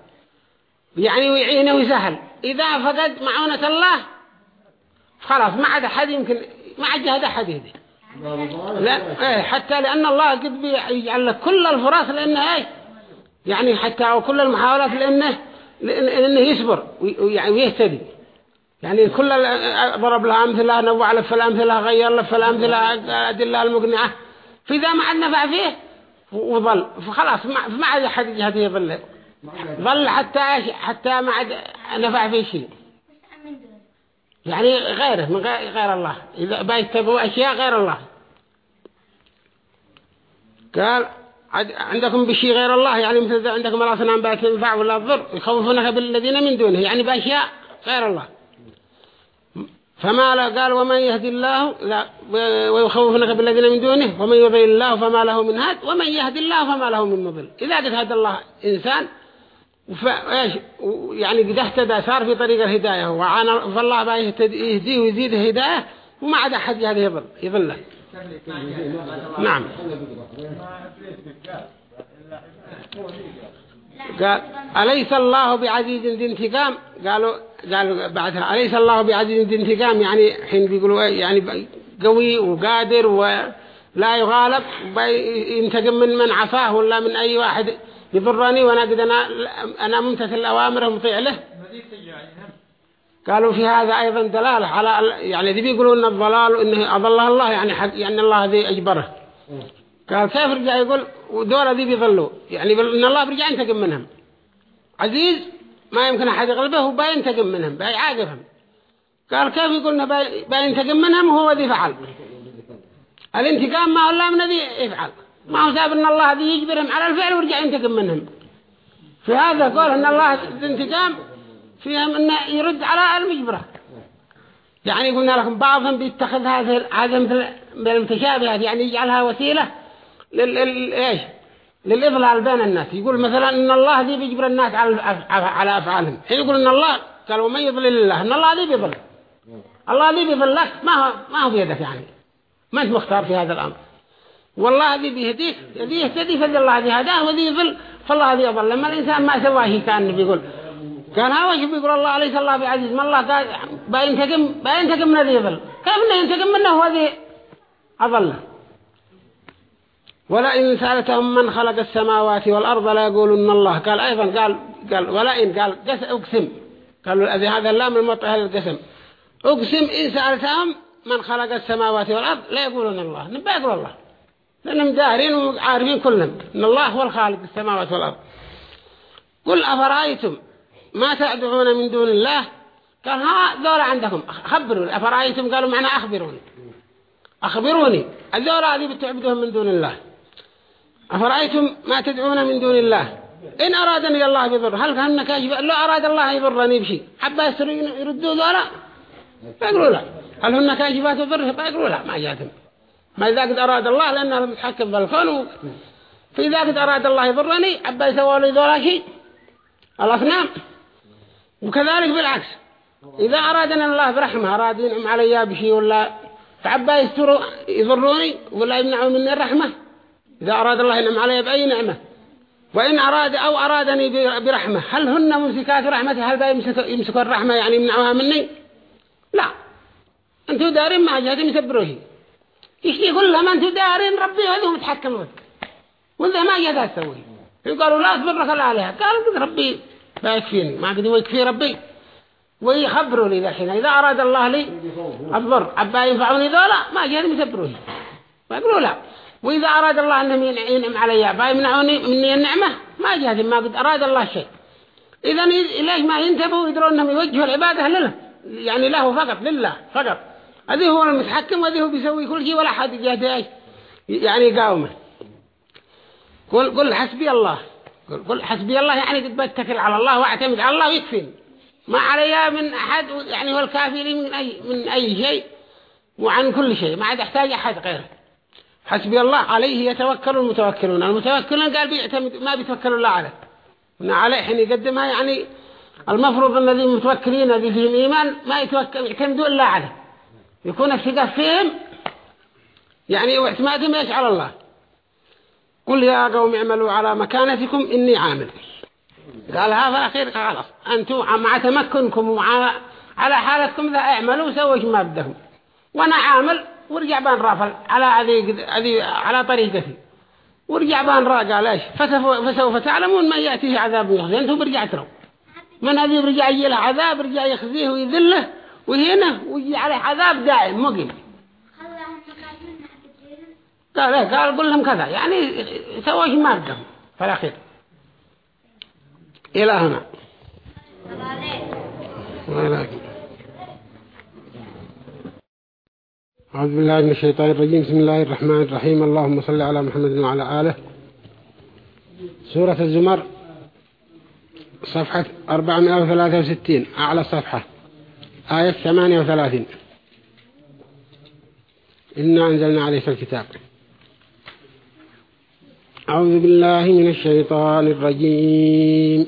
يعني ويعينه ويسهل. إذا فقد معونة الله خلاص ما عاد أحد يمكن ما عاد جهد أحد يهدي. لا إيه حتى لأن الله قد بيجعل لك كل الفرص لأنه إيه؟ يعني حتى وكل المحاولات لأنه لأنه يصبر ويهتدي. يعني كل ضرب لها أمثلة نوع لف الأمثلة غير لف الأمثلة أدلة المقنعة. فإذا ما عاد نفع فيه وظل. فخلاص ما ما عاد أحد جهته يظل. ظل حتى حتى ما عاد نفع فيه شيء. يعني غيره من غير, غير الله. إذا بيتبعوا أشياء غير الله. قال عندكم بشيء غير الله؟ يعني مثل عندكم الأصنام بات ينفع ولا الضر يخوفونك بالذين من دونه. يعني بأشياء غير الله. فما لا قال ومن يهدي الله لا ويخوفونك بالذين من دونه ومن يضل الله فما له من هاد ومن يهدي الله فما له من مضل. إذا قد هدى الله إنسان فايش يعني قد اهتدى صار في طريق الهداية وعانا فالله بقى يهديه ويزيد الهداية وما عاد أحد هذا يضل يضله نعم. قال أليس الله بعزيز ذي انتقام؟ قالوا قالوا بعدها أليس الله بعزيز ذي انتقام؟ يعني حين بيقولوا يعني قوي وقادر ولا يغالب ينتقم من من عصاه ولا من أي واحد يضرني وأنا قد أنا أنا ممتثل الأوامر ومطيع له. قالوا في هذا أيضا دلالة على يعني ذي بيقولوا إن الضلال وإنه أضله الله يعني حق يعني الله ذي أجبره. قال كيف رجع يقول ودول ذي بيضلوا يعني إن الله برجع ينتقم منهم. عزيز ما يمكن أحد يغلبه وبينتقم منهم بيعاقبهم قال كيف يقول إنه بينتقم منهم؟ وهو ذي فعل. الانتقام ما هو الله من ذي يفعل. ما هو ساب إن الله ذي يجبرهم على الفعل ويرجع ينتقم منهم. في هذا قول إن الله ذي انتقام فيهم إنه يرد على المجبرة. يعني قلنا لكم بعضهم بيتخذ هذا هذا مثل بالمتشابهات يعني يجعلها وسيلة لل لل- إيش؟ للإضلال بين الناس. يقول مثلا إن الله ذي بيجبر الناس على أفعالهم. حين يقول إن الله قال ومن يضلل الله إن الله ذي بيضل. الله ذي بيضلك ما هو ما هو بيدك يعني. ما أنت مختار في هذا الأمر. والله ذي بيهديك ذي يهتدي فذي الله ذي هداه وذي يضل فالله ذي يضل. لما الإنسان ما سواه كان بيقول كان هذا وش بيقول الله ليس الله بعزيز. ما الله قال بينتقم بينتقم من الذي يضل. كيف إنه ينتقم منه هو ذي أضله؟ ولئن سألتهم من خلق السماوات والأرض لا يقولون الله. قال أيضا قال قال ولئن قال قس أقسم. قالوا الذي هذا اللام المطهر للقسم أقسم إن سألتهم من خلق السماوات والأرض لا يقولون الله. نبقى يقول الله. لأنهم دارين وعارفين كلهم إن الله هو الخالق السماوات والأرض. قل أفرأيتم ما تدعون من دون الله؟ قال ها ذولا عندكم. خبروني أفرأيتم؟ قالوا معنا أخبروني. أخبروني. الذولا هذه بتعبدهم من دون الله. أفرأيتم ما تدعون من دون الله؟ إن أرادني الله بضر هل كان كاشف لو أراد الله يضرني بشيء. حبا يردوا ذولا؟ فيقولوا لا. هل هن كاشفات ضره فيقولوا لا. ما جاتهم. ما إذا قد أراد الله لأنه متحكم بالكون فإذا قد أراد الله يضرني حبا يسووا لي ذولا شيء. الأصنام وكذلك بالعكس. إذا أرادنا الله برحمة أراد ينعم علي بشيء ولا فعبا يستروا يضروني ولا يمنعوا مني الرحمة. إذا أراد الله ينعم علي بأي نعمة. وإن أراد أو أرادني برحمة هل هن ممسكات رحمته؟ هل يمسكوا الرحمة يعني يمنعوها مني؟ لا. أنتوا دارين ما جهة يسبروه يشتي يقول لهم؟ أنتوا دارين ربي متحكم بك وإذا ما جهة تسوي. يقولوا لا تبرك الآلهة قالوا قد ربي لا يكفيني. ما قد يكفي ربي. ويخبروا لي الحين إذا أراد الله لي الضر عبا ينفعوني ذولا ما جهة يسبروه فيقولوا لا. وإذا أراد الله أنهم ينعم علي فيمنعوني مني النعمة ما جهد ما قد أراد الله شيء. إذا ليش ما ينتبهوا يدرون أنهم يوجهوا العبادة له يعني له فقط لله فقط. هذه هو المتحكم وهذه هو بيسوي كل شيء ولا حد جهده يعني يقاومه. قل قل حسبي الله. قل, قل حسبي الله يعني بتكل على الله وأعتمد على الله ويكفيني ما علي من أحد يعني هو الكافي من أي, من أي شيء وعن كل شيء ما عاد أحتاج أحد غيره. حسبي الله عليه يتوكل المتوكلون. المتوكلون قال بيعتمد ما بيتوكلوا الله عليه. هنا عليه حين يقدمها يعني المفروض أن الذين متوكلين الذي فيهم إيمان ما يتوكل يعتمدوا إلا عليه. يكون الثقة فيهم يعني واعتمادهم إيش؟ على الله. قل يا قوم اعملوا على مكانتكم إني عامل. قال هذا أخير خلاص. أنتم مع تمكنكم ومع على حالتكم ذا اعملوا سووا ما بدكم وأنا عامل ورجع بان رافل على هذه على طريقتي ورجع بان را قال إيش فسوف تعلمون من يأتيه عذاب يخزي أنتم برجع تروا. من هذه برجع يجي له عذاب برجع يخزيه ويذله وهنا ويجي عليه عذاب دائم مقيم قال إيه؟ قال قل لهم كذا. يعني سووا شيء ما بدهم في الأخير. إلى هنا. ولكن أعوذ بالله من الشيطان الرجيم. بسم الله الرحمن الرحيم. اللهم صل على محمد وعلى آله. سورة الزمر صفحة 463 أعلى صفحة آية 38 إنا أنزلنا عليك الكتاب. أعوذ بالله من الشيطان الرجيم.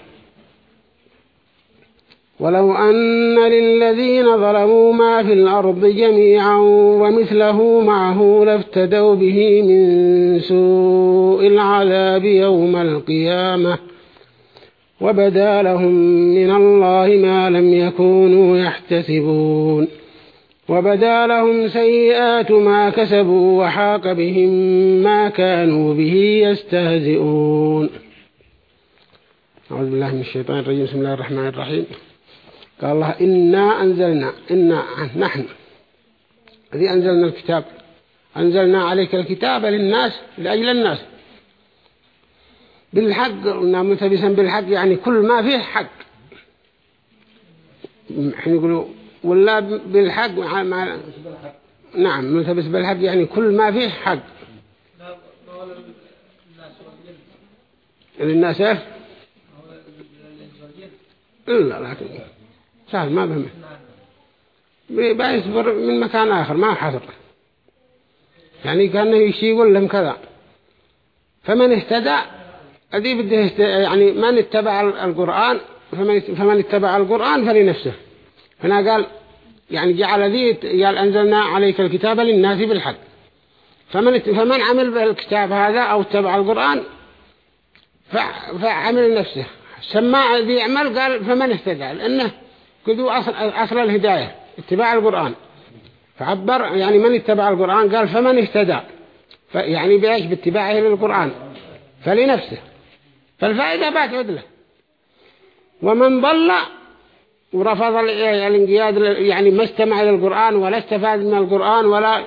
ولو أن للذين ظلموا ما في الأرض جميعا ومثله معه لافتدوا به من سوء العذاب يوم القيامة وبدا لهم من الله ما لم يكونوا يحتسبون وبدا لهم سيئات ما كسبوا وحاق بهم ما كانوا به يستهزئون. أعوذ بالله من الشيطان الرجيم. بسم الله الرحمن الرحيم. قال الله إنا أنزلنا إنا نحن. الذي أنزلنا الكتاب. أنزلنا عليك الكتاب للناس لأجل الناس. بالحق قلنا ملتبسا بالحق يعني كل ما فيه حق. حين يقولوا ولا بالحق مع مع نعم ملتبس بالحق يعني كل ما فيه حق. للناس إيه لا لكن سهل ما بهمه بيصبر من مكان آخر ما حصر يعني كأنه يشي يقول لهم كذا. فمن اهتدى أدي بده يعني من اتبع القرآن فمن, فمن اتبع القرآن فلنفسه. هنا قال يعني جعل ذي قال أنزلنا عليك الكتاب للناس بالحق. فمن فمن عمل بالكتاب هذا أو اتبع القرآن فعمل نفسه سماع ذي يعمل قال فمن اهتدى لأنه كذو أصل, أصل الهداية اتباع القرآن. فعبر يعني من اتبع القرآن؟ قال فمن اهتدى. يعني بإيش؟ باتباعه للقرآن فلنفسه. فالفائدة بات عدله. ومن ضل ورفض الانقياد يعني ما استمع للقرآن ولا استفاد من القرآن ولا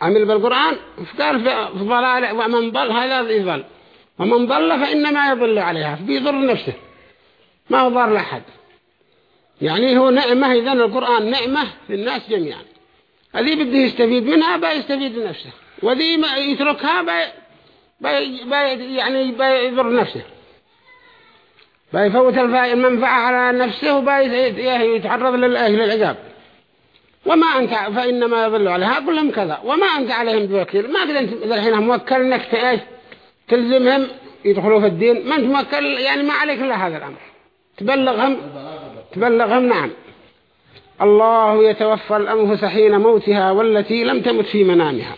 عمل بالقرآن فقال في ضلال ومن ضل هذا يضل ومن ضل فإنما يضل عليها بيضر نفسه. ما هو ضار لأحد. يعني هو نعمة إذن القرآن نعمة للناس جميعا. الذي بده يستفيد منها بيستفيد لنفسه. وذي ما يتركها بي بي يعني بيضر نفسه. بيفوت المنفعة على نفسه وبيتعرض للعذاب. وما أنت فإنما يضل عليها أقول لهم كذا. وما أنت عليهم بوكيل. ما قد أنت الحين موكل أنك تأيش تلزمهم يدخلوا في الدين. ما أنت موكل يعني ما عليك إلا هذا الأمر. تبلغهم تبلغهم نعم. الله يتوفى الأنفس حين موتها والتي لم تمت في منامها.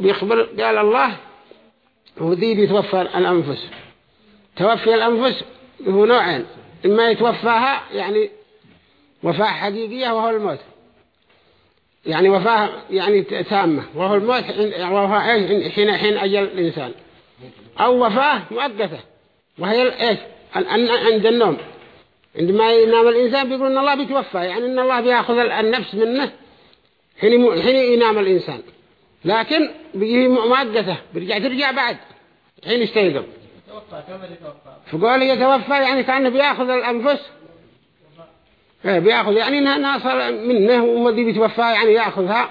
بيخبر قال الله هو ذي بيتوفى الأنفس. توفي الأنفس هو نوعين إما يتوفاها يعني وفاة حقيقية وهو الموت. يعني وفاة يعني تامة وهو الموت وهو حين حين أجل الإنسان. أو وفاة مؤقتة وهي إيش؟ عند النوم. عندما ينام الإنسان بيقول إن الله بيتوفى يعني إن الله بيأخذ النفس منه حين حين ينام الإنسان. لكن بيجي مؤقتة بيرجع ترجع بعد حين يستيقظ. فقال يتوفى يعني كأنه بيأخذ الأنفس. إيه بيأخذ يعني إنها ناصر منه ومذي بيتوفى يعني يأخذها.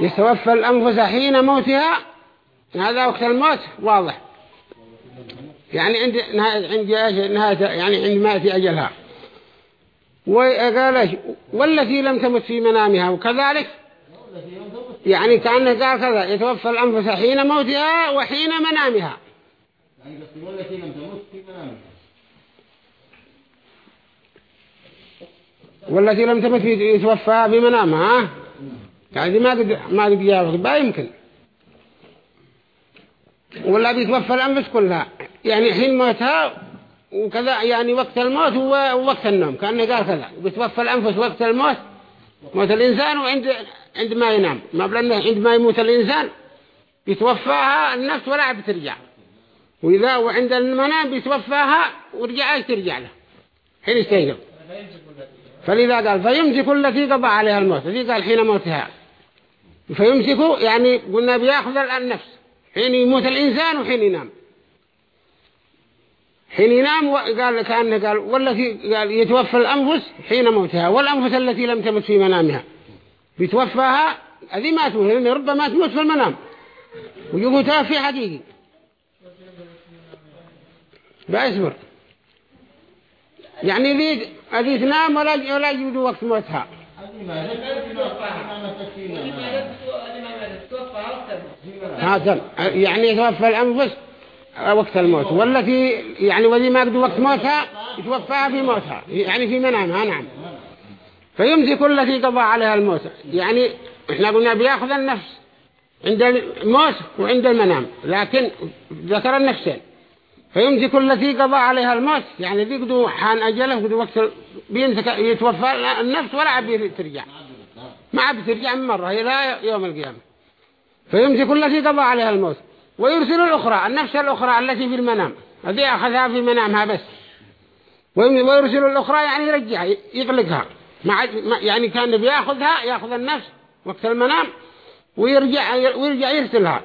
يتوفى الأنفس حين موتها. هذا وقت الموت واضح. يعني عند عند نهاية يعني عند ما يأتي أجلها. وقال والتي لم تمت في منامها. وكذلك يعني كأنه قال كذا يتوفى الأنفس حين موتها وحين منامها. يعني والتي لم تمت في منامها. والتي لم تمت يتوفى بمنامها يعني ما قد ما قد جاء با يمكن. ولا بيتوفى الأنفس كلها. يعني حين موتها وكذا يعني وقت الموت ووقت النوم كأنه قال كذا بيتوفى الأنفس وقت الموت موت الإنسان وعند عندما ينام. ما بلنه عندما يموت الإنسان يتوفاها النفس ولا بترجع. وإذا وعند المنام بيتوفاها ورجع ترجع له؟ حين يستيقظ فلذا قال فيمسك التي قضى عليها الموت. التي قال حين موتها. فيمسكوا يعني قلنا بيأخذ النفس حين يموت الإنسان وحين ينام. حين ينام قال كأنه قال والتي قال يتوفى الأنفس حين موتها والأنفس التي لم تمت في منامها. بيتوفاها هذه ما تموت لأن ربما تموت في المنام. ويموتها في حقيقي بأصبر يعني ذي هذه تنام ولا ولا يجدوا وقت موتها. هذا يعني يتوفى الأنفس وقت الموت. والتي يعني وذي ما قدوا وقت موتها يتوفاها في موتها. يعني في منامها نعم. فيمسك التي قضى عليها الموت. يعني إحنا قلنا بياخذ النفس عند الموت وعند المنام. لكن ذكر النفسين. فيمسك التي قضى عليها الموت. يعني ذي قدوا حان أجله قدوا وقت بيمسك يتوفى النفس ولا عبي ترجع ما عبي ترجع من مرة إلى يوم القيامة. فيمسك التي قضى عليها الموت. ويرسل الأخرى النفس الأخرى التي في المنام. هذه أخذها في منامها بس. ويرسل الأخرى يعني يرجع يطلقها مع يعني كان بيأخذها يأخذ النفس وقت المنام ويرجع ويرجع يرسلها.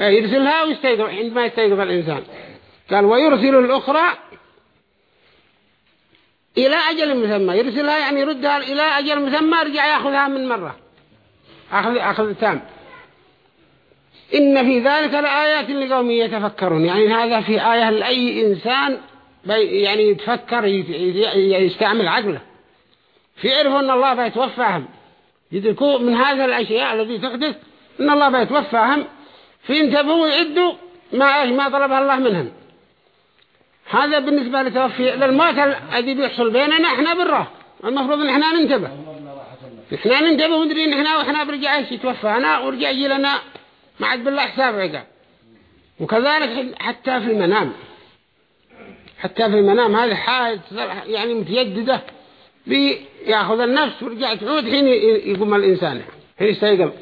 يرسلها. ويستيقظ عندما يستيقظ الإنسان. قال ويرسل الأخرى إلى أجل مسمى. يرسلها يعني يردها إلى أجل مسمى يرجع يأخذها من مرة. أخذ, أخذ تام إن في ذلك لآيات لقوم يتفكرون. يعني هذا في آية لأي إنسان يعني يتفكر يستعمل عقله. في عرفوا أن الله بيتوفاهم. يدركوا من هذا الأشياء التي تحدث أن الله بيتوفاهم. في انتبهوا ويعدوا ما ما طلبها الله منهم. هذا بالنسبة لتوفي للموت الذي بيحصل بيننا إحنا بره المفروض إن إحنا ننتبه. إحنا ننتبه وندري إن إحنا وإحنا برجع إيش يتوفانا ورجع يجي لنا ما عاد بالله حساب عقاب وكذلك حتى في المنام. حتى في المنام هذه حاجة يعني متجددة بيأخذ النفس ورجع تعود حين يقوم الإنسان. حين يستيقظ.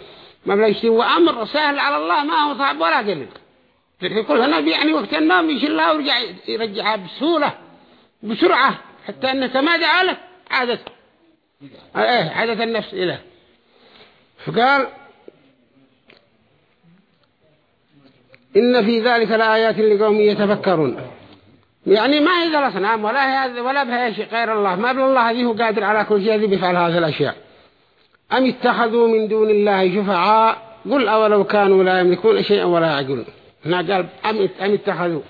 ما بلا يشتي وأمر سهل على الله ما هو صعب ولا قليل كل نبي يعني وقت النوم يشيلها ويرجع يرجعها بسهولة بسرعة. حتى أنه تمادى على عادة إيه عادة النفس إله فقال إن في ذلك لآيات لقوم يتفكرون. يعني ما هي الأصنام ولا هي ولا بها شيء غير الله. ما بل الله هذه هو قادر على كل شيء بيفعل هذه الأشياء. أم اتخذوا من دون الله شفعاء؟ قل أولو كانوا لا يملكون شيئا ولا يعقلون. هنا قال أم اتخذوا.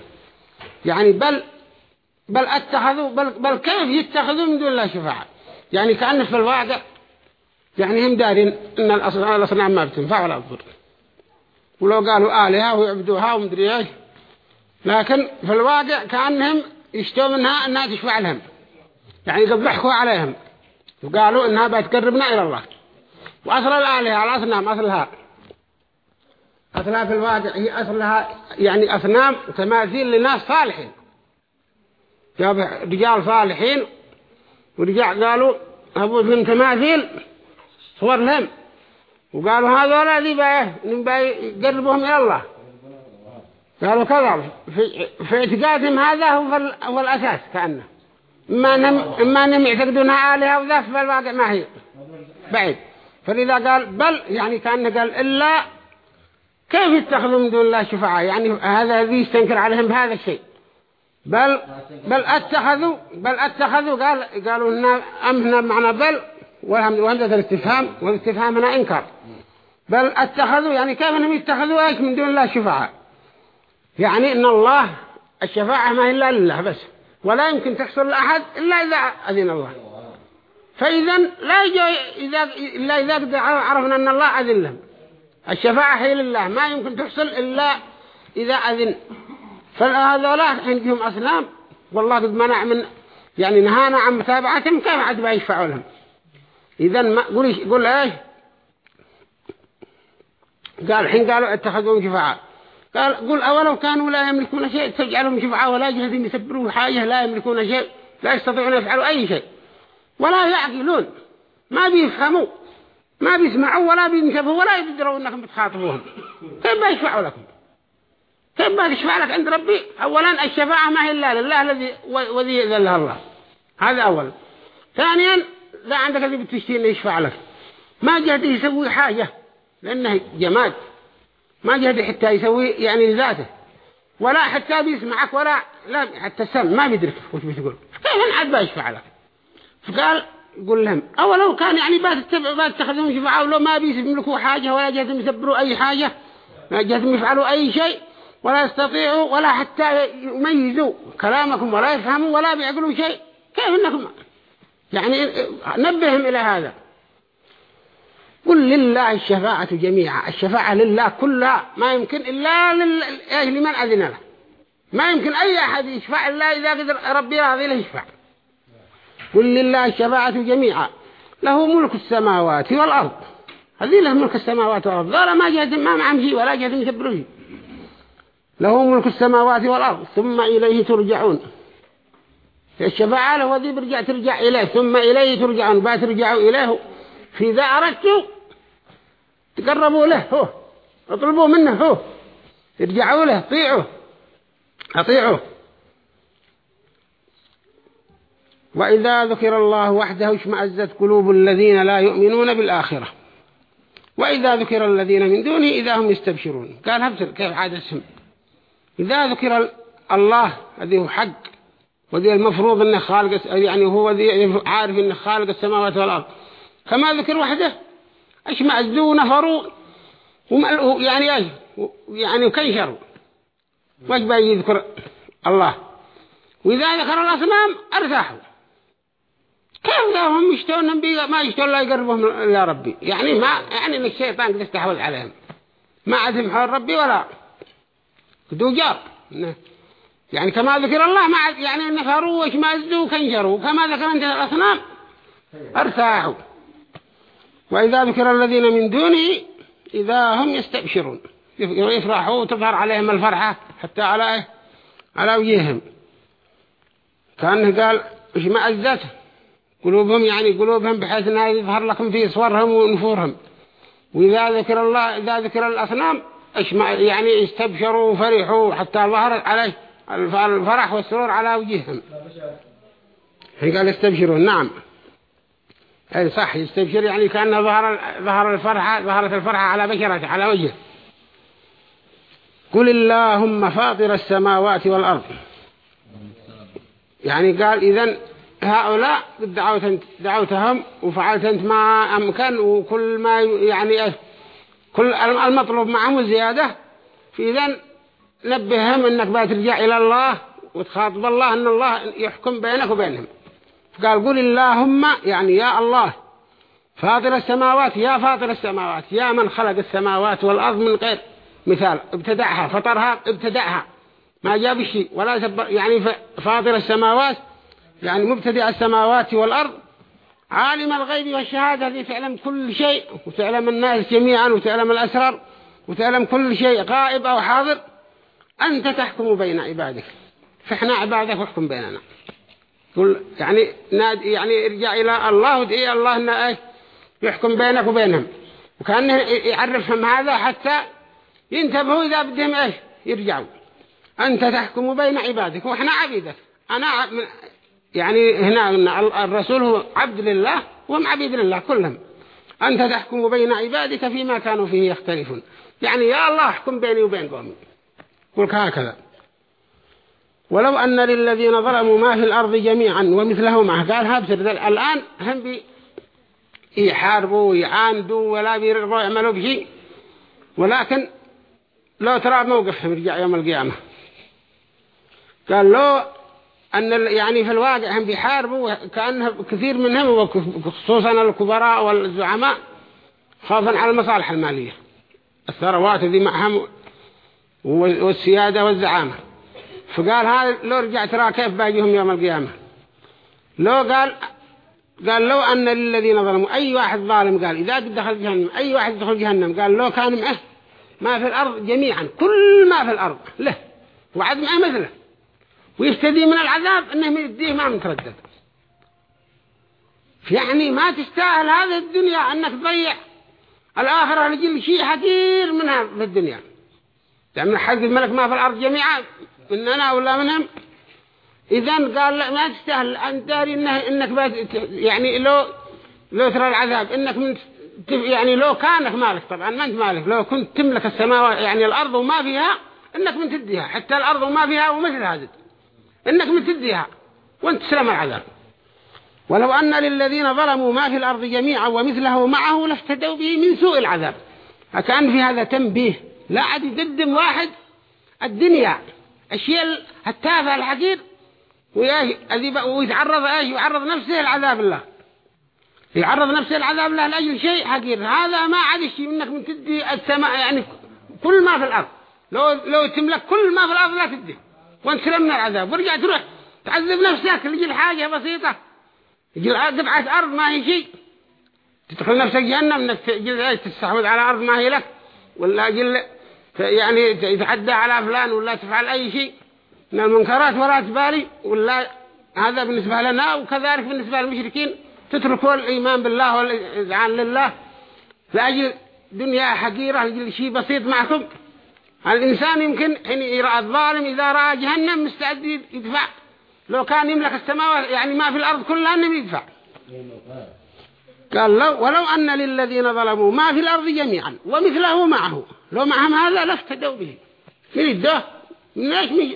يعني بل بل اتخذوا بل, بل كيف يتخذوا من دون الله شفعاء؟ يعني كأن في الواقع يعني هم دارين إن الأصنام ما بتنفع ولا تضر ولو قالوا آلهة ويعبدوها ومدري إيش. لكن في الواقع كأنهم يشتوا منها أنها تشفع لهم. يعني قد ضحكوا عليهم. وقالوا أنها بتقربنا إلى الله. وأصل الآلهة الأصنام أصلها أصلها في الواقع هي أصلها يعني أصنام تماثيل لناس صالحين. جاب رجال صالحين ورجال قالوا أبو من تماثيل صور لهم. وقالوا هذا ذي يقربهم إلى الله. قالوا كذا في, في اعتقادهم هذا هو, هو الأساس كأنه. ما نم ما نم يعتقدونها آلهة وذا في الواقع ما هي. بعيد. فلذا قال بل يعني كأنه قال إلا كيف يتخذوا من دون الله شفعاء؟ يعني هذا الذي يستنكر عليهم بهذا الشيء. بل بل أتخذوا بل أتخذوا. قال قالوا إن أمهنا معنا بل وهمزة الاستفهام والاستفهام هنا إنكار. بل اتخذوا يعني كيف أنهم يتخذوا إيش من دون الله شفعاء؟ يعني إن الله الشفاعة ما إلا لله بس. ولا يمكن تحصل لأحد إلا إذا أذن الله. فإذا لا إذا إلا إذا عرفنا أن الله أذن لهم. الشفاعة هي لله. ما يمكن تحصل إلا إذا أذن. فهذولا عندهم أسلام والله قد منع من يعني نهانا عن متابعتهم كيف عاد يشفعوا لهم؟ إذا ما قول قول إيش؟ قال حين قالوا اتخذوا شفعاء. قال قل أولو كانوا لا يملكون شيء تجعلهم شفعاء ولا جهد يسبروا حاجة لا يملكون شيء لا يستطيعون يفعلوا أي شيء. ولا يعقلون. ما بيفهموا ما بيسمعوا ولا بينشبوا ولا يدروا أنكم بتخاطبوهم كيف بيشفعوا لكم؟ كيف بيشفع لك عند ربي؟ أولا الشفاعة ما هي الله لله الذي وذي ذلها الله. هذا أول. ثانيا لا عندك الذي بتشتين يشفع لك. ما جهد يسوي حاجة لأنه جماد. ما جهد حتى يسوي يعني ذاته ولا حتى بيسمعك ولا لا حتى السمع ما بيدرك وش بتقول كيف عاد بيشفع لك؟ فقال يقول لهم أولو كان يعني بات تتخذهم شفعاء ولو ما بيملكوا حاجة ولا جهتهم يسبروا أي حاجة ما جهتهم يفعلوا أي شيء ولا يستطيعوا ولا حتى يميزوا كلامكم ولا يفهموا ولا بيعقلوا شيء كيف إنكم يعني نبههم إلى هذا. قل لله الشفاعة جميعا. الشفاعة لله كلها ما يمكن إلا لمن أذن له. ما يمكن أي أحد يشفع الله إذا قدر ربي راضي له يشفع. قل لله الشفاعة جميعا. له ملك السماوات والأرض. هذه له ملك السماوات والأرض. ذولا ما جهد ما معهم شيء ولا جهد يسبروا له ملك السماوات والأرض. ثم إليه ترجعون. الشفاعة له وذي برجع ترجع إليه ثم إليه ترجعون با ترجعوا إليه. في ذا أردتوا تقربوا له هو اطلبوا منه هو ارجعوا له طيعوا أطيعوا وإذا ذكر الله وحده اشمأزت قلوب الذين لا يؤمنون بالآخرة. وإذا ذكر الذين من دونه إذا هم يستبشرون. قال هبتر كيف عاد اسم؟ إذا ذكر الله الذي هو حق. وذي المفروض أنه خالق يعني هو ذي عارف أنه خالق السماوات والأرض. كما ذكر وحده. اشمأزوا نفروا يعني إيش؟ يعني كيشروا. وجب يذكر الله. وإذا ذكر الأصنام أرتاحوا. كيف هم يشتون؟ ما يشتون لا يقربهم إلى ربي. يعني ما يعني إن الشيطان قد استحوذ عليهم. ما عدهم حول ربي ولا. كدو جار. يعني كما ذكر الله ما يعني نفروا وشمازوا كنشروا كما ذكر انت الأصنام أرتاحوا. وإذا ذكر الذين من دونه إذا هم يستبشرون يفرحوا وتظهر عليهم الفرحة حتى على على وجههم. كأنه قال إيش ما أزدته قلوبهم يعني قلوبهم بحيث أنها يظهر لكم في صورهم ونفورهم. وإذا ذكر الله إذا ذكر الأصنام يعني استبشروا وفرحوا حتى ظهرت عليه. الفرح والسرور على وجههم. قال استبشروا نعم. أي صح يستبشر يعني كأنه ظهر ظهر الفرحة ظهرت الفرحة على بشرته على وجهه قل اللهم فاطر السماوات والأرض. يعني قال إذن هؤلاء دعوت انت دعوتهم وفعلت أنت ما أمكن وكل ما يعني إيه كل المطلوب معهم زيادة في ذن نبههم إنك بترجع إلى الله وتخاطب الله إن الله يحكم بينك وبينهم. فقال قل اللهم يعني يا الله فاطر السماوات يا فاطر السماوات يا من خلق السماوات والأرض من غير مثال. ابتدعها فطرها ابتدعها ما جاب شيء. ولا يعني فاطر السماوات يعني مبتدع السماوات والأرض عالم الغيب والشهادة الذي تعلم كل شيء وتعلم الناس جميعا وتعلم الأسرار وتعلم كل شيء غائب أو حاضر. أنت تحكم بين عبادك. فإحنا عبادك واحكم بيننا. قل يعني نادي يعني ارجع إلى الله ودعي الله إنه إيه يحكم بينك وبينهم. وكأنه يعرفهم هذا حتى ينتبهوا إذا بدهم إيش يرجعوا. أنت تحكم بين عبادك وإحنا عبيدك. أنا يعني هنا الرسول هو عبد لله وهم عبيد لله كلهم. أنت تحكم بين عبادك فيما كانوا فيه يختلفون. يعني يا الله احكم بيني وبين قومي. قل هكذا. ولو أن للذين ظلموا ما في الأرض جميعا ومثله معه قال هابسر الآن هم بي يحاربوا ويعاندوا ولا بيرضوا يعملوا بشيء ولكن لو ترى موقفهم يرجع يوم القيامة. قال لو أن يعني في الواقع هم بيحاربوا كأنه كثير منهم وخصوصا الكبراء والزعماء خوفا على المصالح المالية. الثروات ذي معهم والسيادة والزعامة. فقال هذا لو رجع ترى كيف باجيهم يوم القيامة؟ لو قال قال لو أن للذين ظلموا أي واحد ظالم قال إذا دخل جهنم أي واحد دخل جهنم قال لو كان معه ما في الأرض جميعا كل ما في الأرض له وعد معه مثله. ويستدي من العذاب إنه يديه ما متردد. يعني ما تستاهل هذه الدنيا إنك تضيع الآخرة لجل شيء حقير منها في الدنيا. تعمل حق الملك ما في الأرض جميعا. مننا ولا منهم؟ إذن قال لا ما تستاهل. أن داري إنه إنك يعني لو لو ترى العذاب إنك من يعني لو كانك مالك طبعا ما أنت مالك. لو كنت تملك السماوات يعني الأرض وما فيها إنك من تديها. حتى الأرض وما فيها ومثل هذا. إنك من تديها. وأنت تسلم العذاب. ولو أن للذين ظلموا ما في الأرض جميعا ومثله معه لافتدوا به من سوء العذاب. فكان في هذا تنبيه لا عاد يقدم واحد. الدنيا الشيء التافه الحقير ويتعرض إيش؟ يعرض نفسه لعذاب الله. يعرض نفسه لعذاب الله لأجل شيء حقير هذا ما عاد شيء منك من تدي السماء يعني كل ما في الأرض. لو لو تملك كل ما في الأرض لا تدي. وانت سلمنا العذاب. ورجع تروح. تعذب نفسك. لجل حاجة بسيطة. يجي قطعة أرض ما هي شيء. تدخل نفسك جهنم إنك تستحوذ على أرض ما هي لك. ولا جل يعني يتحدى على فلان ولا تفعل أي شيء من المنكرات ولا تبالي ولا هذا بالنسبة لنا وكذلك بالنسبة للمشركين. تتركوا الإيمان بالله والإذعان لله. لأجل دنيا حقيرة لأجل شيء بسيط معكم. الإنسان يمكن حين يرى الظالم إذا رأى جهنم مستعد يدفع. لو كان يملك السماوات يعني ما في الأرض كلها أنه يدفع قال لو ولو أن للذين ظلموا ما في الأرض جميعا ومثله معه. لو معهم هذا لافتدوا به. من الدوه من,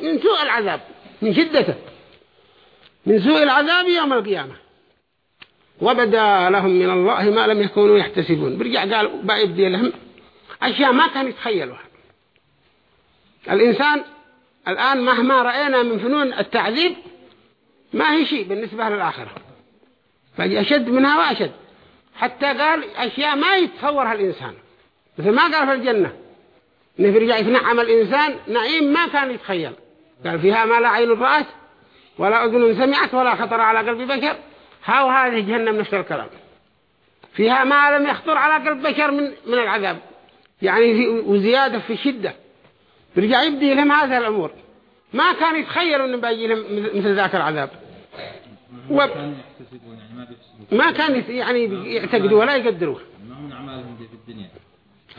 من سوء العذاب من شدته. من سوء العذاب يوم القيامة. وبدا لهم من الله ما لم يكونوا يحتسبون. برجع قال بيبدي لهم أشياء ما كانوا يتخيلوها الإنسان الآن مهما رأينا من فنون التعذيب ما هي شيء بالنسبة للآخرة. فأشد منها وأشد. حتى قال أشياء ما يتصورها الإنسان. مثل ما قال في الجنة. إنه برجع يتنعم الإنسان نعيم ما كان يتخيل. قال فيها ما لا عين رأت ولا أذن سمعت ولا خطر على قلب بشر. هاو هذه جهنم نفس الكلام. فيها ما لم يخطر على قلب بشر من من العذاب. يعني وزيادة في شدة. برجع يبدي لهم هذه الأمور. ما كان يتخيلوا أنه بيجي لهم مثل ذاك العذاب. و... ما كان يعني يعتقدوا ولا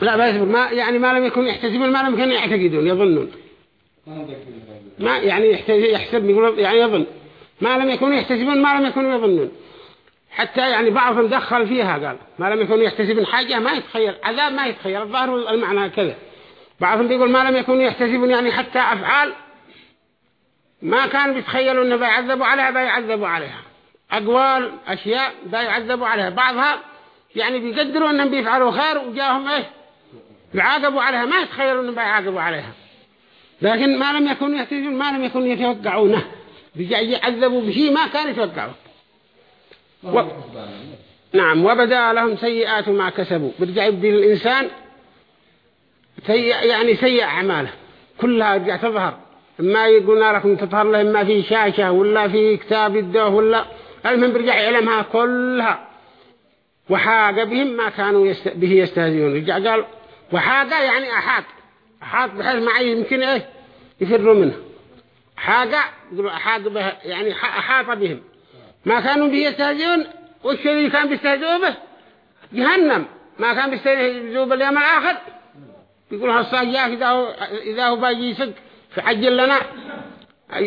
يقدروا ما لا بس ما يعني ما لم يكن يحتسبون ما لم يكن يعتقدون يظنون. ما يعني يحسب يقول يعني يظن. ما لم يكونوا يحتسبون ما لم يكونوا يظنون. حتى يعني بعضهم دخل فيها قال. ما لم يكونوا يحتسبون حاجة ما يتخيل عذاب ما يتخيل. الظاهر المعنى كذا. بعضهم بيقول ما لم يكونوا يحتسبون يعني حتى أفعال ما كانوا بيتخيلوا أنه بيعذبوا عليها بيعذبوا عليها. أقوال أشياء بيعذبوا عليها. بعضها يعني بيقدروا أنهم بيفعلوا خير وجاهم إيه؟ يعاقبوا عليها ما يتخيلوا أنهم بيعاقبوا عليها. لكن ما لم يكونوا يحتسبون ما لم يكونوا يتوقعونه. يعذبوا بشيء ما كان يتوقعوا و... نعم وبدا لهم سيئات ما كسبوا. برجع يبدي الإنسان سيء يعني سيء أعماله. كلها رجع تظهر. ما يقولنا لكم تظهر له ما في شاشة ولا في كتاب يدوه ولا. المهم برجع يعلمها كلها. وحاق بهم ما كانوا يست... به يستهزئون. رجع قال وحاق يعني أحاط. أحاط بحيث معي يمكن إيه؟ يفروا منه. حاجة يقولوا حاجة به يعني أحاط بهم. ما كانوا به يستهزئون والشيء كان بيستهزئوا به؟ جهنم. ما كان بيستهزئوا باليوم الآخر. يقولوا هالصاجيات إذا هو إذا هو باجي يصد فعجل لنا.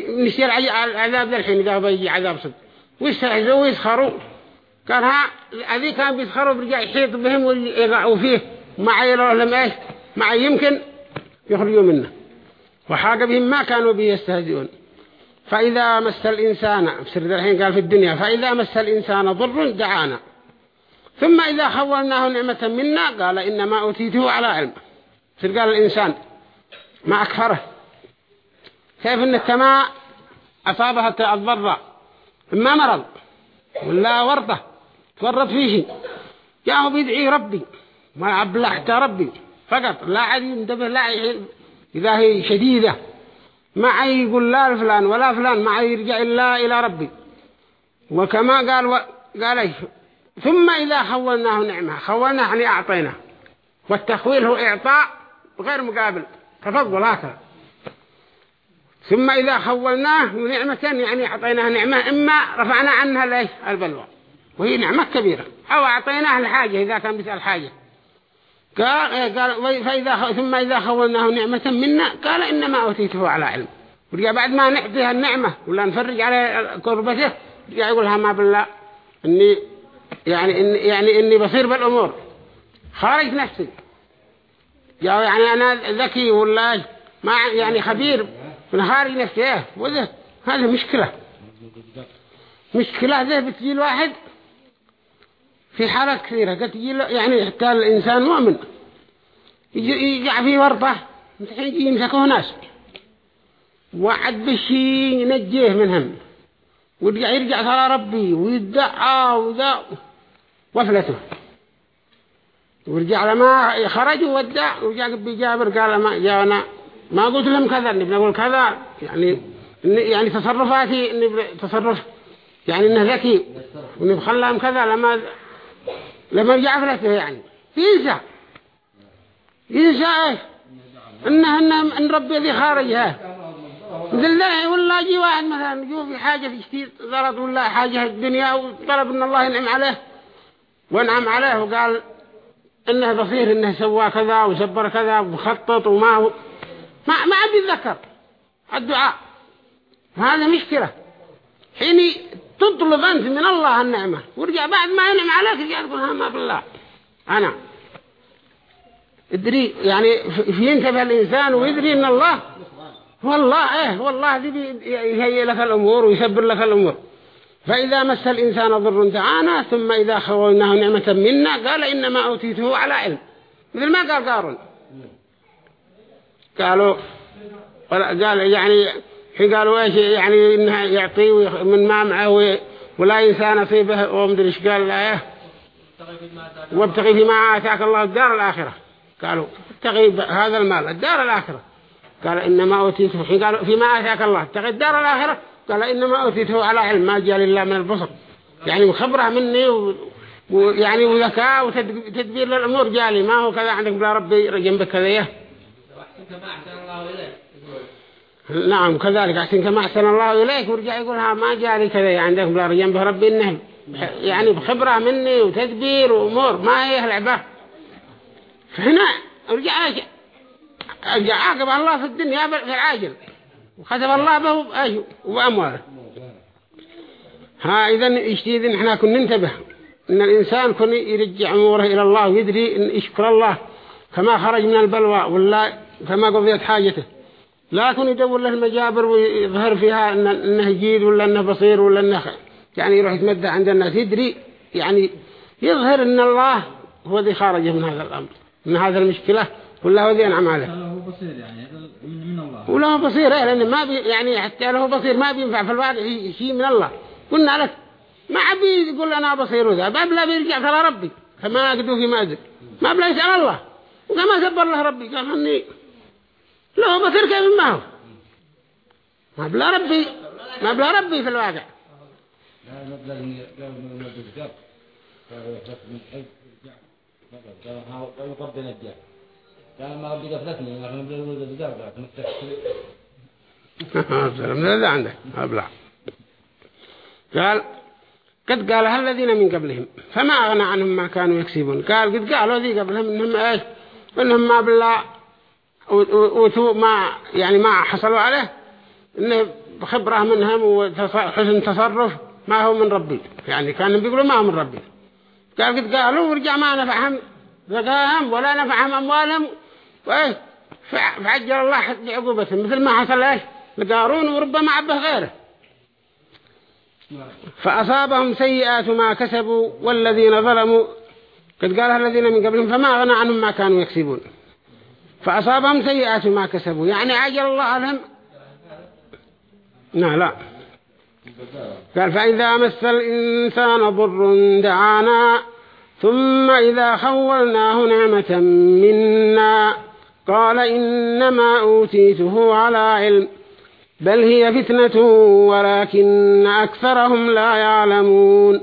نسير العذاب الحين إذا هو باجي عذاب صد ويستهزئوا ويسخروا. كان ها هذي كان بيسخروا برجع يحيط بهم ويقعوا فيه. مع لهم إيش؟ مع يمكن يخرجوا منه. وحاق بهم ما كانوا به يستهزئون. فإذا مس الإنسان سرد الحين قال في الدنيا فإذا مس الإنسان ضر دعانا. ثم إذا خولناه نعمة منا قال إنما أوتيته على علم. سر قال الإنسان؟ ما أكفره. كيف إن السماء أصابها الضر؟ إما مرض. ولا ورطة تورط فيه. جاءه بيدعي ربي. ما أبلحت ربي. فقط لا عاد ينتبه لا إذا هي شديدة. ما عي يقول لا فلان ولا فلان ما عي يرجع إلا إلى ربي. وكما قال و... قال إيش؟ ثم إذا خولناه نعمة خولناه يعني أعطيناه. والتخويل هو إعطاء غير مقابل. تفضل هكذا ثم إذا خولناه نعمة يعني أعطيناه نعمة إما رفعنا عنها ليش البلوى. وهي نعمة كبيرة. أو أعطيناه الحاجة إذا كان بيسأل حاجة. قال قال فإذا ثم إذا خولناه نعمة منا قال إنما أوتيته على علم. ورجع بعد ما نعطيها النعمة ولا نفرج على كربته رجع يقولها ما بالله إني يعني إني يعني إني بصير بالأمور. خارج نفسي. يعني أنا ذكي ولا ما يعني خبير من خارج نفسي إيه وذا هذا مشكلة. مشكلة ذا بتجي الواحد في حالات كثيرة. قد يعني حتى الإنسان مؤمن. يقع في ورطة يجي يمسكه ناس. وعد بشي ينجيه منهم. ويرجع يرجع ترى ربي ويدعى وذا وفلته. ورجع لما خرج وودع ورجع بجابر قال ما جاءنا ما قلت لهم كذا إني بنقول كذا. يعني يعني تصرفاتي إني تصرف يعني إنه ذكي. واني بخلهم كذا لما لما رجع فلته يعني. ينسى ينسى إيش؟ انه إن ربي ذي خارجها. مثل ذا ولا جي واحد مثلا يجوا في حاجة في كثير ضرط ولا حاجة الدنيا وطلب إن الله ينعم عليه. وانعم عليه وقال إنه بصير إنه سوى كذا وسبر كذا وخطط وما هو ما ما عاد يتذكر الدعاء. هذا مشكلة. حين تطلب أنت من الله النعمة. ورجع بعد ما ينعم عليك رجع تقول ها ما بالله أنا. ادري يعني ينتبه الإنسان ويدري إن الله. والله إيه والله ذي يهيئ لك الأمور ويسبر لك الأمور. فإذا مس الإنسان ضر دعانا ثم إذا خولناه نعمة منا قال إنما أوتيته على علم. مثل ما قال قارون. قالوا قال يعني حين قالوا إيش يعني انه يعطي من ما معه ولا ينسى نصيبه ومدري إيش قال لا إيه. وابتغي فيما آتاك الله الدار الآخرة. قالوا ابتغي هذا المال الدار الآخرة. قال إنما أوتيته. حين قالوا فيما آتاك الله ابتغي الدار الآخرة. قال إنما أوتيته على علم ما جاء لله من البصر. يعني مخبرة مني و... ويعني وذكاء وتدبير للأمور جالي ما هو كذا عندك بلا ربي جنبك كذا إيه. نعم كذلك. أحسن كما أحسن الله إليك. ورجع يقولها ما جالي كذا. عندك بلا جنبه ربي إنه يعني بخبرة مني وتدبير وأمور. ما هي لعبة فهنا رجع عاقب الله في الدنيا في العاجل وختم الله به وأمواله. ها إذا يشتيد إحنا كنا ننتبه. إن الإنسان كن يرجع أموره إلى الله ويدري إن يشكر الله كما خرج من البلوى ولا كما قضيت حاجته. لا كن يدور له المجابر ويظهر فيها إنه جيد ولا إنه بصير ولا إنه يعني يروح يتمدى عند الناس. يدري يعني يظهر إن الله هو ذي خارجه من هذا الأمر من هذا المشكلة ولا هو ذي أنعم عليه. له بصير يعني من الله. وله بصير إيه لأن ما بي يعني حتى له بصير ما بينفع في الواقع شيء من الله. قلنا لك ما عبي يقول أنا بصير ذا باب لا بيرجع ترى ربي. كما أقدوا في مأزل ما بلا يسأل الله. وكما سبر له ربي قال أني له بصير كيف ما هو ما بلا ربي ما بلا ربي في الواقع. كان ما ربي قفلتني لكن بدي أقول الدار لكن سلام هذا عندك أبلع قال قد قالها الذين من قبلهم؟ فما أغنى عنهم ما كانوا يكسبون. قال قد قالوا ذي قبلهم إنهم إيش؟ إنهم ما بالله وتو ما يعني ما حصلوا عليه إنه خبرة منهم وحسن تصرف ما هو من ربي. يعني كانوا بيقولوا ما هو من ربي. قال قد قالوا ورجع ما نفعهم. ذكاهم ولا نفعهم أموالهم. وإيه فعجل الله عقوبتهم. مثل ما حصل إيش؟ لقارون وربما عبه غيره. فأصابهم سيئات ما كسبوا والذين ظلموا. قد قالها الذين من قبلهم فما أغنى عنهم ما كانوا يكسبون. فأصابهم سيئات ما كسبوا. يعني عجل الله عنهم لا لا. قال فإذا مس الإنسان ضر دعانا ثم إذا خولناه نعمة منا قال إنما أوتيته على علم بل هي فتنة ولكن أكثرهم لا يعلمون.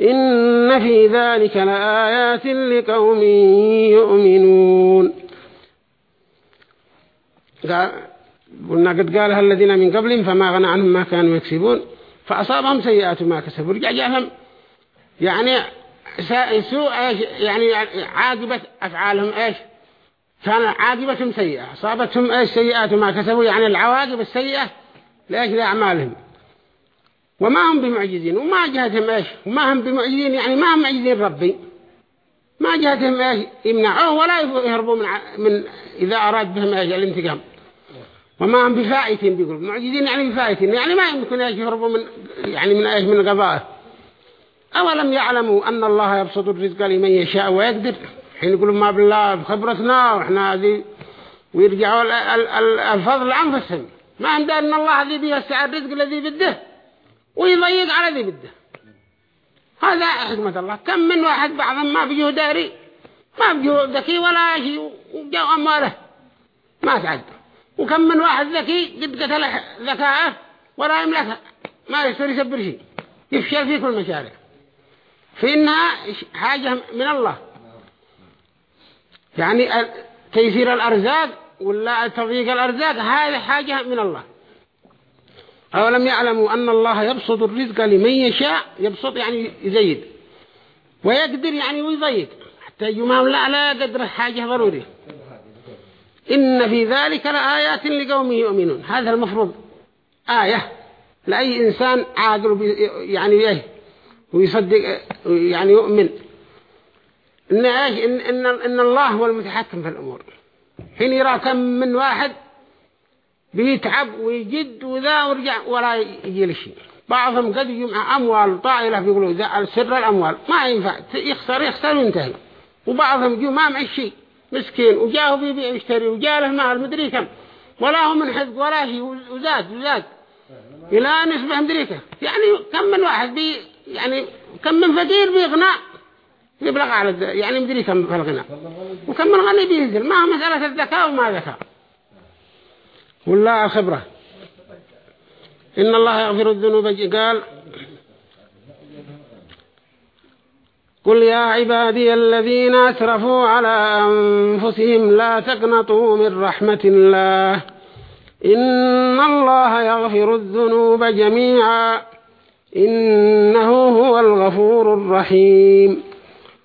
إن في ذلك لآيات لقوم يؤمنون. قلنا قد قالها الذين من قبلهم فما غنى عنهم ما كانوا يكسبون. فأصابهم سيئات ما كسبوا. رجع جاهم يعني سوء يعني عاقبة أفعالهم إيش؟ كان عاقبتهم سيئة. أصابتهم إيش؟ سيئات ما كسبوا. يعني العواقب السيئة ليش لأعمالهم وما هم بمعجزين وما جهتهم إيش؟ وما هم بمعجزين يعني ما هم معجزين ربي. ما جهتهم إيش؟ يمنعوه ولا يهربوا من, من إذا أراد بهم إيش؟ الانتقام. وما هم بفائتين بيقولوا. معجزين يعني بفائتين يعني ما يمكن إيش؟ يهربوا من يعني من إيش؟ من قضائه أولم يعلموا أن الله يبسط الرزق لمن يشاء ويقدر؟ حين يقولوا ما بالله بخبرتنا وإحنا هذه ويرجعوا الفضل لأنفسهم. ما عند أن الله ذي بيسع الرزق الذي بده. ويضيق على ذي بده. هذا حكمة الله. كم من واحد بعضهم ما بيجوه داري ما بيجوه ذكي ولا شيء وجاء أمواله ما تعد وكم من واحد ذكي قد قتل ذكاءه ولا يملك ما يصير يسبر شيء. يفشل في كل مشاريع. فإنها حاجة من الله. يعني تيسير الأرزاق ولا تضييق الأرزاق هذه حاجة من الله. أولم يعلموا أن الله يبسط الرزق لمن يشاء؟ يبسط يعني يزيد. ويقدر يعني ويضيق حتى يجمعهم لا لا قدر حاجة ضروري. إن في ذلك لآيات لقوم يؤمنون. هذا المفروض. آية. لأي إنسان عاقل يعني إيه؟ ويصدق يعني يؤمن. إن, إن, إن, إن الله هو المتحكم في الأمور. حين يرى كم من واحد بيتعب ويجد وذا ورجع ولا يجي لشيء بعضهم قد يجمع أموال طائلة بيقولوا ذا سر الأموال ما ينفع يخسر يخسر وينتهي. وبعضهم يجوا ما معه شيء مسكين وجاءه بيبيع ويشتري وجاء له مال مدري كم. ولا هو من حزب ولا شيء وزاد وزاد. إلى أن يصبح مدري كم. يعني كم من واحد بي يعني كم من فقير بيغنى يبلغ على. يعني مدري كم في الغنى وكم من غني بينزل ما هو مسألة الذكاء وما ذكاء. ولا الخبرة إن الله يغفر الذنوب. قال قل يا عبادي الذين أسرفوا على أنفسهم لا تقنطوا من رحمة الله. إن الله يغفر الذنوب جميعا. إنه هو الغفور الرحيم.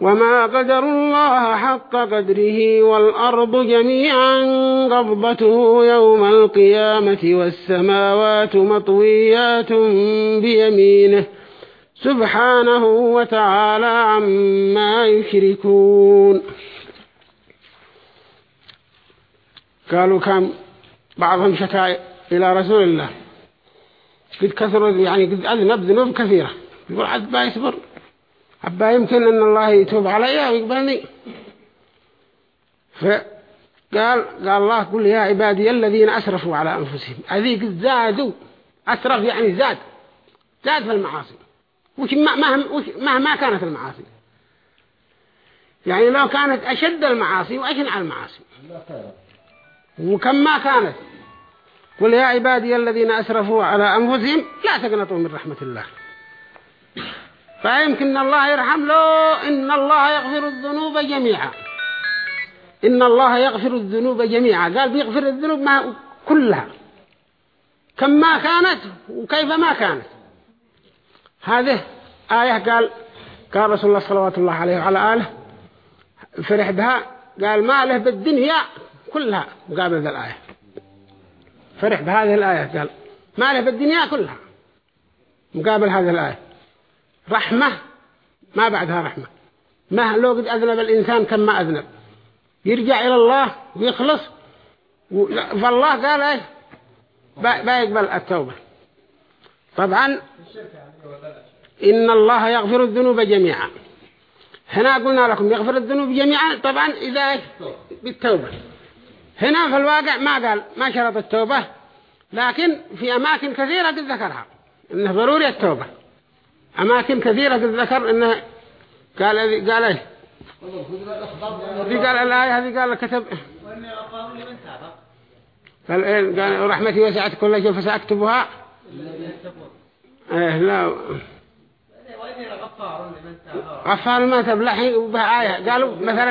وما قدر الله حق قدره والأرض جميعا قبضته يوم القيامة والسماوات مطويات بيمينه سبحانه وتعالى عما يشركون قالوا كان بعضهم شكا إلى رسول الله قد كثروا يعني قد أذنب ذنوب كثيرة يقول عبا يصبر. عبا يمكن أن الله يتوب علي ويقبلني فقال قال الله قل يا عبادي الذين أسرفوا على أنفسهم. قد زادوا أسرف يعني زاد. زاد في المعاصي. وش ما مهما ما كانت المعاصي. يعني لو كانت أشد المعاصي وأشنع المعاصي. وكم ما كانت. قل يا عبادي الذين أسرفوا على أنفسهم لا تقنطوا من رحمة الله. فيمكن الله يرحم له إن الله يغفر الذنوب جميعا. إن الله يغفر الذنوب جميعا. قال بيغفر الذنوب ما كلها. كم ما كانت وكيف ما كانت. هذه آية قال قال رسول الله صلى الله عليه وعلى آله فرح بها قال ما له بالدنيا كلها. مقابل ذا الآية. فرح بهذه الآية. قال ما له بالدنيا كلها. مقابل هذه الآية. رحمة. ما بعدها رحمة. ما لو قد أذنب الإنسان كم ما أذنب. يرجع إلى الله ويخلص. فالله قال إيه؟ بيقبل التوبة. طبعا إن الله يغفر الذنوب جميعا. هنا قلنا لكم يغفر الذنوب جميعا طبعا إذا بالتوبة. هنا في الواقع ما قال ما شرط التوبة لكن في أماكن كثيرة قد ذكرها. إنه ضروري التوبة. أماكن كثيرة ذكر إنه قال قال هذه قال الآية هذه قال كتب قال إيه قال رحمتي وسعت كل شيء فسأكتبها. إيه لا. غفار ما تبلحي وبها آية. قالوا مثلا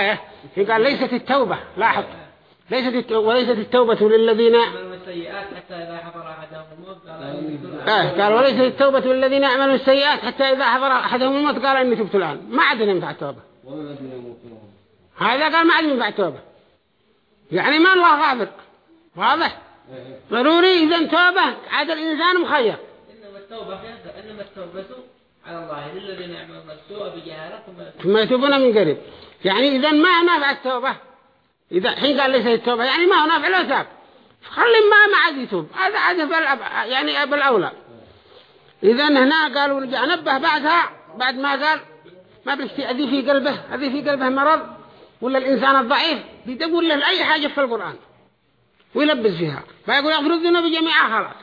آية هي قال ليست التوبة لاحظ. ليست وليست التوبة للذين آه قال وليست التوبة للذين يعملوا السيئات حتى إذا حضر أحدهم الموت. قال إني تبت الآن. ما عاد ينفع التوبة. هذا قال ما عاد ينفع التوبة. يعني ما الله غافر واضح؟ ضروري إذا توبة. عاد الإنسان مخير. إنما التوبة إنما التوبة على الله للذين يعملون السوء بجهالة ثم يتوبون من قريب. يعني إذا ما نافع التوبة إذا حين قال ليس التوبة يعني ما هو نافع له تاب. خلي ما ما عاد يتوب. هذا عاد يعني بالأولى إذا هنا قالوا نرجع نبه بعدها بعد ما قال ما بيشتي هذه في قلبه هذه في قلبه مرض ولا الإنسان الضعيف بيدور له أي حاجة في القرآن. ويلبس فيها. فيقول يغفر الذنوب جميعا خلاص.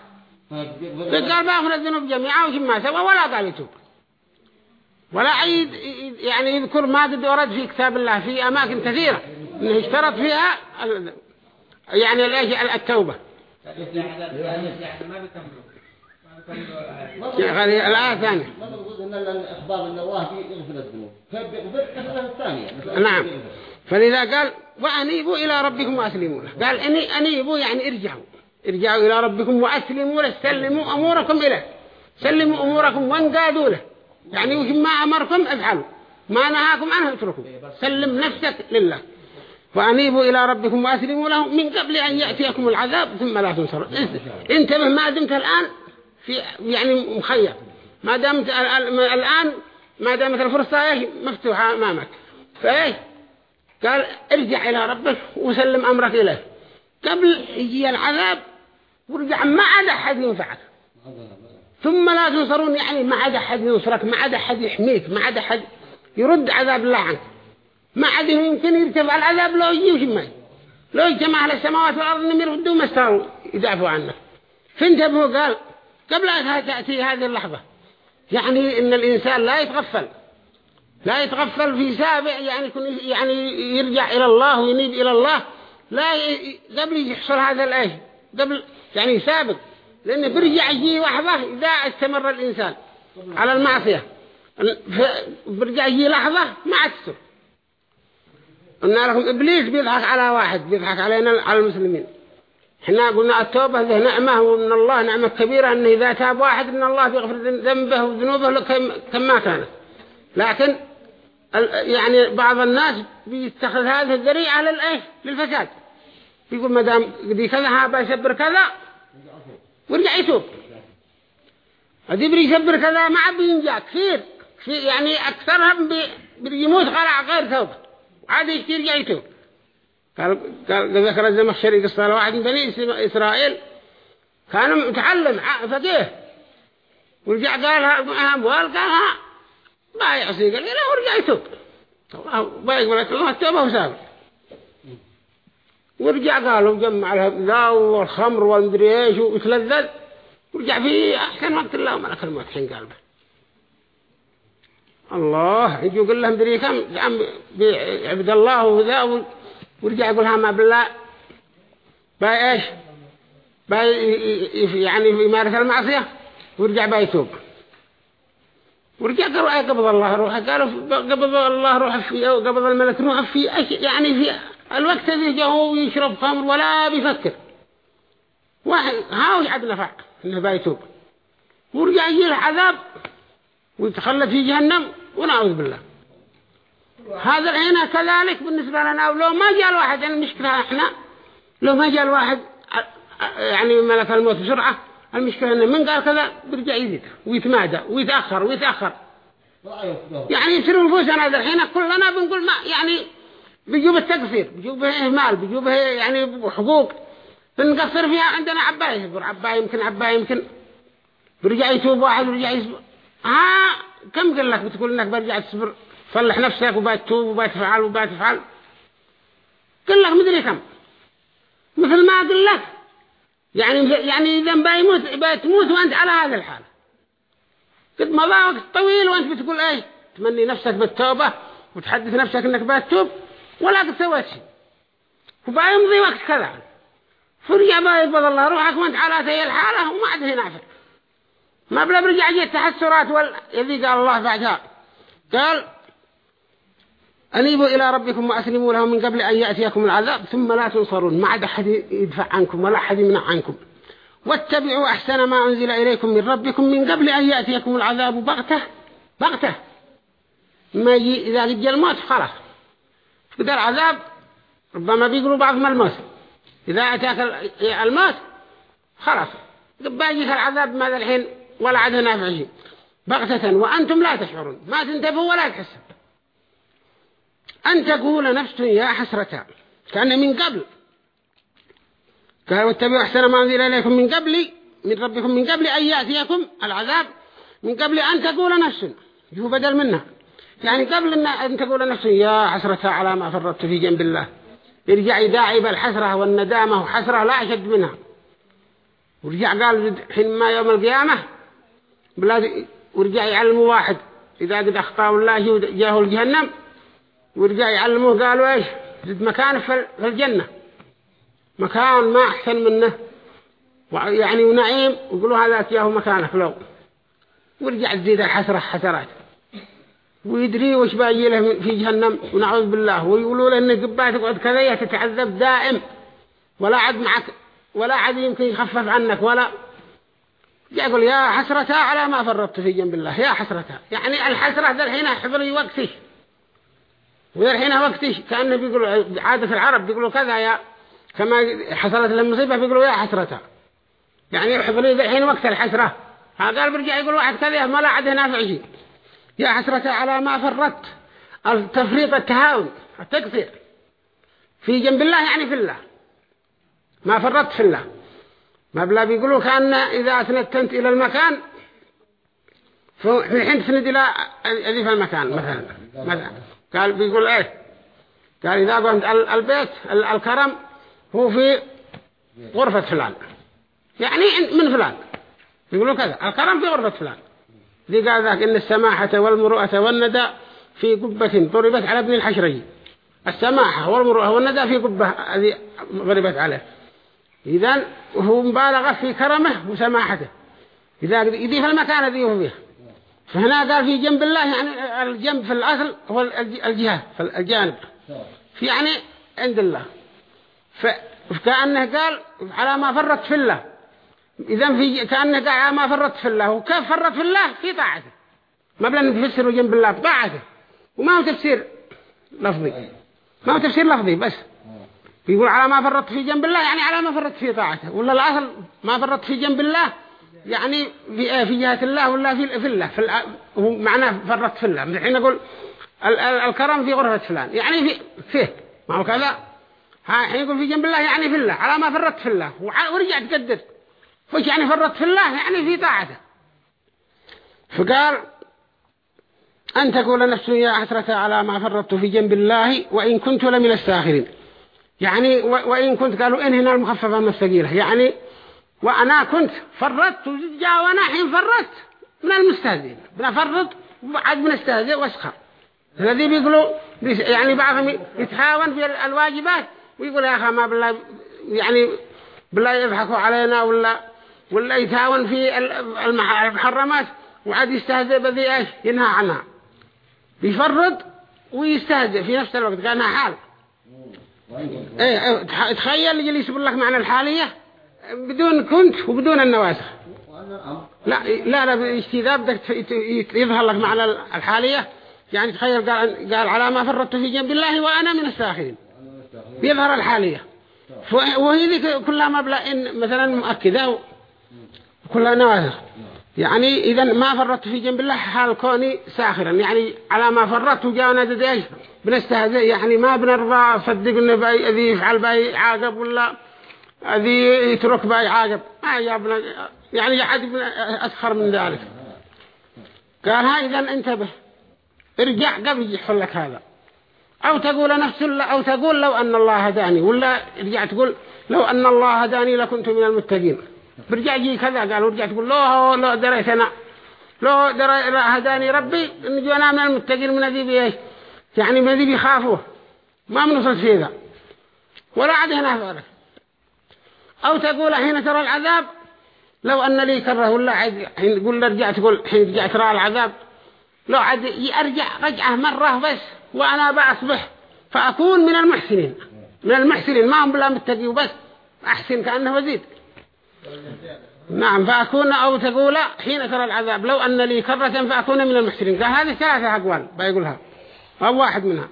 قال بيغفر الذنوب جميعا وش ما سوى ولا قال يتوب. ولا عيد يعني يذكر ما قد ورد في كتاب الله في أماكن كثيرة. إنه اشترط فيها يعني التوبة. يعني الآية الثانية. ما الله يغفر نعم. فلذا قال وأنيبوا إلى ربكم وأسلموا له. قال أني أنيبوا يعني ارجعوا. ارجعوا إلى ربكم وأسلموا له. سلموا أموركم إليه. سلموا أموركم وانقادوا له. يعني وش ما أمركم افعلوا. ما نهاكم عنه اتركوا. سلم نفسك لله. وأنيبوا إلى ربكم وأسلموا له من قبل أن يأتيكم العذاب ثم لا تنصروا. انتبه ما دمت الآن في يعني مخير. ما دامت الآن ما دامت الفرصة مفتوحة أمامك. فإيه؟ قال ارجع إلى ربك وسلم أمرك إليه. قبل يجي العذاب ورجع ما عاد أحد ينفعك. ثم لا تنصرون يعني ما عاد أحد ينصرك ما عاد أحد يحميك ما عاد أحد يرد عذاب الله عنك. ما عاد يمكن يرتفع العذاب لو يجي وشمال لو اجتمع على السماوات والأرض إنهم يردوا ما استطاعوا يدافعوا عنك فانتبهوا قال قبل أن تأتي هذه اللحظة يعني إن الإنسان لا يتغفل لا يتغفل في سابع يعني يعني يرجع إلى الله وينيب إلى الله. لا. قبل يحصل هذا الأشي قبل يعني يسابق لأنه برجع يجي لحظة إذا استمر الإنسان على المعصية. برجع يجي لحظة ما عتسر قلنا لكم إبليس بيضحك على واحد بيضحك علينا على المسلمين. إحنا قلنا التوبة ذه نعمة ومن الله نعمة كبيرة أنه إذا تاب واحد من الله بيغفر ذنبه وذنوبه كم ما كانت لكن يعني بعض الناس بيتخذ هذه الذريعة للإيه للفساد. يقول ما دام دي كذا بيسبر كذا ويرجع يتوب. الدبر يكبر كذا ما عاد بينجا كثير. يعني أكثرهم بي- بيموت غير توبة. عاد يشتري يرجع يتوب قال قال ذكر الزمخشري قصة واحد من بني إس- إسرائيل كان متعلم فقيه. ورجع قالها أموال قالها ما يعصي. قال له ورجع يتوب. الله بيقبل الله التوبة وسابر ورجع قالوا جمع لها ذا والخمر والمدري إيش وتلذذ ورجع في احسن وقت الله ملك الموت حين قلبه. الله يجي يقول لهم دري كم؟ عم عبد الله وذا ورجع يقول ها ما بالله. باي إيش؟ باي يعني يمارس المعصية؟ ورجع باي يتوب. ورجع قالوا اي قبض الله روحه قالوا قبض الله روحه في أو قبض الملك روحه في يعني في الوقت الذي جاء يشرب خمر ولا بيفكر. واحد هاوش عاد نفع إنه بايتوب ورجع يجي له ويتخلى في جهنم ونعوذ بالله. هذا الحين كذلك بالنسبة لنا. ولو ما جاء الواحد يعني المشكلة إحنا لو ما جاء الواحد يعني ملك الموت بسرعة المشكلة إنه من قال كذا بيرجع يزيد ويتمادى ويتأخر ويتأخر. يعني يصير نفوسنا الحين كلنا بنقول ما يعني بيجوب التقصير بيجوب إهمال بيجوب يعني حقوق. بنقصر فيها عندنا عباية يقول عباية يمكن عباية يمكن. برجع يتوب واحد ورجع يصبر ها كم قال لك؟ بتقول إنك برجع تصبر صلح نفسك وبتوب وبتفعل وبتفعل قال لك مدري كم. مثل ما قال لك. يعني يعني إذا بيموت بتموت وأنت على هذا الحال. قد مضى وقت طويل وأنت بتقول إيه؟ تمني نفسك بالتوبة وتحدث نفسك إنك بتوب ولا قد سويت شيء. وبيمضي وقت كذا. فرجع يقبض الله روحك وأنت على هي الحالة وما عاد هي نافع. ما بلا برجع جيت التحسرات والذي قال الله بعدها قال أنيبوا إلى ربكم وأسلموا له من قبل أن يأتيكم العذاب ثم لا تنصرون. ما عاد أحد يدفع عنكم ولا أحد يمنع عنكم. واتبعوا أحسن ما أنزل إليكم من ربكم من قبل أن يأتيكم العذاب بغتة بغتة. ما يجي إذا جاء الموت خلاص. إذا العذاب ربما بيقولوا بعضهم الموت. إذا أتاك الموت خلاص. باجيك العذاب ماذا الحين؟ ولا عاد نافع شيء بغتة وأنتم لا تشعرون. ما تنتبهوا ولا تحسوا أن تقول نفس يا حسرة. كأن من قبل. قال واتبعوا أحسن ما أنزل إليكم من قبل من ربكم من قبل أن يأتيكم العذاب. من قبل أن تقول نفس. جو بدل منها. يعني قبل أن تقول نفس. يا حسرة على ما فرطت في جنب الله. يرجع يداعي بالحسرة والندامة. وحسرة لا أشد منها. ورجع قال حين ما يوم القيامة بلاد ورجع يعلمه واحد. إذا قد أخطأ الله جاه الجهنم ورجع يعلموه قالوا إيش؟ زد مكان في الجنة. مكان ما أحسن منه. يعني ونعيم ويقولوا هذا جاه مكانه لو ورجع تزيد الحسرة حسرات. ويدري وش باقي له في جهنم. ونعوذ بالله. ويقولوا له إن قبات تقعد كذا تتعذب دائم. ولا عد معك ولا عد يمكن يخفف عنك. ولا يقول يا حسرتها على ما فرطت في جنب الله يا حسرتها يعني الحسرة ذا الحين حضري وقتش وذا الحين وقتش كأنه بيقولوا عادة العرب بيقولوا كذا يا كما حصلت لهم مصيبة بيقولوا يا حسرتها يعني حضري ذا الحين وقت الحسرة. قال برجع يقول واحد كذا ما لا عده نافع شيء يا حسرتها على ما فرطت. التفريط التهاون التقصير في جنب الله يعني في الله. ما فرطت في الله. ما بلا بيقولوا كأن إذا أسندت إلى المكان في الحين تسند إلى أذيف المكان مثلا مثلا. قال بيقول إيه؟ قال إذا قمت البيت الكرم هو في غرفة فلان. يعني من فلان. يقولوا كذا. الكرم في غرفة فلان. ذي قال ذاك إن السماحة والمروءة والندى في قبة ضربت على ابن الحشري. السماحة والمروءة والندى في قبة ضربت عليه. إذن وهو مبالغة في كرمه وسماحته. إذا يضيف المكان الذي هو فيه. فهنا قال في جنب الله يعني الجنب في الأصل هو الجهة في الجانب. في يعني عند الله. فكأنه قال على ما فرط في الله. إذا في كأنه قال على ما فرط في الله. وكيف فرط في الله؟ في طاعته. ما بلا نفسره جنب الله بطاعته. وما هو تفسير لفظي. ما هو تفسير لفظي بس. يقول على ما فرط في جنب الله يعني على ما فرط في طاعته. ولا الأصل ما فرط في جنب الله؟ يعني في في جهة الله ولا في في الله؟ في هو معناه فرط في الله. الحين نقول ال- ال- الكرم في غرفة فلان. يعني في فيه. ما هو كذا؟ ها الحين يقول في جنب الله يعني في الله. على ما فرط في الله. وع- ورجع تقدر. وش يعني فرط في الله؟ يعني في طاعته. فقال أن تقول نفس يا حسرة على ما فرطت في جنب الله وإن كنت لمن الساخرين. يعني وإن كنت قالوا إن هنا المخففة من الثقيلة يعني وأنا كنت فرطت وجاء وأنا حين فرطت من المستهزئين بنفرط وعد بنستهزئ وأسخر. الذي بيقولوا يعني بعضهم يتهاون في ال- الواجبات ويقول يا أخي ما بالله يعني بالله يضحكوا علينا ولا ولا يتهاون في ال- المح- المحرمات وعد يستهزئ بذي إيش؟ ينهى عنها. بيفرط ويستهزئ في نفس الوقت كأنها حال. إيه إيه، تخيل يجي يسبر لك معنى الحالية؟ بدون كنت وبدون النواسخ. لا لا لا بالاستذاب بدك يظهر لك معنى الحالية. يعني تخيل قال, قال على ما فرطت في جنب الله وأنا من الساخرين. بيظهر الحالية. وهي كلها مبلغ مثلا مؤكدة كلها نواسخ. يعني إذا ما فرطت في جنب الله حال كوني ساخرا. يعني على ما فرطت وجاءنا ضد إيش بنستهزئ. يعني ما بنرضى صدق إنه بأي ذي يفعل بأي عاقب ولا ذي يترك بأي عاقب. ما جابنا يعني عاد أسخر من ذلك. قال ها إذا انتبه. ارجع قبل يحصل لك هذا. أو تقول نفس أو تقول لو أن الله هداني. ولا ارجع تقول لو أن الله هداني لكنت من المتقين. برجع يجي كذا قال ورجع تقول لو لو دريت أنا لو دري هداني ربي إن جوانا من المتقين من ذي بإيش يعني من ذي بيخافوه ما بنوصل في ذا ولا عاد هنا فارق أو تقول حين ترى العذاب لو أن لي كره ولا عاد حين تقول رجع تقول حين رجع ترى العذاب لو عاد يرجع رجعه مرة بس وأنا بأصبح فأكون من المحسنين من المحسنين ما هم بلا متقي وبس أحسن كأنه وزيد نعم فأكون أو تقول حين ترى العذاب لو أن لي كرة فأكون من المحسنين. قال هذه ثلاثة أقوال بيقولها أو واحد منها.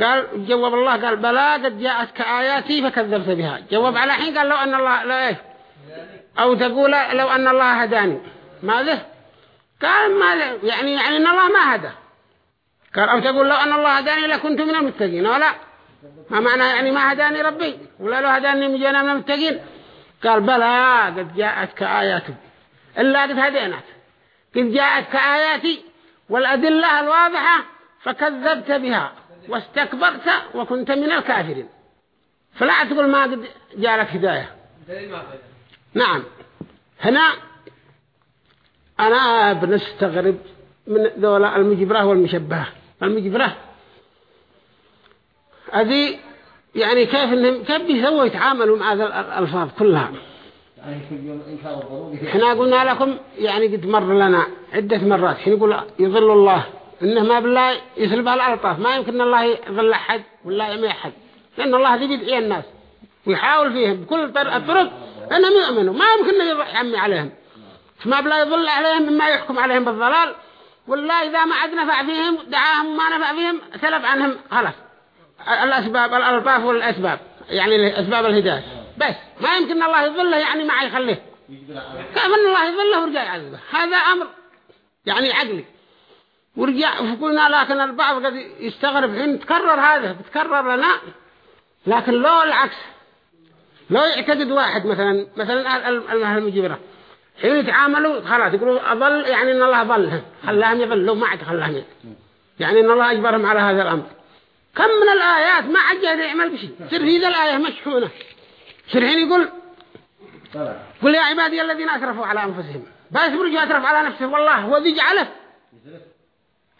قال جواب الله قال بلى قد جاءتك آياتي فكذبت بها. جواب على حين قال لو أن الله لا إيه؟ أو تقول لو أن الله هداني. ماذا؟ قال ما يعني يعني أن الله ما هدى. قال أو تقول لو أن الله هداني لكنت من المتقين. ولا ما معنى يعني ما هداني ربي؟ ولا لو هداني مجينا من المتقين. قال بلى قد جاءتك آياتي. إلا قد هديناك. قد جاءتك آياتي والأدلة الواضحة فكذبت بها واستكبرت وكنت من الكافرين. فلا تقول ما قد جاء لك هداية. نعم. هنا أنا بنستغرب من ذولا المجبرة والمشبهة. المجبرة هذه يعني كيف إنهم كيف بيسووا يتعاملوا مع هذه الألفاظ كلها؟ يعني إحنا قلنا لكم يعني قد مر لنا عدة مرات. حين يقول يظل الله إنه ما بالله يسلبها الألطاف. ما يمكن الله يظل أحد ولا يعمي أحد. لأن الله ذي بيدعي الناس. ويحاول فيهم بكل طر- الطرق أنهم يؤمنوا. ما يمكن أنه يعمي عليهم. ما بالله يظل عليهم مما يحكم عليهم بالضلال. ولا إذا ما عاد نفع فيهم دعاهم ما نفع فيهم سلب عنهم. خلاص. الأسباب الألطاف والأسباب يعني أسباب الهداية. بس ما يمكن الله يظله يعني ما يخليه. أن الله يظله ورجع يعذبه؟ هذا أمر يعني عقلي. ورجع فقلنا لكن البعض قد يستغرب حين تكرر هذا بتكرر لنا لكن لو العكس لو يعتقد واحد مثلا مثلا ال- ال- المجبرة حين يتعاملوا خلاص يقولوا أظل يعني إن الله ظلهم خلاهم يظلوا ما عاد خلاهم. يعني إن الله أجبرهم على هذا الأمر. كم من الآيات ما عاد يعمل بشيء. سر في ذا الآية مشحونة. سر حين يقول قل يا عبادي الذين أسرفوا على أنفسهم. بس برجع أسرف على نفسه. والله هو ذي جعله.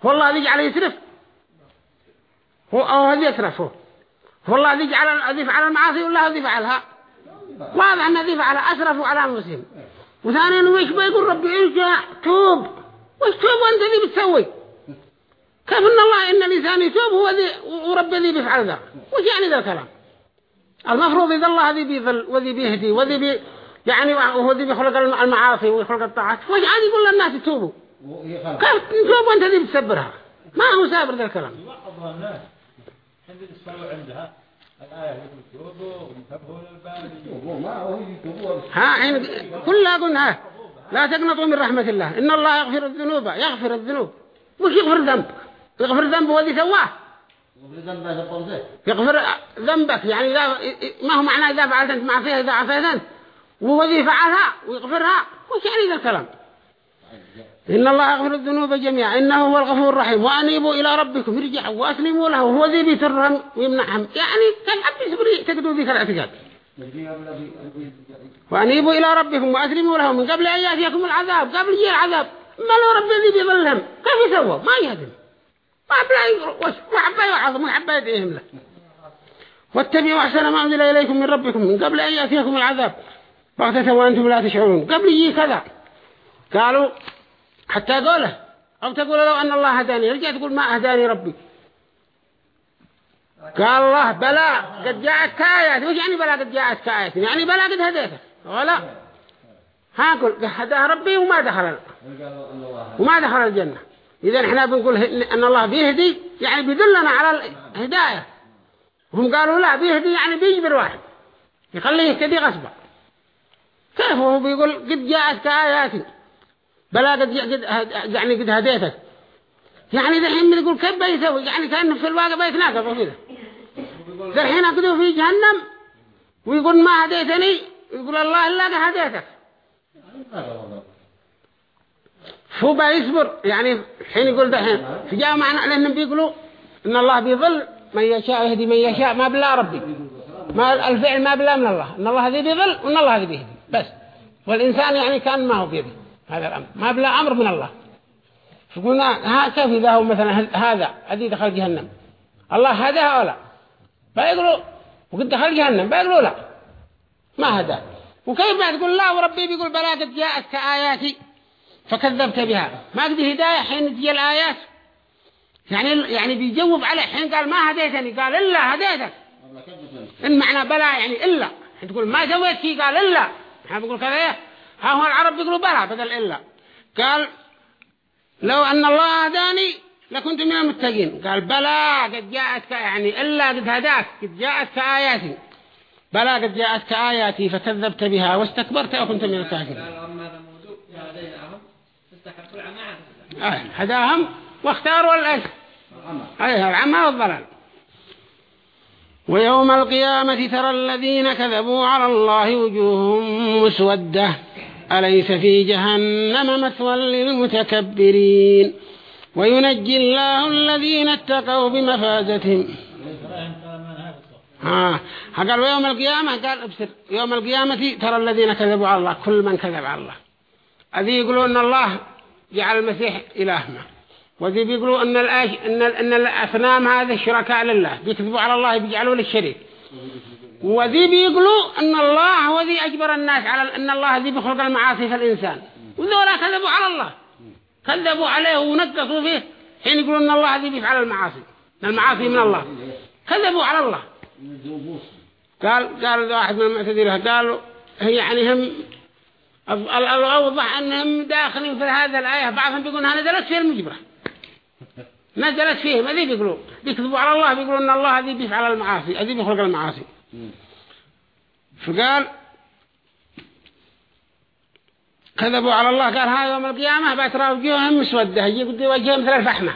هو الله ذي جعله يسرف. هو أو ذي هو هو الله ذي جعل ذي فعل المعاصي ولا ذي فعلها. واضح أن ذي فعل أسرفوا على أنفسهم. وثانيا ويش بيقول ربي؟ ارجع توب. وش توب وانت ذي بتسوي؟ كيف إن الله إن الانسان يتوب هو ذي وربي ذي بيفعل ذا؟ وش يعني ذا الكلام؟ المفروض إذا الله ذي بيظل وذي بيهدي وذي بي يعني وهو ذي بيخلق الم- المعاصي ويخلق الطاعات. وش عاد يقول للناس يتوبوا كيف تتوب وانت ذي بتسبرها؟ ما هو سابر ذا الكلام. الناس عند الصلاة عندها الآية يقول توبوا وانتبهوا للباب. ما هو يتوبوا ها حين كلها قلنا لا تقنطوا من رحمة الله. إن الله يغفر الذنوب يغفر الذنوب. مش يغفر ذنب يغفر ذنب وذي سواه. ذنبه يغفر ذنبك يعني إذا ما هو معنى إذا فعلت أنت معصية إذا عصيت أنت. وهو ذي فعلها ويغفرها. وش يعني ذا الكلام؟ إن الله يغفر الذنوب جميعا. إنه هو الغفور الرحيم. وأنيبوا إلى ربكم ارجعوا وأسلموا له. وهو ذي بيترهم ويمنعهم. يعني تلعب يصبر تقدوا ذيك الاعتقاد. وأنيبوا إلى ربكم وأسلموا له. من قبل أن يأتيكم العذاب قبل يجي العذاب. ما لو ربي ذي بيظلهم كيف يسووا ما يهدم. ما بلا وش وحبا يعظم وحبا يدعيهم له. واتبعوا أحسن ما أنزل إليكم من ربكم. من قبل أن يأتيكم العذاب. بغتة وأنتم لا تشعرون. قبل يجي كذا. قالوا حتى قوله. أو تقول لو أن الله هداني. رجع تقول ما هداني ربي. قال الله بلا قد جاءتك آيات. وش يعني بلا قد جاءتك آيات؟ يعني بلا قد هديتك. ولا. ها قل هداه ربي وما دخل وما دخل الجنة. إذا إحنا بنقول أن الله بيهدي يعني بيدلنا على الهداية. هم قالوا لا بيهدي يعني بيجبر واحد. يخليه يهتدي غصبا. كيف هو بيقول قد جاءتك آياتي بلا قد يعني قد هديتك. يعني الحين يقول كيف بيسوي يعني كأنه في الواقع بيتناقض وكذا الحين أقدوا في جهنم ويقول ما هديتني؟ يقول الله إلا هديتك. هو بيصبر يعني حين يقول دحين فجاء معنا لأنهم بيقولوا إن الله بيظل من يشاء يهدي من يشاء ما بلا ربي. ما الفعل ما بلا من الله. إن الله ذي بيظل وإن الله ذي بيهدي. بس. والإنسان يعني كان ما هو بيدي هذا الأمر. ما بلا أمر من الله. فقلنا ها كيف إذا هو مثلا هذا الذي دخل جهنم. الله هداه ولا بيقولوا وقد دخل جهنم. بيقولوا لا. ما هداه. وكيف ما تقول لا وربي بيقول بلا قد جاءتك آياتي. فكذبت بها ما قد هداية حين تجي الآيات. يعني يعني بيجوب عليه حين قال ما هديتني؟ قال إلا هديتك. إن معنى بلا يعني إلا. تقول ما سويت شيء قال إلا. إحنا بنقول كذا إيه؟ ها هو العرب بيقولوا بلا بدل إلا. قال لو أن الله هداني لكنت من المتقين. قال بلا قد جاءتك يعني إلا قد هداك. قد جاءتك آياتي. بلا قد جاءتك آياتي فكذبت بها واستكبرت وكنت من الكافرين آه هداهم واختاروا الأش أيها العمى والضلال. ويوم القيامة ترى الذين كذبوا على الله وجوههم مسودة. أليس في جهنم مثوى للمتكبرين؟ وينجي الله الذين اتقوا بمفازتهم. ها قال ويوم القيامة قال ابصر. يوم القيامة ترى الذين كذبوا على الله كل من كذب على الله. أذي يقولوا أن الله جعل المسيح إلهنا. وذي بيقولوا أن الأش... أن أن الأصنام هذه الشركاء لله. بيكذبوا على الله بيجعلوا للشريك. وذي بيقولوا أن الله هو أجبر الناس على أن الله ذي بخلق المعاصي في الإنسان. وذولا كذبوا على الله. كذبوا عليه ونقصوا فيه. حين يقولوا أن الله ذي بيفعل المعاصي. المعاصي من الله. كذبوا على الله. قال قال واحد من المعتذرة قالوا يعني هم الأوضح أنهم داخلين في هذا الآية بعضهم بيقولون نزلت في المجبرة نزلت فيهم هذي بيقولوا بيكذبوا على الله بيقولوا أن الله هذي بيفعل المعاصي هذي بيخلق المعاصي. فقال كذبوا على الله قال هذا يوم القيامة بترى وجوههم مسودة يجي وجههم مثل الفحمة.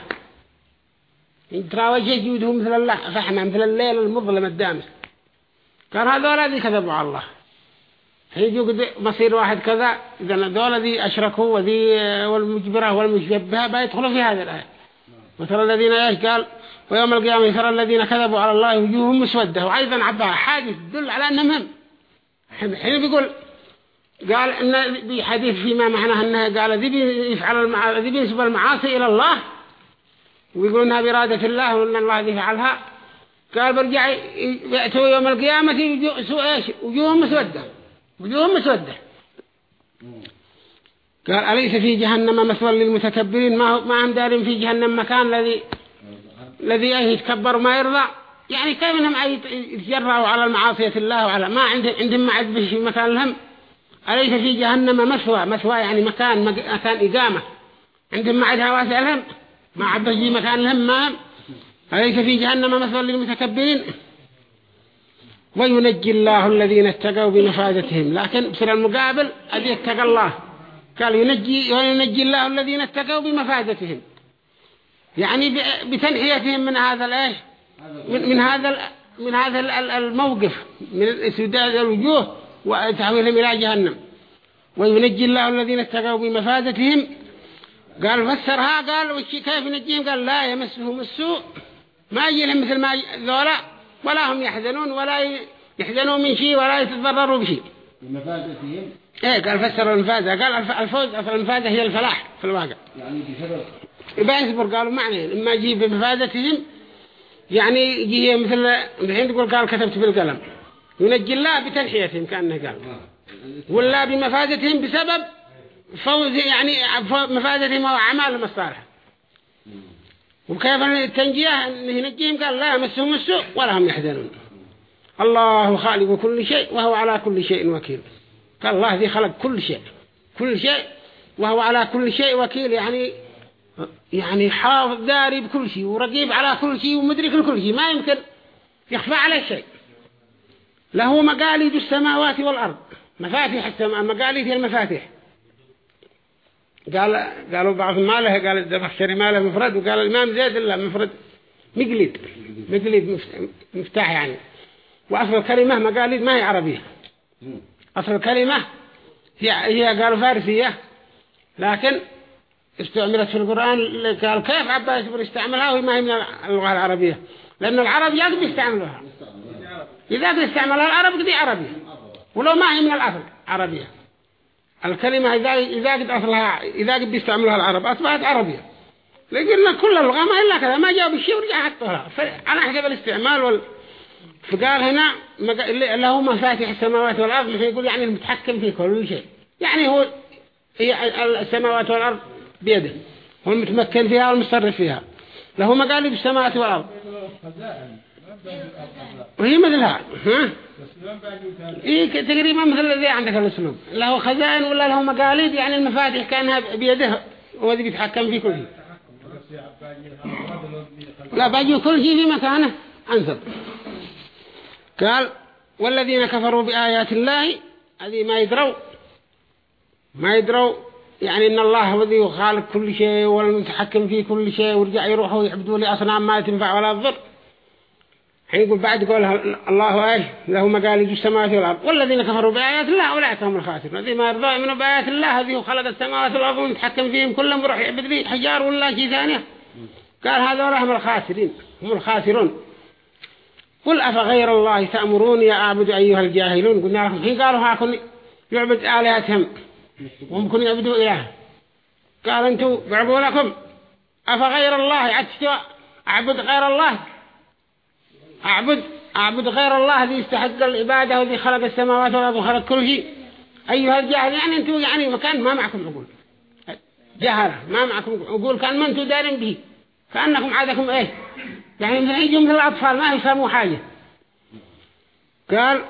ترى وجه جودهم مثل الفحمة مثل الليل المظلم الدامس. قال هذول الذي كذبوا على الله. هيجوا مصير واحد كذا إذا دول ذي أشركوا وذي والمجبرة والمشبهة بيدخلوا في هذه الآية. وترى الذين إيش؟ قال ويوم القيامة ترى الذين كذبوا على الله وجوههم مسودة. وأيضا عبها حادث تدل على أنهم هم حين بيقول قال إن بحديث فيما معناه أنه قال ذي بيفعل ذي بينسب المعاصي إلى الله. ويقول إنها بإرادة الله وأن الله ذي فعلها. قال برجع يأتوا يوم القيامة وجوههم مسودة. وجوههم مسودة قال أليس في جهنم مثوى للمتكبرين؟ ما ما هم دارين في جهنم مكان الذي الذي يتكبر ما يرضى؟ يعني كيف إنهم يتجرعوا على المعاصية الله وعلى ما عندهم عندهم ما عد في مكان لهم؟ أليس في جهنم مثوى؟ مثوى يعني مكان مكان إقامة. عندهم ما عد هواسع لهم؟ ما عد في مكان لهم ما؟ أليس في جهنم مثوى للمتكبرين؟ وينجي الله الذين اتقوا بمفادتهم لكن بسر المقابل الذي اتقى الله. قال ينجي ينجي الله الذين اتقوا بمفازتهم يعني بتنحيتهم من هذا الإيش؟ من, من هذا من هذا ال- ال- الموقف. من سداد الوجوه وتحويلهم إلى جهنم. وينجي الله الذين اتقوا بمفازتهم قال فسرها قال وش كيف ينجيهم؟ قال لا يمسهم السوء. ما يجي لهم مثل ما ذولا. ولا هم يحزنون ولا يحزنون من شيء ولا يتضرروا بشيء. بمفازتهم إيه قال فسر المفازة قال الف- الفوز المفازة هي الفلاح في الواقع. يعني بسبب؟ يبقى قالوا معنى إما يجي بمفازتهم يعني يجي مثل الحين تقول قال كتبت بالقلم. ينجي الله بتنحيتهم كأنه قال. ولا بمفازتهم بسبب فوز يعني مفازتهم وأعمالهم الصالحة. وكيف التنجية ينجيهم قال لا يمسهم السوء ولا هم يحزنون. الله خالق كل شيء وهو على كل شيء وكيل. قال الله ذي خلق كل شيء. كل شيء وهو على كل شيء وكيل يعني يعني حافظ داري بكل شيء ورقيب على كل شيء ومدرك لكل شيء ما يمكن يخفى عليه شيء. له مقاليد السماوات والأرض. مفاتيح السماء مقاليد المفاتيح. قال قالوا بعض ما له قال الزبخشري ما له مفرد وقال الإمام زيد الله مفرد. مقليد مف- مفتاح يعني. وأصل الكلمة مقاليد ما هي عربية. أصل الكلمة هي, هي قالوا فارسية. لكن استعملت في القرآن قال كيف عباس بن استعملها وهي ما هي من اللغة العربية؟ لأن العرب يقدر يستعملوها. إذا قد استعملها العرب دي عربية. ولو ما هي من الأصل عربية. الكلمة إذا إذا قد أصلها إذا قد بيستعملوها العرب أصبحت عربية. لقينا كل اللغة ما إلا كذا ما جاء بالشيء ورجع حطوها على حسب الاستعمال وال... فقال هنا له مفاتيح السماوات والأرض مثل يقول يعني المتحكم في كل شيء. يعني هو السماوات والأرض بيده. هو المتمكن فيها والمصرف فيها. له مقالب السماوات والأرض. وهي مثلها. ها؟ إيه تقريبا مثل الذي عندك الأسلوب. له خزائن ولا له مقاليد يعني المفاتيح كأنها بيده هو الذي بيتحكم في كل شيء. لا باجي كل شيء في مكانه. أنزل. قال والذين كفروا بآيات الله هذه ما يدروا. ما يدروا يعني إن الله هو الذي خالق كل شيء والمتحكم في كل شيء ورجع يروحوا يعبدوا لأصنام ما تنفع ولا تضر. حين يقول بعد يقول الله إيش له مقاليد السماوات والأرض. والذين كفروا بآيات الله أولئك هم الخاسرون. الذي ما يرضى منه بآيات الله هذه خلق السماوات والأرض ومتحكم فيهم كلهم يروح يعبد لي حجار ولا شيء ثانية قال هذول هم الخاسرين هم الخاسرون. قل أفغير الله تأمروني أعبد أيها الجاهلون؟ قلنا لكم حين قالوا هاكن يعبد آلهتهم وهم كن يعبدوا إله قال أنتوا بعبوا لكم. أفغير الله عدتوا أعبد غير الله؟ أعبد أعبد غير الله الذي يستحق العبادة والذي خلق السماوات والأرض وخلق كل شيء. أيها الجاهل يعني أنتوا يعني مكان ما معكم عقول. جهلة ما معكم عقول كأن ما أنتوا دارين به. كأنكم عادكم إيه؟ يعني مثل يجوا مثل الأطفال ما يفهموا حاجة. قال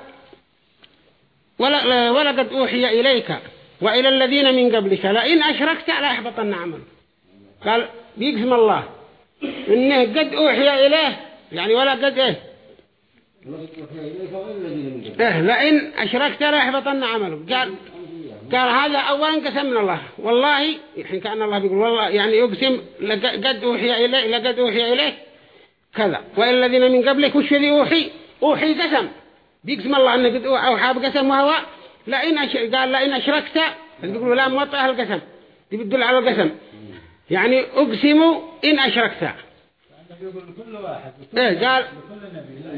ولقد أوحي إليك وإلى الذين من قبلك لئن أشركت لا يحبطن عمل قال بيقسم الله. إنه قد أوحي إليه يعني ولا قد إيه؟ إيه لئن أشركت لا يحبطن عمله قال قال هذا أولا قسم من الله. والله الحين كأن الله بيقول والله يعني يقسم قد أوحي إليه لقد أوحي إليه كذا. وإلا الذين من قبلك وش ذي أوحي؟ أوحي قسم. بيقسم الله أنه قد أوحى بقسم وهو لئن أش... قال لئن أشركت بيقولوا لا موطئ القسم. دي بتدل على القسم. يعني أقسم إن أشركت. إيه قال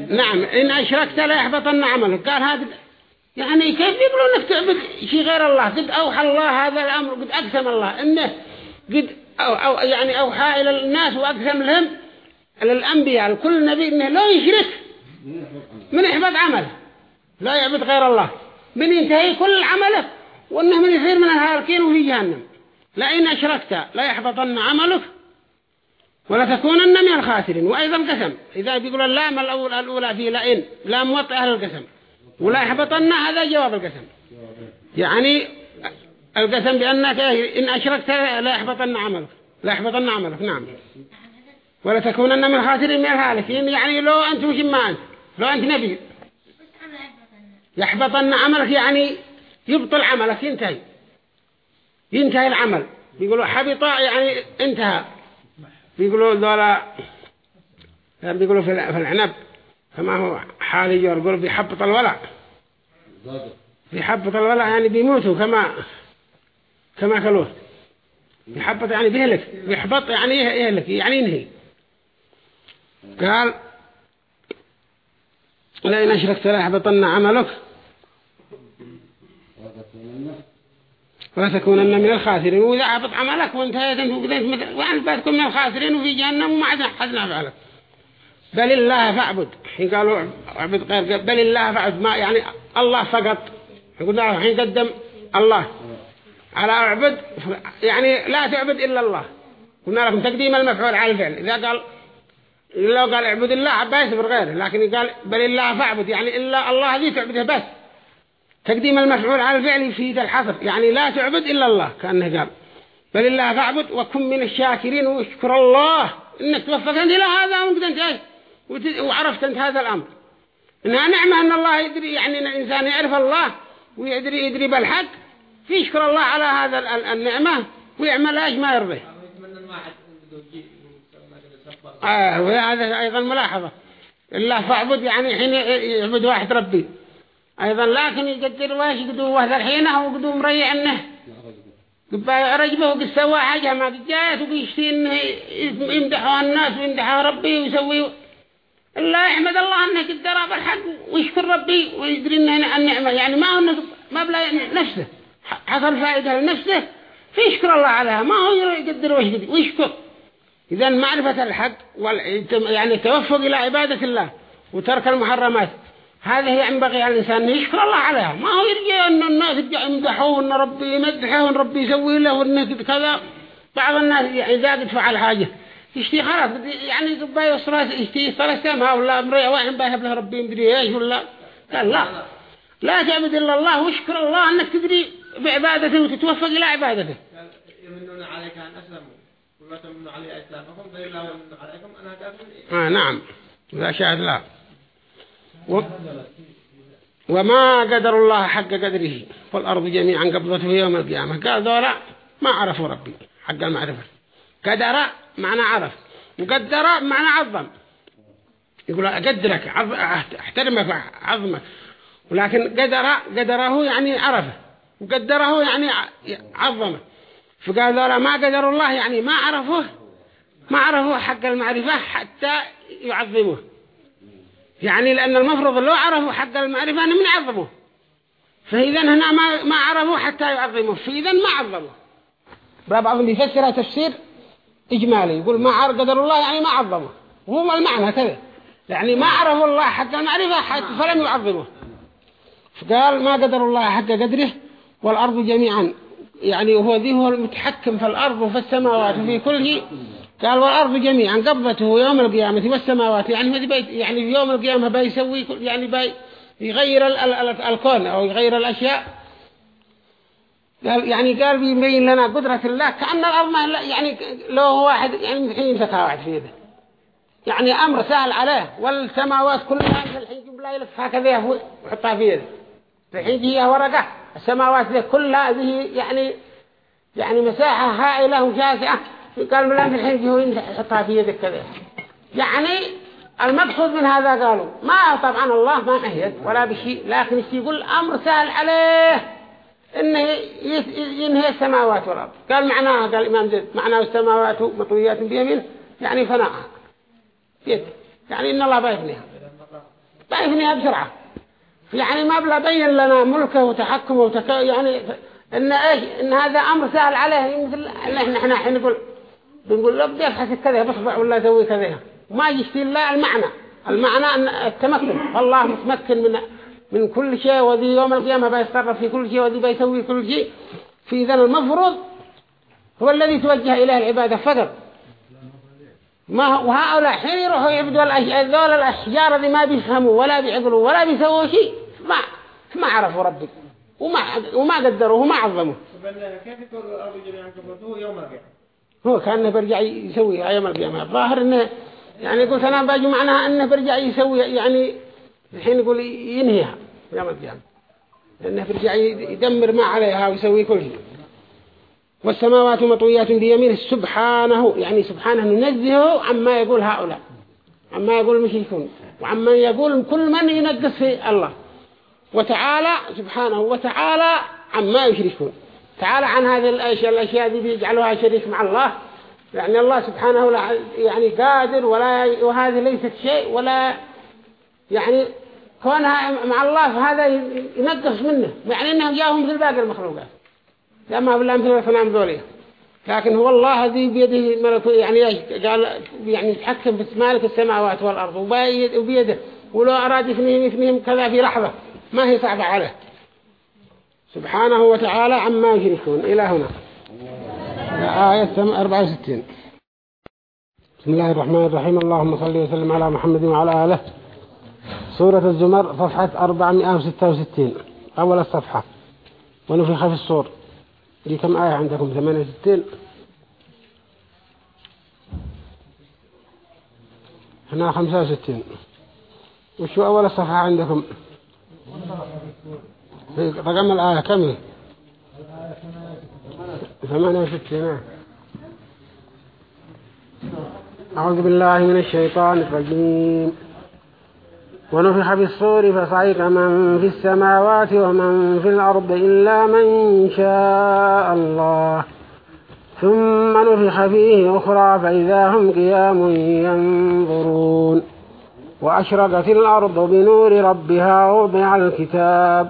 نعم إن أشركت لا يحبطن عملك. قال هذا يعني كيف يقولوا إنك تعبد شيء غير الله؟ قد أوحى الله هذا الأمر قد أقسم الله إنه قد أو أو يعني أوحى إلى الناس وأقسم لهم للأنبياء لكل نبي إنه لا يشرك من يحبط عمله لا يعبد غير الله. من ينتهي كل عمله وإنه من يصير من الهالكين وفي جهنم. لئن أشركت لا يحبطن عملك. ولا تكونن من الخاسرين. وأيضا قسم. إذا بيقول اللام الأولى, الأولى في لئن لام وطئ أهل القسم. ولا يحبطن هذا جواب القسم. يعني القسم بأنك إن أشركت لا يحبطن عملك. لا يحبطن عملك نعم. ولا تكونن من الخاسرين من الهالكين. يعني لو أنت مش ما أنت؟ لو أنت نبي. يحبطن عملك يعني يبطل عملك ينتهي. ينتهي العمل. يقولوا حبط يعني انتهى. بيقولوا ذولا بيقولوا في العنب كما هو حالي يقول بيحبط الولع بيحبط الولع يعني بيموتوا كما كما كلوه يحبط يعني بيهلك بيحبط يعني يهلك يعني ينهي. قال لئن أشركت لا يحبطن عملك ولا تكونن من الخاسرين. وإذا حبط عملك وانتهيت انت وقديت وعن بتكون من الخاسرين وفي جهنم وما عاد حد نافعلك بل الله فاعبد. حين قالوا اعبد غير بل الله فاعبد. ما يعني الله فقط. قلنا الحين قدم الله. على أعبد يعني لا تعبد إلا الله. قلنا لكم تقديم المفعول على الفعل. إذا قال لو قال اعبد الله عباس غيره لكن قال بل الله فاعبد. يعني إلا الله ذي تعبده بس. تقديم المفعول على الفعل في ذا الحصر. يعني لا تعبد إلا الله كأنه قال. بل الله فاعبد وكن من الشاكرين واشكر الله. إنك توفقت إلى هذا وانت وعرفت أنت هذا الأمر. إنها نعمة أن الله يدري يعني إن الإنسان يعرف الله ويدري يدري بالحق فيشكر الله على هذا النعمة ويعمل إيش ما يرضي. آه وهذا أيضا ملاحظة. الله فاعبد يعني حين يعبد واحد ربي. أيضا لكن يقدر واش يقدوا وهذا الحين هو قدوا مريع قبا رجبة وقد سوى حاجة ما قد جاءت وقيشتي إنه يمدحوا الناس ويمدحوا ربي ويسوي. الله يحمد الله أنه قدر بالحق ويشكر ربي ويدري إنه النعمة. يعني ما هو ما بلا نفسه. حصل فائدة لنفسه فيشكر الله عليها. ما هو يقدر ويشكر. إذا معرفة الحق يعني توفق إلى عبادة الله وترك المحرمات. هذه ينبغي على الإنسان أن يشكر الله عليها. ما هو يرجع أن الناس يمدحوه وأن ربي يمدحه وأن ربي يسوي له وأن كذا. بعض الناس إذا قد فعل حاجة يشتي خلاص. يعني يبقى يصرى يشتي ثلاث سمها ولا أمري واحد باهب له ربي يمدري إيش ولا. قال لا. لا تعبد إلا الله واشكر الله أنك تدري بعبادته وتتوفق إلى عبادته. يمنون عليك أن أسلموا. ولا تمنوا علي أسلامكم الله يمن عليكم أنا كافر آه نعم. لا شاهد لا. و... وما قدر الله حق قدره. والأرض جميعا قبضته يوم القيامة. قال ذولا ما عرفوا ربي. حق المعرفة. قدر معنى عرف. وقدر معنى عظم. يقول أقدرك. أحترمك عظمك ولكن قدر قدره يعني عرفه. وقدره يعني عظمه. فقال ذولا ما قدر الله يعني ما عرفوه. ما عرفوه حق المعرفة حتى يعظموه. يعني لأن المفروض لو عرفوا حق المعرفة أنهم يعظموه فإذا هنا ما ما عرفوا حتى يعظموه. فإذا ما عظموه. بعضهم يفسرها تفسير إجمالي. يقول ما عرف قدر الله يعني ما عظموه وهو المعنى كذا. يعني ما عرفوا الله حق المعرفة حتى فلم يعظموه. فقال ما قدر الله حق قدره والأرض جميعا. يعني هو ذي هو المتحكم في الأرض وفي السماوات وفي كل شيء قال والأرض جميعا قبضته يوم القيامة والسماوات يعني يعني في يوم القيامة بيسوي يعني بي يغير ال ال ال الكون أو يغير الأشياء. قال يعني قال بيبين لنا قدرة الله كأن الأرض ما يعني لو هو واحد يعني الحين فتها واحد في يده يعني أمر سهل عليه والسماوات كلها الحين يجيب لا يلف هكذا ويحطها في يده الحين هي ورقة السماوات كلها هذه يعني يعني مساحة هائلة وشاسعة قال ملان الحين هو يحطها في يدك كذا. يعني المقصود من هذا قالوا ما طبعا الله ما مهيد ولا بشيء لكن يقول؟ أمر سهل عليه. إنه ينهي السماوات والأرض. قال معناها قال الإمام زيد معناه السماوات مطويات بيمين يعني فناءها يد يعني إن الله بيفنيها بيفنيها بسرعة. يعني ما بلا بين لنا ملكه وتحكمه وتك... يعني إن إيش إن هذا أمر سهل عليه. مثل إحنا حين نقول بنقول له بدي أبحث كذا بصبع ولا أسوي كذا. ما يشتي الله المعنى. المعنى أن التمكن. الله متمكن من من كل شيء وذي يوم القيامة بيتصرف في كل شيء وذي بيسوي كل شيء. في ذا المفروض هو الذي توجه إليه العبادة فقط. ما وهؤلاء حين يروحوا يعبدوا الأشجار الأشجار ذي ما بيفهموا ولا بيعقلوا ولا بيسووا شيء ما ما عرفوا ربك. وما وما قدروه وما عظموه كيف يكون الأرض جميعا قبضته يوم القيامة. هو كان برجع يسوي يوم القيامة. الظاهر إنه يعني قلت أنا بأجي معناها إنه برجع يسوي يعني الحين يقول ينهيها يوم القيامة. لأنه برجع يدمر ما عليها ويسوي كل شيء. والسماوات مطويات بيمينه. سبحانه يعني سبحانه ننزهه عما يقول هؤلاء. عما يقول المشركون. وعما يقول كل من ينقص الله. وتعالى سبحانه وتعالى عما يشركون. تعالى عن هذه الأشياء الأشياء دي بيجعلوها شريك مع الله. يعني الله سبحانه يعني قادر ولا وهذه ليست شيء ولا يعني كونها مع الله فهذا ينقص منه. يعني إنهم جاءهم مثل باقي المخلوقات. لا ما بالله مثل الفنان ذوليه لكن هو الله هذه بيده ملك يعني قال يعني يتحكم في مالك السماوات والأرض وبيده. ولو أراد يفنيهم يفنيهم كذا في لحظة ما هي صعبة عليه. سبحانه وتعالى عما يشركون. إلى هنا. آية 64 بسم الله الرحمن الرحيم. اللهم صل وسلم على محمد وعلى آله. سورة الزمر صفحة 466 أول الصفحة ونفخ في الصور. دي كم آية عندكم؟ 68 هنا 65 وشو أول الصفحة عندكم؟ رقم الآية كم هي 68 أعوذ بالله من الشيطان الرجيم. ونفخ في الصور فصعق من في السماوات ومن في الأرض إلا من شاء الله. ثم نفخ فيه أخرى فإذا هم قيام ينظرون. وأشرقت الأرض بنور ربها ووضع الكتاب.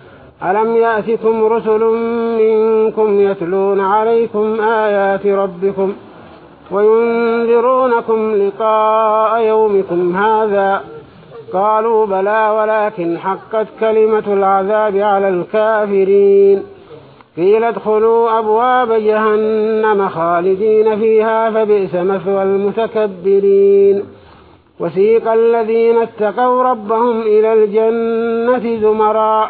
ألم يأتكم رسل منكم يتلون عليكم آيات ربكم وينذرونكم لقاء يومكم هذا قالوا بلى ولكن حقت كلمة العذاب على الكافرين قيل ادخلوا أبواب جهنم خالدين فيها فبئس مثوى المتكبرين وسيق الذين اتقوا ربهم إلى الجنة زمرا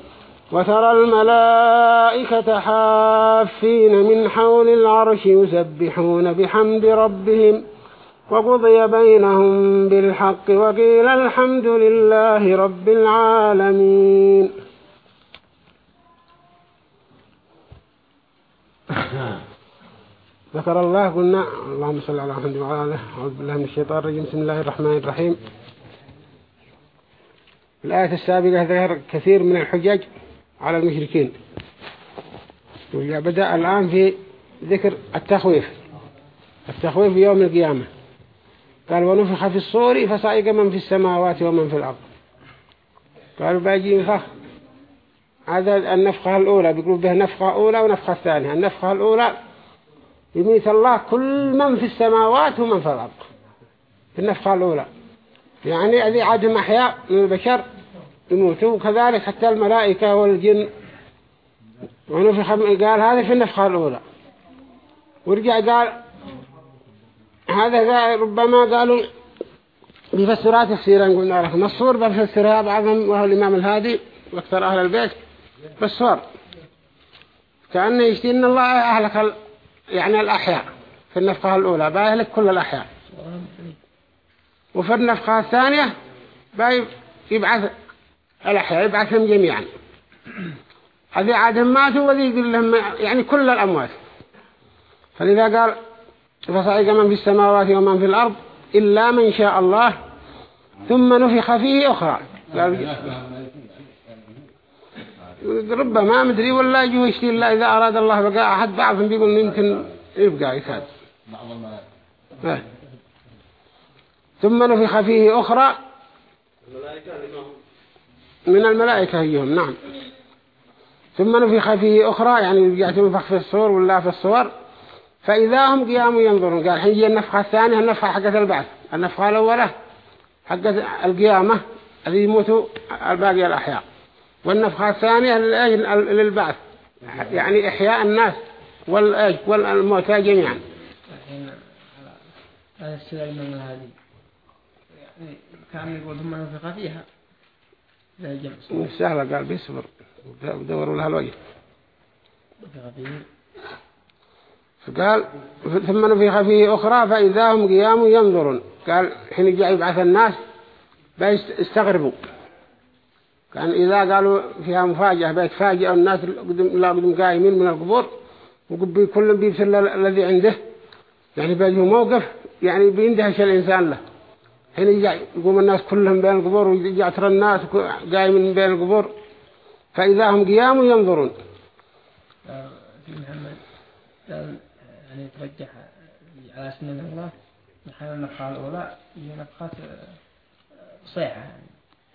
وترى الملائكة حافين من حول العرش يسبحون بحمد ربهم وقضي بينهم بالحق وقيل الحمد لله رب العالمين. *laughs* ذكر الله قلنا اللهم صل على محمد وعلى آله. أعوذ بالله من الشيطان الرجيم. بسم الله الرحمن الرحيم. الآية السابقة ذكر كثير من الحجج على المشركين. بدأ الآن في ذكر التخويف. التخويف يوم القيامة. قال ونفخ في الصور فصائق من في السماوات ومن في الأرض. قالوا باجي ينفخ. هذا النفخة الأولى. بيقولوا به نفخة أولى ونفخة ثانية. النفخة الأولى يميت الله كل من في السماوات ومن في الأرض. في النفخة الأولى. يعني أذي عادهم أحياء من البشر. يموتوا وكذلك حتى الملائكة والجن. ونفخ قال هذا في النفخة الأولى. ورجع قال هذا ربما قالوا بفسرات تفسيرا قلنا لكم. الصور بفسرها بعضهم وهو الإمام الهادي وأكثر أهل البيت. بالصور كأنه يشتي إن الله أهلك يعني الأحياء في النفخة الأولى بأهلك كل الأحياء. وفي النفخة الثانية يبعث الأحياء يبعثهم جميعا. هذه عادهم ماتوا وذي يقول لهم يعني كل الأموات. فلذا قال فصعق من في السماوات ومن في الأرض إلا من شاء الله ثم نفخ فيه أخرى. ربما مدري ولا يجوا يشتي الله إذا أراد الله بقاء أحد. بعضهم بيقول يمكن يبقى يكاد ثم نفخ فيه أخرى. من الملائكة هيهم نعم. ثم نفخ فيه أخرى يعني رجعت نفخ في الصور ولا في الصور. فإذا هم قياموا ينظرون قال حين النفخة الثانية النفخة حقت البعث النفخة الأولى حقت القيامة الذي يموتوا الباقي الأحياء. والنفخة الثانية للبعث يعني إحياء الناس والموتى جميعا. الحين على السؤال من هذه. يعني كان يقول هم نفخ فيها. لا سهلة قال بيصبر. ودوروا لها الوجه فقال ثم نفخ فيه أخرى فإذا هم قيام ينظرون. قال حين جاء يبعث الناس بيستغربوا كان إذا قالوا فيها مفاجأة بيتفاجئوا الناس لا قدم قائمين من القبور. وقبل كل بيبسل الذي عنده. يعني بيجوا موقف يعني بيندهش الإنسان له. حين يقوم الناس كلهم بين القبور ويجي ترى الناس قايمين من بين القبور فإذا هم قيام ينظرون. في محمد قال يعني ترجح على سنن الله نحن النفخة الأولى هي نفخة صيحة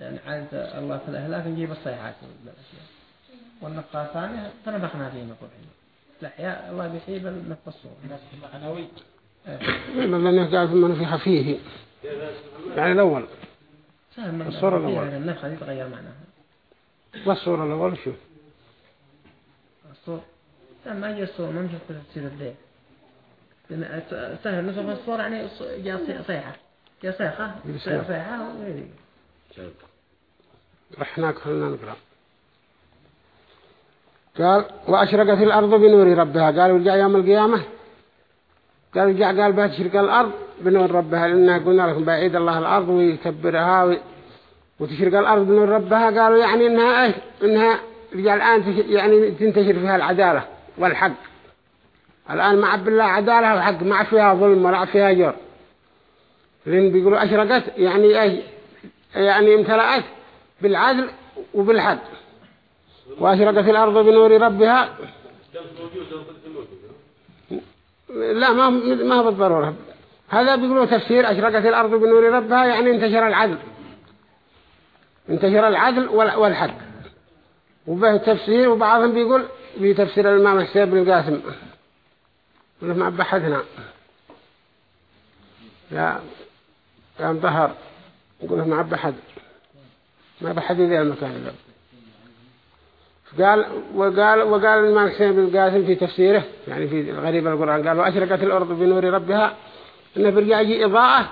يعني عادة الله في الأهلاك نجيب الصيحات والنفخة الثانية فنفخنا فيه نقول الأحياء الله بيحيي بالنفخ الصور معنوي ما لأنه قال ثم نفخ فيه. يعني الأول. الصورة الأول. النفخة دي تغير معناها. والصورة الأول؟ شو الصور. سهل ما يجي الصور ما نشوف تفسير الليل سهل نشوف الصور يعني جاء صي- صيحة. جاء صيحة. صيحة رحناك خلنا نقرأ. قال وأشرقت الأرض بنور ربها. قال ورجع يوم القيامة؟ قال رجع قال بتشرق الأرض؟ بنور ربها؟ لأنها قلنا لكم بعيد الله الأرض ويكبرها وي- وتشرق الأرض بنور ربها؟ قالوا يعني إنها إيش إنها الآن يعني تنتشر فيها العدالة والحق. الآن ما عب الله عدالة وحق ما فيها ظلم ولا فيها جور. لأن بيقولوا أشرقت يعني إيش يعني امتلأت بالعدل وبالحق. وأشرقت الأرض بنور ربها. لا ما ما بالضرورة. هذا بيقولوا تفسير أشرقت الأرض بنور ربها يعني انتشر العدل. انتشر العدل وال- والحق. وبه تفسير وبعضهم بيقول بتفسير الإمام حسين بن القاسم. ما بحثنا. يا يا مطهر يقول ما بحث. ما بحد ذي المكان له قال وقال وقال الإمام حسين بن القاسم في تفسيره يعني في غريب القرآن قال وأشرقت الأرض بنور ربها إنه برجع يجي إضاءة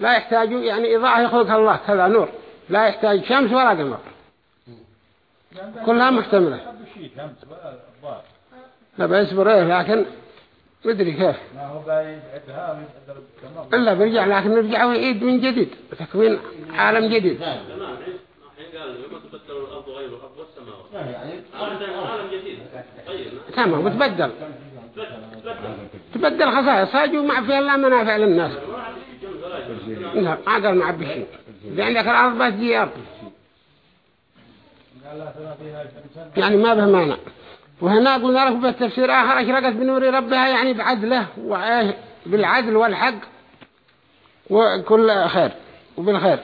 لا يحتاج يعني إضاءة يخلقها الله كذا نور لا يحتاج شمس ولا قمر. كلها محتملة. لا بيصبر إيه لكن مدري كيف. إلا برجع لكن نرجع ويعيد من جديد تكوين عالم جديد تمام الحين قال يوم تبدل الأرض غير الأرض والسماوات يعني عالم عالم جديد تمام وتبدل. تبدل خصائص هاجوا ما فيها إلا منافع للناس. لا قال ما عبي شيء إذا عندك الأرض بس دي أرض. قال لا ترى فيها شمسا يعني ما به مانع وهنا قلنا لكم بالتفسير آخر أشرقت بنور ربها؟ يعني بعدله بالعدل والحق وكل خير وبالخير.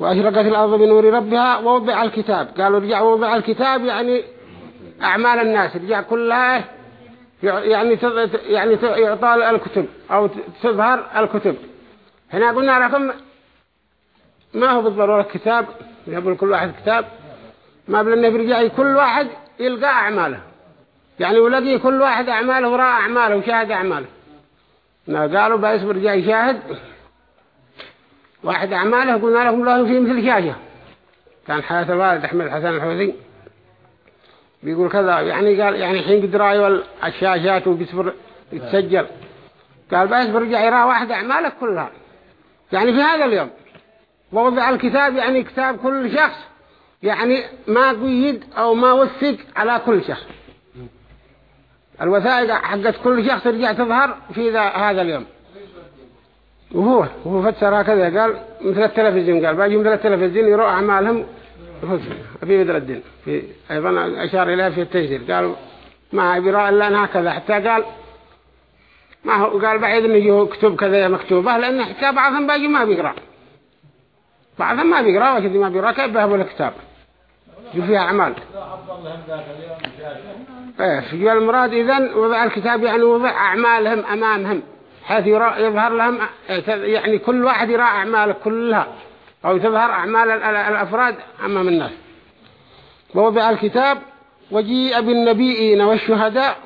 وأشرقت الأرض بنور ربها؟ ووضع الكتاب. قالوا رجع وضع الكتاب يعني أعمال الناس رجع كلها يعني يعني يعطى الكتب أو تظهر الكتب. هنا قلنا لكم ما هو بالضرورة كتاب؟ يقول كل واحد كتاب. ما بلنا برجع كل واحد يلقى أعماله. يعني ولقي كل واحد أعماله وراء أعماله وشاهد أعماله. ما قالوا بس برجع يشاهد. واحد أعماله قلنا لهم له في مثل شاشة. كان حياة الوالد أحمد حسن الحوثي. بيقول كذا يعني قال يعني حين قد رأيوا الشاشات وبيصبر يتسجل. قال بس برجع يرى واحد أعماله كلها. يعني في هذا اليوم ووضع الكتاب يعني كتاب كل شخص يعني ما قيد أو ما وثق على كل شخص. الوثائق حقت كل شخص رجع تظهر في ذا هذا اليوم. وهو وهو فسر هكذا قال مثل التلفزيون قال باجي مثل التلفزيون يروى أعمالهم في بدر الدين في أيضا أشار إليها في التجديد قالوا ما يرى إلا هكذا حتى قال ما هو قال بعيد أن يجيه كتب كذا مكتوبة لأن حتى بعضهم باجي ما بيقرأ. بعضهم ما بيقرأ وكذا ما بيقرأ كيف بيهبوا الكتاب؟ يجي فيها أعمال. إيه في المراد إذن وضع الكتاب يعني وضع أعمالهم أمامهم حيث يظهر لهم يعني كل واحد يرى أعماله كلها. أو تظهر أعمال ال- ال- الأفراد أمام الناس. ووضع الكتاب وجيء بالنبيين والشهداء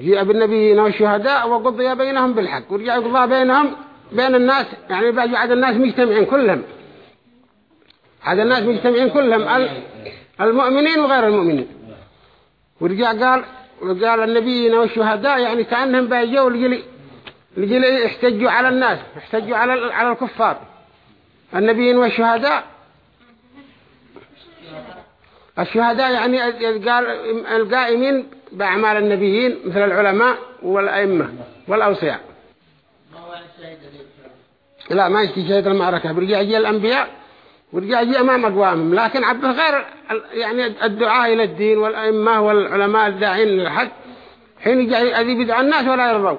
جيء بالنبيين والشهداء وقضي بينهم بالحق. ورجع يقضى بينهم بين الناس يعني بقى عاد الناس مجتمعين كلهم. عاد الناس مجتمعين كلهم ال- المؤمنين وغير المؤمنين. ورجع قال وقال النبيين والشهداء يعني كأنهم بيجوا لجلي لجلي يحتجوا على الناس يحتجوا على على الكفار. النبيين والشهداء. الشهداء يعني القائمين بأعمال النبيين مثل العلماء والأئمة والأوصياء. لا ما يشتي شهد المعركة برجع يجي الأنبياء ورجع يجي أمام أقوامهم. لكن عبد غير يعني الدعاء إلى الدين والأئمة والعلماء الداعين للحق حين يجي أذي بدع الناس ولا يرضوا.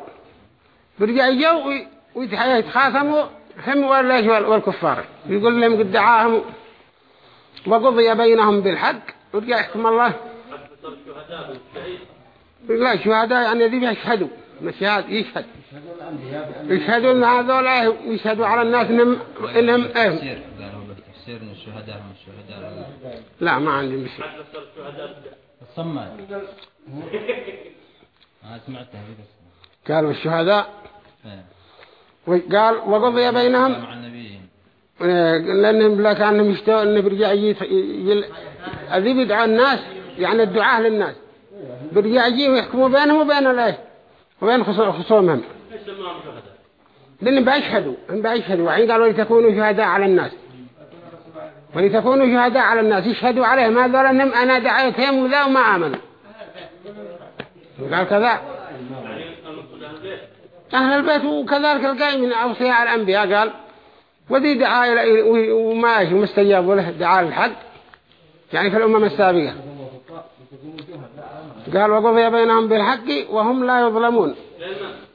برجع يجوا وي- ويتح- يتخاصموا هم والليش وال- والكفار. يقول لهم قد دعاهم وقضي بينهم بالحق ورجع يحكم الله. لا الشهداء يعني ذي يشهدوا يشهد. يشهدوا ان هذول يشهدوا على الناس انهم انهم إيه تفسير الشهداء هم الشهداء لا ما عندي مش حتى الشهداء الصماد أنا سمعتها قالوا الشهداء. وقال وقضي بينهم. لانهم لا كانهم يشتوا إن برجع يجي يل- الذي بيدعوا الناس يعني الدعاء للناس. برجع يجي ويحكموا بينهم وبين الايه وبين خصو- خصومهم. لأنهم بيشهدوا هم بيشهدوا. وعين قالوا لتكونوا شهداء على الناس. ولتكونوا شهداء على الناس يشهدوا عليهم. هذول أنهم أنا دعيتهم وذا وما آمنوا. قال كذا يعني المقصود أهل البيت أهل البيت وكذلك القائم من أوصياء الأنبياء قال وذي دعاء وما إيش مستجابوا له دعاء الحق يعني في الأمم السابقة. قال وقضي بينهم بالحق وهم لا يظلمون.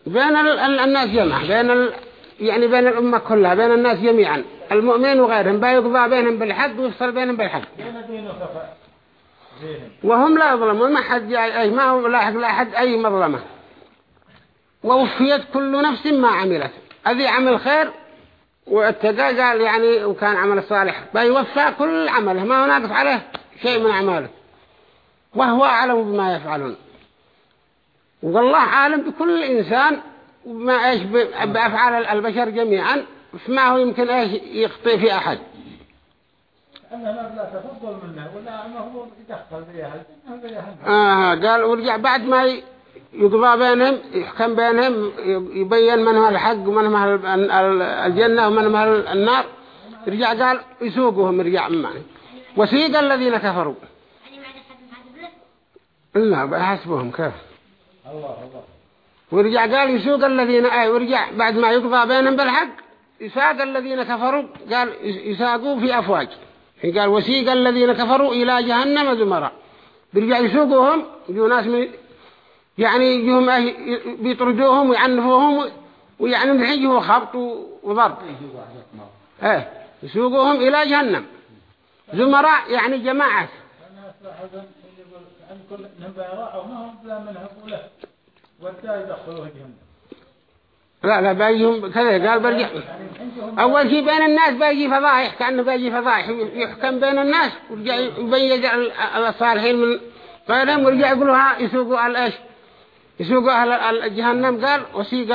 بين ال- ال- الناس جمع بين ال... يعني بين الأمة كلها بين الناس جميعا. المؤمنين وغيرهم بيقضى بينهم بالحق ويفصل بينهم بالحق. وهم لا يظلمون ما حد جاي أي ما هو لاحق لا أحد أي مظلمة. ووفيت كل نفس ما عملت. أذي عمل خير؟ واتقى قال يعني وكان عمل صالح. بيوفى كل عمله. ما هو ناقص عليه شيء من أعماله. وهو أعلم بما يفعلون. والله عالم بكل إنسان. وما إيش بأفعال البشر جميعا. فما هو يمكن إيش يخطئ في أحد. آه قال ورجع بعد ما يقضى بينهم يحكم بينهم يبين من هو الحق ومن هو ال- ال- الجنة ومن هو ال- النار. رجع قال يسوقهم رجع معي وسيق الذين كفروا. لا بحسبهم كيف ورجع قال يسوق الذين اي ورجع بعد ما يقضى بينهم بالحق يساق الذين كفروا. قال يس- يساقوا في أفواج. قال وسيق الذين كفروا إلى جهنم زمرا. بيرجع يسوقوهم يجوا ناس من يعني يجوهم إيه بيطردوهم ويعنفوهم ويعني يجوا خبط وضرب. إيه. يسوقوهم إلى جهنم. زمراء يعني جهنم لا لا باجيهم كذا. قال برجع. أول شيء بين الناس باجي فضائح كأنه باجي فضائح يحكم بين الناس ورجع يبين ال- الصالحين من غيرهم ورجع يقولوا ها يسوقوا على إيش؟ يسوقوا أهل جهنم قال وسيق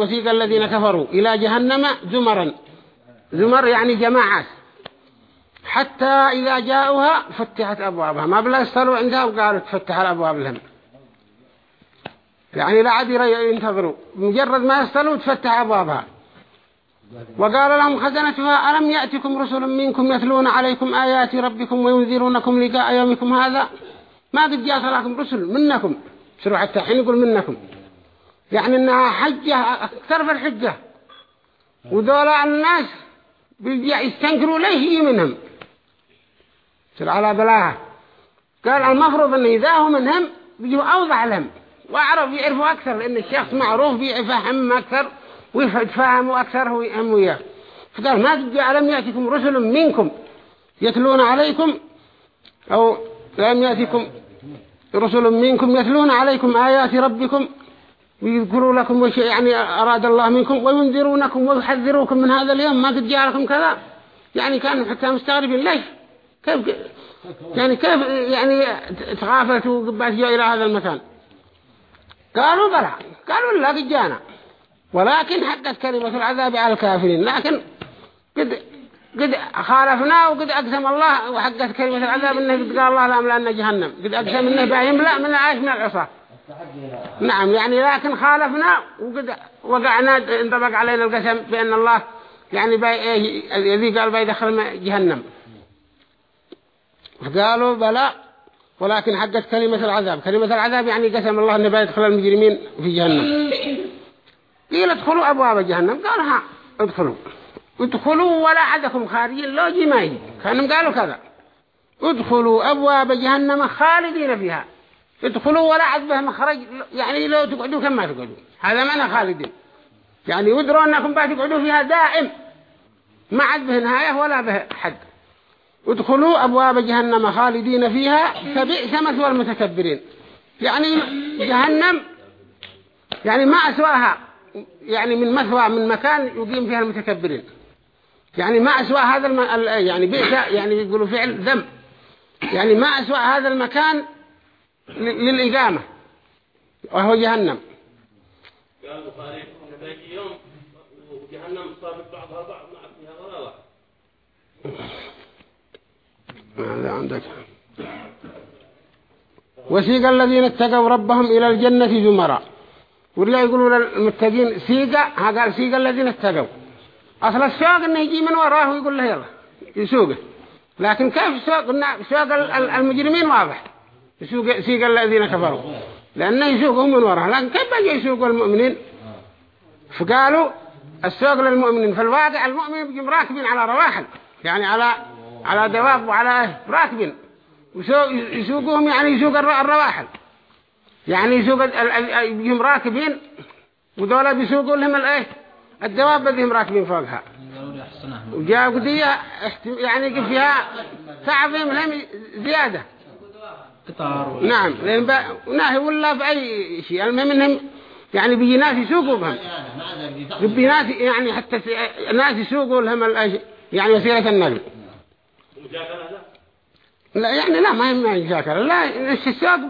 وسيق الذين كفروا إلى جهنم زمرا. زمر يعني جماعات. حتى إذا جاءوها فتحت أبوابها. ما بلا يصلوا عندها وقالوا تفتح الأبواب لهم. يعني لا عاد ينتظروا. مجرد ما يصلوا تفتح أبوابها. وقال لهم خزنتها ألم يأتكم رسل منكم يتلون عليكم آيات ربكم وينذرونكم لقاء يومكم هذا؟ ما قد جاء صلاكم رسل منكم. سروا حتى حين يقول منكم. يعني إنها حجة أكثر في الحجة. ودولا الناس يستنكروا ليش هي منهم؟ سر على بلاها. قال المفروض إن إذا هو منهم بيجوا أوضح لهم. وأعرف يعرفوا أكثر لأن الشخص معروف بيفهم أكثر ويتفاهموا أكثر هو يهم وياه. فقال ما جاء لم يأتكم رسل منكم يتلون عليكم أو لم يأتكم رسل منكم يتلون عليكم آيات ربكم ويذكروا لكم وش يعني أراد الله منكم وينذرونكم ويحذروكم من هذا اليوم ما قد جاء لكم كذا. يعني كانوا حتى مستغربين ليش؟ كيف يعني كيف يعني تغافلتوا قبات إلى هذا المكان؟ قالوا بلى. قالوا لا قد جانا ولكن حقت كلمة العذاب على الكافرين. لكن قد قد خالفنا وقد أقسم الله وحقت كلمة العذاب إنه قد قال الله لا أملأن جهنم. قد أقسم إنه بايملأ من العيش من العصا نعم يعني لكن خالفنا وقد وقعنا انطبق علينا القسم بأن الله يعني الذي قال بيدخل جهنم. قالوا بلى ولكن حقت كلمة العذاب. كلمة العذاب يعني قسم الله أنه بيدخل المجرمين في جهنم. قيل ادخلوا أبواب جهنم. قال ها ادخلوا. ادخلوا ولا لو جي ما يجي. كانوا قالوا كذا. ادخلوا أبواب جهنم خالدين فيها. ادخلوا ولا عد به مخرج يعني لو تقعدوا كم ما تقعدوا. هذا معنى خالدين. يعني ودروا أنكم تقعدوا فيها دائم. ما عد به نهاية ولا به حد. ادخلوا أبواب جهنم خالدين فيها فبئس مثوى المتكبرين. يعني جهنم يعني ما أسواها يعني من مثوى من مكان يقيم فيها المتكبرين. يعني ما أسوأ هذا الم... يعني بئس يعني يقولوا فعل ذم يعني ما أسوأ هذا المكان للإقامة وهو جهنم. قال يوم وجهنم بعضها بعض ما فيها ماذا عندك؟ وسيق الذين اتقوا ربهم إلى الجنة زمرا. ولا يقولوا للمتقين سيقا ها قال سيقا الذين اتقوا. أصل السوق إنه يجي من وراه ويقول له يلا يسوقه لكن كيف سوق سوق المجرمين واضح. يسوق سيق الذين كفروا. لأنه يسوقهم من وراه. لكن كيف بيجي يسوق المؤمنين؟ فقالوا السوق للمؤمنين. في الواقع المؤمنين بيجي راكبين على رواحل. يعني على على دواب وعلى راكبين يسوقهم يعني يسوق الرواحل. يعني يسوق يجيهم راكبين ودولا بيسوقوا لهم الايه الدواب بدهم راكبين فوقها. وجاء قضية يعني فيها تعظيم لهم زيادة. قطار نعم لأن ناهي ولا في أي شيء. المهم إنهم يعني بيجي ناس يسوقوا بهم. بيجي ناس يعني حتى ناس يسوقوا لهم يعني وسيلة النقل. لا يعني لا ما هي مشاكل لا السوق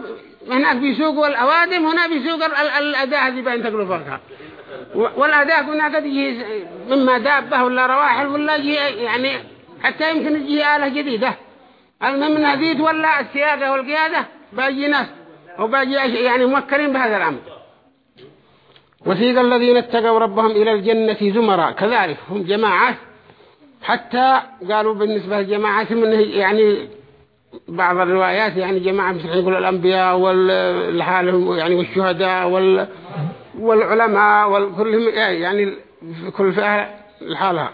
هناك بيسوقوا الأوادم هنا بيسوق الأداة هذه بين تقلوا فوقها. والأداة قلنا قد يجي مما دابة ولا رواحل ولا يعني حتى يمكن يجي آلة جديدة. المهم ذي ولا السيادة والقيادة؟ باجي ناس وباجي يعني موكلين بهذا الأمر. وثيق الذين اتقوا ربهم إلى الجنة زمراء كذلك هم جماعات حتى قالوا بالنسبة للجماعات من يعني بعض الروايات يعني جماعة مثل يقول الأنبياء والحالهم يعني والشهداء وال والعلماء وكلهم يعني كل فئة لحالها.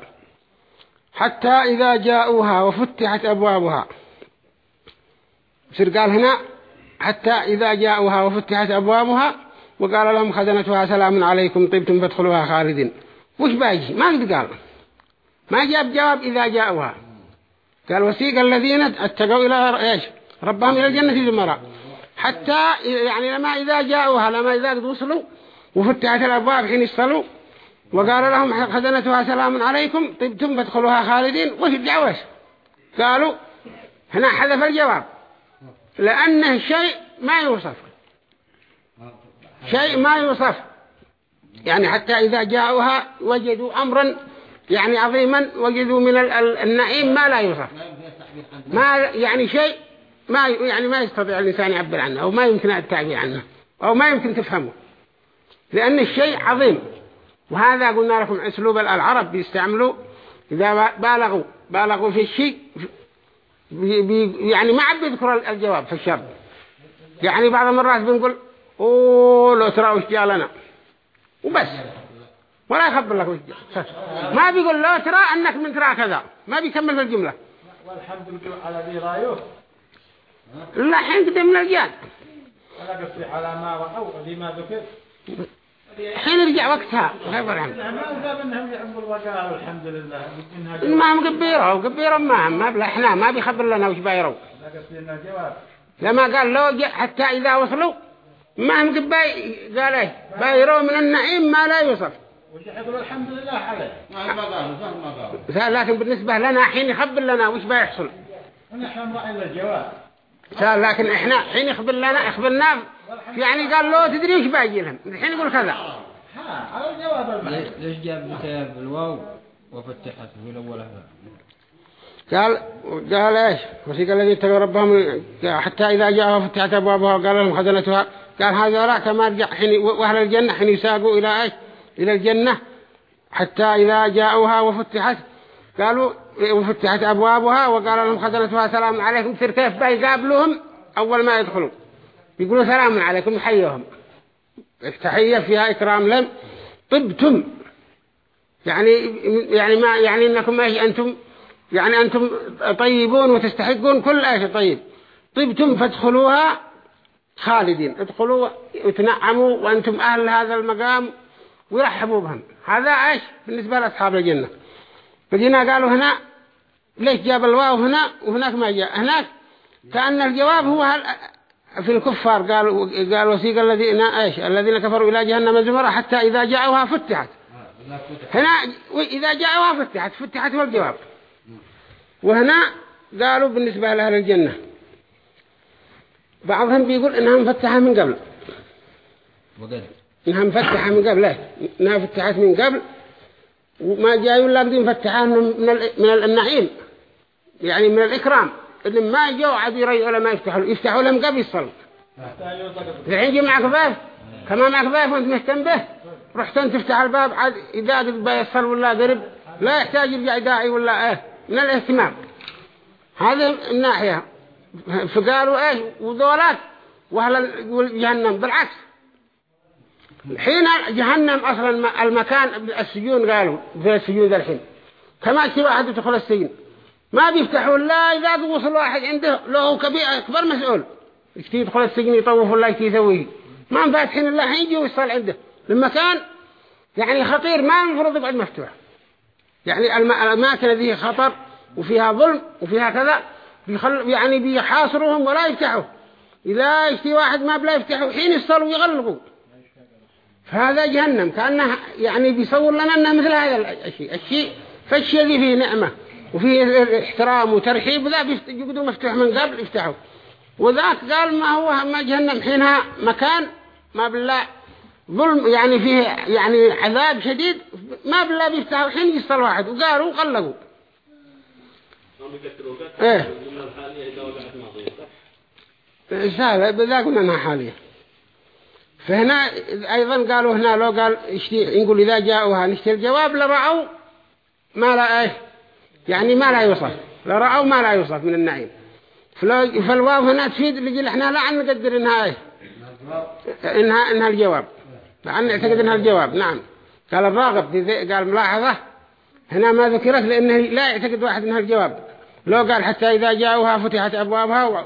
حتى إذا جاءوها وفتحت أبوابها. سر قال هنا؟ حتى إذا جاءوها وفتحت أبوابها وقال لهم خزنتها سلام عليكم طيبتم فادخلوها خالدين. وش باجي ما قد قال. ما جاب جواب إذا جاءوها. قال وسيق الذين اتقوا إلى إيش؟ ربهم إلى الجنة زمراء حتى يعني لما إذا جاءوها لما إذا قد وصلوا وفتحت الأبواب حين يصلوا وقال لهم خزنتها سلام عليكم طبتم فادخلوها خالدين وش الدعوة قالوا هنا حذف الجواب. لأنه شيء ما يوصف. شيء ما يوصف. يعني حتى إذا جاءوها وجدوا أمرا يعني عظيما وجدوا من النعيم ما لا يوصف. ما يعني شيء ما يعني ما يستطيع الإنسان يعبر عنه أو ما يمكن التعبير عنه أو ما يمكن تفهمه. لأن الشيء عظيم. وهذا قلنا لكم أسلوب العرب بيستعملوا إذا بالغوا بالغوا في الشيء بي بي يعني ما عاد بيذكر الجواب في الشر يعني بعض المرات بنقول أوه لو ترى وش جالنا وبس. ولا يخبر لك وش ما بيقول لو ترى أنك من ترى كذا. ما بيكمل في الجملة. والحمد لله على ذي رايوه لا حين قدم من الجاد. ولا قصدي على ما رأوا ذي ما ذكر. حين يرجع وقتها غير الحمد ما هم قبيروا قبيروا ما هم ما بلا إحنا ما بيخبر لنا وش بايروا. لما قال لو جاء حتى إذا وصلوا ما هم قباي قال إيه بايروا من النعيم ما لا يوصف الحمد لله عليه. ما قالوا لكن بالنسبة لنا حين يخبر لنا وش بيحصل ونحن رأينا الجواب. قال لكن إحنا حين يخبر لنا اخبرنا يعني قال له تدري وش باجي لهم. الحين يقول كذا. ها على الجواب ليش- جاب بسبب الواو وفتحت؟ في الأول قال قال إيش؟ وسيق الذي اتقوا ربهم حتى إذا جاءوا فتحت أبوابها وقال لهم خزنتها. قال هذا لا كما رجع حين وأهل الجنة حين يساقوا إلى إيش؟ إلى الجنة. حتى إذا جاءوها وفتحت قالوا وفتحت أبوابها وقال لهم خزنتها. سلام عليكم. تصير كيف؟ بقى يقابلوهم أول ما يدخلوا يقولوا سلام عليكم يحيوهم التحيه فيها إكرام لهم طبتم. يعني يعني ما يعني إنكم إيش أنتم؟ يعني أنتم طيبون وتستحقون كل شيء طيب. طيبتم فادخلوها خالدين. ادخلوا وتنعموا وأنتم أهل هذا المقام ويرحبوا بهم. هذا إيش؟ بالنسبة لأصحاب الجنة. فجينا قالوا هنا ليش جاب الواو هنا؟ وهناك ما جاء. هناك؟ كأن الجواب هو في الكفار قالوا قال وسيق الذين إيش؟ الذين كفروا إلى جهنم زمرا حتى إذا جاءوها فتحت. هنا إذا جاءوها فتحت فتحت هو الجواب؟ وهنا قالوا بالنسبة لأهل الجنة. بعضهم بيقول إنها مفتحة من قبل. وقد إنها مفتحة من قبل. لا إنها فتحت من قبل. وما جاءوا إلا بدي مفتحة من من النعيم. يعني من الإكرام. اللي ما جاءوا عاد يريعوا لما يفتحوا يفتحوا لهم قبل الصلاة الحين جي معك باب؟ كما معك باب وانت مهتم به؟ رحت انت تفتح الباب عاد إذا بيصل ولا قرب؟ لا يحتاج يرجع داعي ولا إيه؟ من الاهتمام. هذه الناحية. فقالوا إيه؟ وذولات وأهل ال- جهنم. بالعكس. حين جهنم أصلا م- المكان السجون قالوا في السجون الحين. كما يصير واحد يدخل السجن ما بيفتحوا الا إذا وصل واحد عنده له كبير أكبر مسؤول. يشتي يدخل السجن يطوف ولا يشتي يسويه. ما فاتحين الله حين ويصل عنده. المكان يعني خطير ما المفروض يقعد مفتوح. يعني الأماكن ذي خطر وفيها ظلم وفيها كذا بيخل يعني بيحاصروهم ولا يفتحوا. إذا يشتي واحد ما بلا يفتحوا حين يصلوا ويغلقوا. فهذا جهنم كأنه يعني بيصور لنا أنه مثل هذا الشيء الشيء فالشيء ذي فيه نعمة. وفيه احترام وترحيب بيفت- يقعدوا مفتوح من قبل يفتحوا وذاك قال ما هو ما جهنم حينها مكان ما بالله ظلم يعني فيه يعني عذاب شديد ما بالله بيفتحوا حين يصل واحد وقالوا وقلقوا هم يقتلوا قتل إيه. من الحالية إذا وقعت ماضية صح؟ سهلة بذا قلنا حالية فهنا أيضا قالوا هنا لو قال نقول إذا جاءوها نشتي الجواب لرأوا ما لا إيه يعني ما لا يوصف. لرأوا ما لا يوصف من النعيم. فالواو هنا تفيد لجل إحنا لا عن نقدر إنها إيه؟ انها إنها الجواب. لأن نعتقد إنها الجواب. نعم. قال الراغب قال ملاحظة. هنا ما ذكرت لأنه لا يعتقد واحد إنها الجواب. لو قال حتى إذا جاءوها فتحت أبوابها و...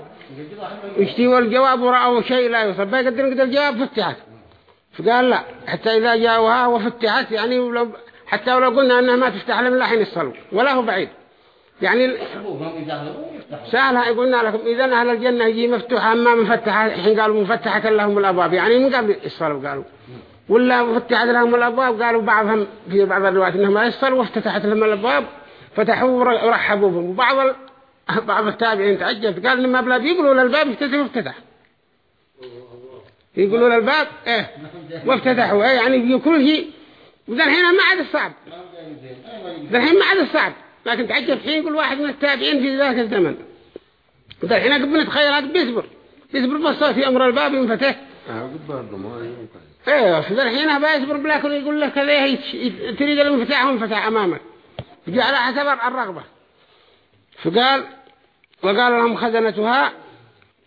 يشتيوا الجواب ورأوا شيء لا يوصف. بيقدر نقدر الجواب فتحت. فقال لا. حتى إذا جاءوها وفتحت يعني ولو حتى ولو قلنا أنها ما تفتح لهم لا حين الصلوا ولا هو بعيد. يعني سهلة قلنا لكم إذا أهل الجنة يجي مفتوحة ما مفتحة حين قالوا مفتحة لهم الأبواب. يعني من قبل الصلاة قالوا. ولا مفتحت لهم الأبواب قالوا بعضهم في بعض الروايات إنهم يصلوا وافتتحت لهم الأبواب فتحوا ور- ورحبوا بهم. وبعض ال... *laughs* بعض التابعين تعجب قال لما بلا بيقولوا للباب افتتحوا وافتتح. يقولوا للباب إيه وافتتحوا. إيه يعني كل شيء وذا الحين ما عاد الصعب ذا الحين ما عاد الصعب لكن تعجب حين يقول واحد من التابعين في ذاك الزمن. وذا الحين قبل هذا بيصبر بيصبر بس في أمر الباب ينفتح إيه فذا الحين ما يصبر بلاكن يقول لك هي- تريد الانفتاح وانفتح امامك يجي على حسب الرغبة. فقال وقال لهم خزنتها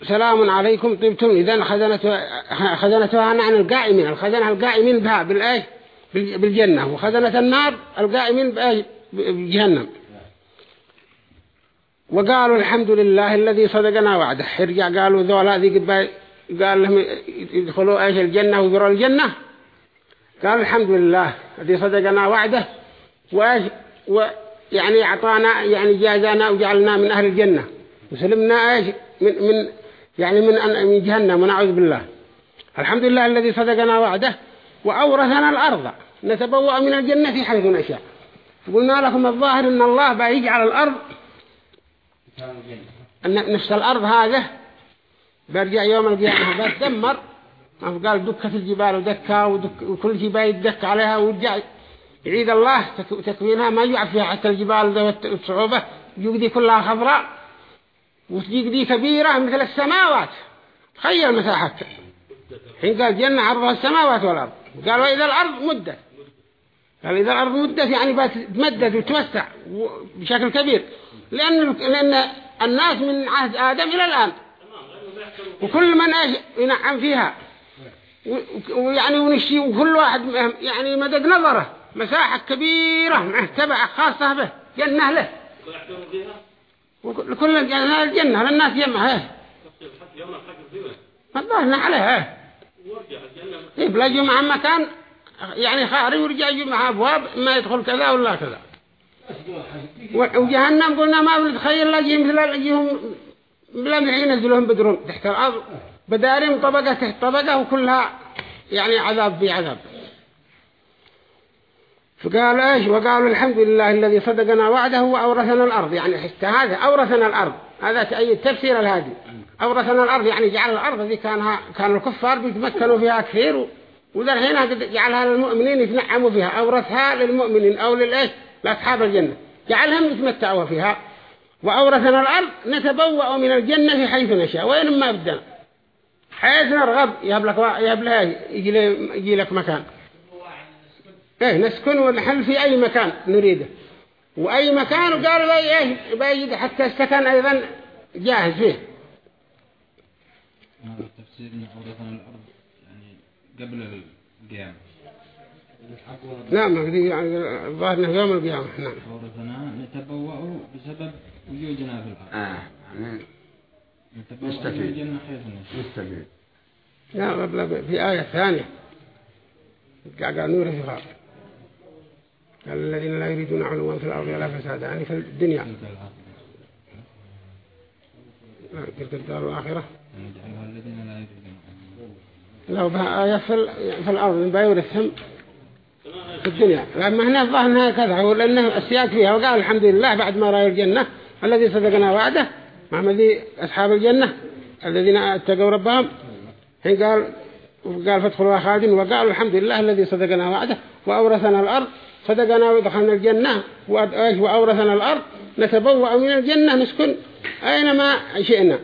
سلام عليكم طيبتم. إذا خزنتها, خزنتها عن القائمين. الخزنة القائمين بها بالآية بال- بالجنة. وخزنة النار القائمين بجهنم. وقالوا الحمد لله الذي صدقنا وعده. يرجع قالوا ذولا ذي قد باي- قال لهم يدخلوا إيش الجنة ويروا الجنة. قال الحمد لله الذي صدقنا وعده. وإيش ويعني أعطانا يعني جازانا وجعلنا من أهل الجنة. وسلمنا إيش من من يعني من من جهنم. ونعوذ بالله. الحمد لله الذي صدقنا وعده. وأورثنا الأرض. نتبوأ من الجنة حيث نشاء. قلنا لكم الظاهر أن الله بيجعل الأرض. أن نفس الأرض هذا برجع يوم القيامة بتدمر. قال دكة الجبال ودكها ودك وكل شيء يدك عليها ويرجع. يعيد الله تك- تكوينها. ما يعرف فيها حتى الجبال والصعوبة دي كلها خضراء. وتجي دي كبيرة مثل السماوات. تخيل مساحتها. حين قال جنة عرضها السماوات والأرض. قال وإذا الأرض مدت. قال إذا الأرض مدت يعني بتمدد وتوسع بشكل كبير. لأن لأن الناس من عهد آدم إلى الآن. وكل من ينعم فيها. ويعني ونشي وكل واحد يعني مدد نظره. مساحة كبيرة معتبعة خاصة به. جنة له. وكل الجنة الجنة. للناس الحج فيها فالله عليها. إيه بلا جمعة مكان يعني خارج ورجع جمعة أبواب ما يدخل كذا ولا كذا. وجهنم قلنا ما بنتخيل لا يجي مثل يجيهم بلا من ينزلهم بدرون تحت الأرض بدارهم طبقة تحت طبقة وكلها يعني عذاب في عذاب. فقال إيش؟ وقالوا الحمد لله الذي صدقنا وعده وأورثنا الأرض. يعني حتى هذا أورثنا الأرض. هذا تأييد تفسير الهادي. أورثنا الأرض يعني جعل الأرض ذي كانها كان الكفار بيتمكنوا فيها كثير وذا الحين جعلها للمؤمنين يتنعموا فيها. أورثها للمؤمنين أو للإيش؟ لأصحاب الجنة. جعلهم يتمتعوا فيها. وأورثنا الأرض نتبوأ من الجنة في حيث نشاء وين ما بدنا. حيث نرغب يهب لك يهب لها يجي, لك مكان. إيه نسكن ونحل في أي مكان نريده. وأي مكان وقالوا بي إيه بيجي حتى السكن أيضا جاهز فيه. التفسير أن أورثنا الأرض يعني قبل القيامة. نعم هذه يعني الظاهر إنه يوم القيامة. نعم. أورثنا نتبوأ بسبب وجودنا في الأرض. آه يعني نستفيد. مستفيد لا قبل في آية ثانية. قال نور في الأرض قال الذين لا يريدون علوا في الأرض ولا فسادا يعني في الدنيا. تلك تلك الدار الآخرة نجعلها الذين لا يريدون لو بها آية في, ال- في الأرض بيورثهم في الدنيا. لما هنا الظاهر إنها كذا لأنه السياق فيها. وقال الحمد لله بعد ما رأوا الجنة الذي صدقنا وعده مع ذي أصحاب الجنة الذين اتقوا ربهم. حين قال وقال فادخلوا خالدين. وقالوا الحمد لله الذي صدقنا وعده وأورثنا الأرض. صدقنا ودخلنا الجنة. وأورثنا الأرض. نتبوأ من الجنة نسكن أينما شئنا.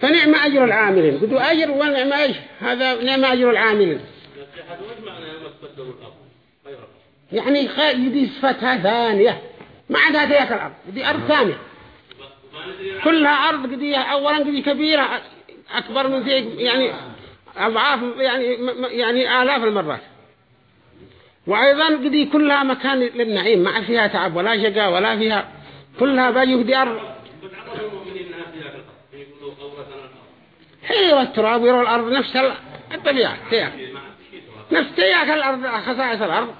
فنعم أجر العاملين. قدوا أجر ونعم إيش هذا نعم أجر العاملين. يعني يدي صفتها ثانية. ما عندها ذيك الأرض دي أرض ثانية. كلها أرض قدية أولا قدية كبيرة أكبر من ذيك يعني أضعاف يعني يعني آلاف المرات. وأيضا قدية كلها مكان للنعيم ما فيها تعب ولا شقاء ولا فيها كلها باجوا دي أرض بتعرضوا المؤمنين انها في ذاك الأرض يقولوا أورثنا الأرض حيرة التراب يروا الأرض نفس ال- الطبيعة تياك نفس تياك الأرض خصائص الأرض.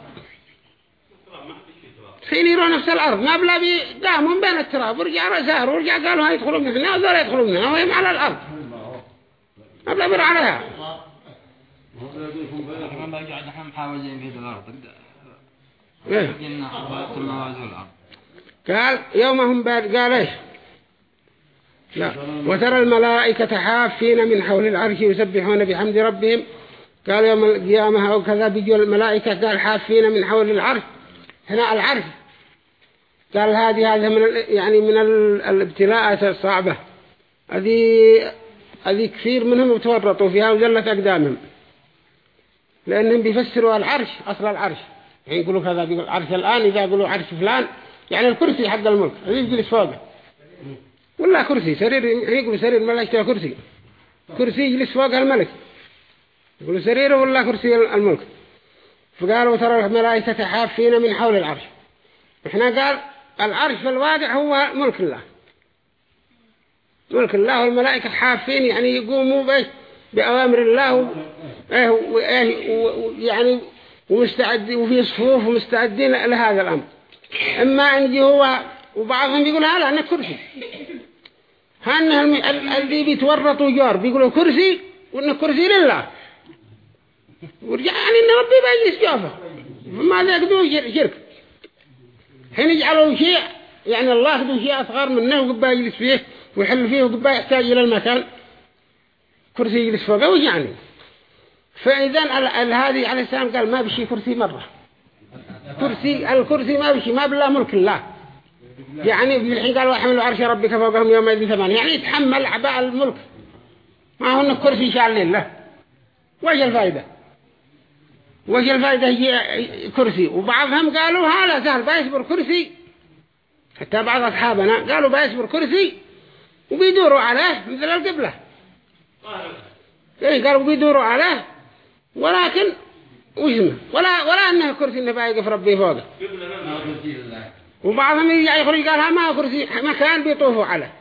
حين يروا نفس الأرض ما بلا بيقاموا بين التراب ورجع سهر ورجع قالوا هاي يدخلوا من هنا وذول يدخلوا من هنا وهم على الأرض. ما بلا بير عليها. إيه. قال يوم هم بعد قال إيش؟ لا. وترى الملائكة حافين من حول العرش يسبحون بحمد ربهم. قال يوم القيامة أو كذا بيجوا الملائكة قال حافين من حول العرش. هنا العرش. قال هذه هذه من يعني من ال- الابتلاءات الصعبة. هذه هذه كثير منهم تورطوا فيها وزلت أقدامهم. لأنهم بيفسروا العرش أصل العرش. يعني يقولوا كذا بيقول عرش الآن إذا يقولوا عرش فلان يعني الكرسي حق الملك. اللي يجلس فوقه. ولا كرسي سرير يقولوا سرير يشتري كرسي. كرسي يجلس فوق الملك. يقولوا سريره ولا كرسي الملك. فقالوا ترى الملائكة حافين من حول العرش. إحنا قال العرش في الواقع هو ملك الله. ملك الله والملائكة حافين يعني يقوموا بإيش؟ بأوامر الله. و- و- يعني ومستعد وفي صفوف ومستعدين لهذا الأمر. إما أن هو وبعضهم يقول هذا أنا كرسي. هانه الم- ال- الذي بيتورطوا جار بيقولوا كرسي وإن كرسي لله. ورجع يعني إن ربي بيجلس جوفه فماذا يقدروا شر- شرك. حين يجعلوا شيء يعني الله يقدروا شيء أصغر منه وقبا يجلس فيه ويحل فيه وقبا يحتاج إلى المكان. كرسي يجلس فوقه وش يعني فإذا هذه عليه السلام قال ما بشي كرسي مرة. كرسي الكرسي ما بشي ما بالله ملك الله. يعني الحين قال وحمل عرش ربك فوقهم يومئذ ثمان يعني يتحمل عباء الملك. ما هو إنه كرسي شال لله وش الفائدة؟ وش الفائدة هي كرسي؟ وبعضهم قالوا هذا سهل بيصبر كرسي. حتى بعض أصحابنا قالوا بيصبر كرسي وبيدوروا عليه مثل القبلة. إيه قالوا بيدوروا عليه. ولكن وزنه ولا ولا إنه كرسي إنه بايقف ربي فوقه. وبعضهم يخرج قالها ما كرسي مكان بيطوفوا عليه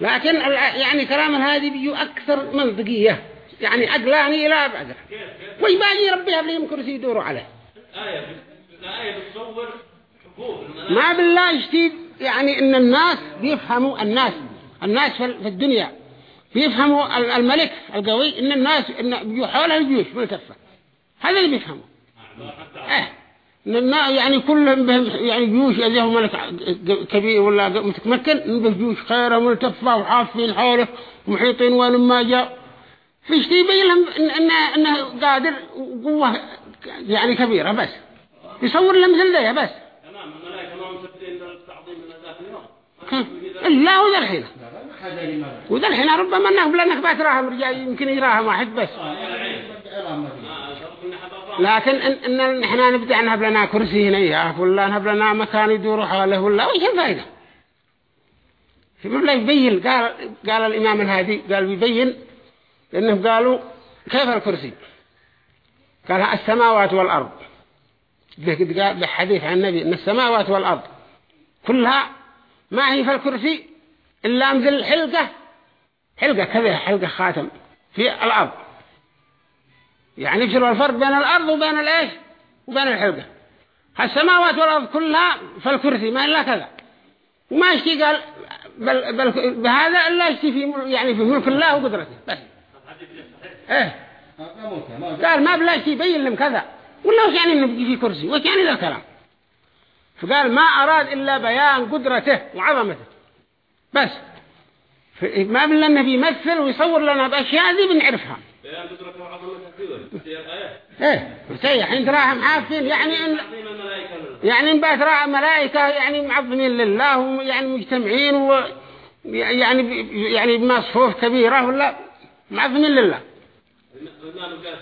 لكن يعني كلام هذه بيجوا أكثر منطقية يعني عقلاني إلى أبعد. وش باقي ربي لهم كرسي يدوروا عليه. ما بالله يشتيد يعني إن الناس بيفهموا الناس الناس في الدنيا بيفهموا ال- الملك القوي إن الناس بيجوا حولها الجيوش ملتفة هذا اللي بيفهموا. آه الناس يعني كلهم بهم يعني جيوش إذا هو ملك كبير ولا متمكن به جيوش خيره ملتفة وحافين حوله ومحيطين وين ما جاء. في شيء يبين لهم إن إنه, إنه قادر وقوة يعني كبيرة بس. يصور لهم مثل ذي بس ما من إلا وذا الحين. ما حدا يمر وذا الحين ربما انه بلا انك بتراهم رجال يمكن يراهم واحد بس. لكن ان, إن إحنا نبدأ نهب لنا كرسي هنا إياه ولا نهب لنا مكان يدور حوله ولا؟ وش الفائدة؟ في مبلغ يبين قال قال الإمام الهادي قال بيبين لأنهم قالوا كيف الكرسي؟ قال السماوات والأرض. بحديث عن النبي أن السماوات والأرض كلها ما هي في الكرسي إلا مثل الحلقة. حلقة كذا حلقة خاتم في الأرض. يعني يفصل الفرق بين الأرض وبين الإيش؟ وبين الحلقة السماوات والأرض كلها في الكرسي ما إلا كذا. وما يشتي قال بل بل بهذا إلا يشتي في يعني في ملك الله وقدرته بس. إيه. قال ما بلا شيء يبين لهم كذا. ولا وش يعني بيجي في كرسي؟ وش يعني ذا الكلام؟ فقال ما أراد إلا بيان قدرته وعظمته. بس. ما بلا انه بيمثل ويصور لنا بأشياء ذي بنعرفها. في الآية. إيه سيح حين تراهم حافين يعني ان يعني إن بقى ترى ملائكة يعني معظمين لله ويعني مجتمعين و يعني يعني بمصفوف كبيرة ولا معظمين لله.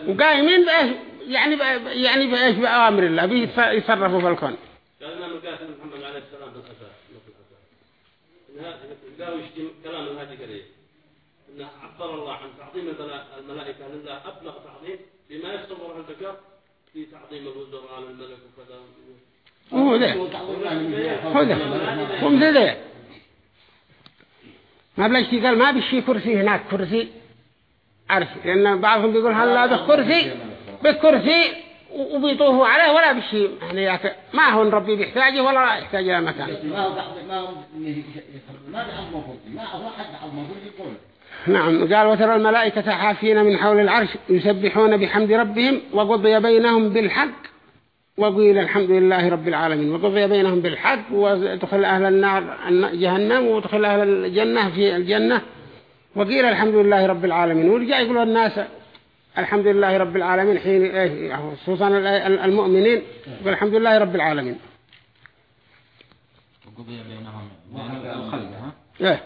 وقايمين بإيش يعني بإ- يعني بإيش بأوامر الله بيتصرفوا في الكون قال الإمام القاسم محمد عليه السلام بالأساس قالوا كلام هذه قريب عبر الله عن تعظيم الملا- الملائكة لله أبلغ تعظيم بما يتصور الذكر في تعظيم الوزراء الملك وكذا وهو ذا هو ذا هو مثل ذا ما بلاش قال ما بشي كرسي هناك كرسي عرش لأن بعضهم بيقول هلا بكرسي بكرسي وبيطوفوا عليه ولا بشي يعني ياك- ما هو ربي بيحتاجه ولا يحتاج إلى مكان ما هو ما هو ما ما هو حد حضر كرسي يقول نعم. قال وترى الملائكة حافين من حول العرش يسبحون بحمد ربهم وقضي بينهم بالحق. وقيل الحمد لله رب العالمين. وقضي بينهم بالحق ودخل أهل النار الن- جهنم ودخل أهل الجنة في الجنة. وقيل الحمد لله رب العالمين. ورجع يقولوا الناس الحمد لله رب العالمين حين إيه خصوصا ال- ال- المؤمنين. يقول الحمد لله رب العالمين. وقضي بينهم بين الخلق ها إيه.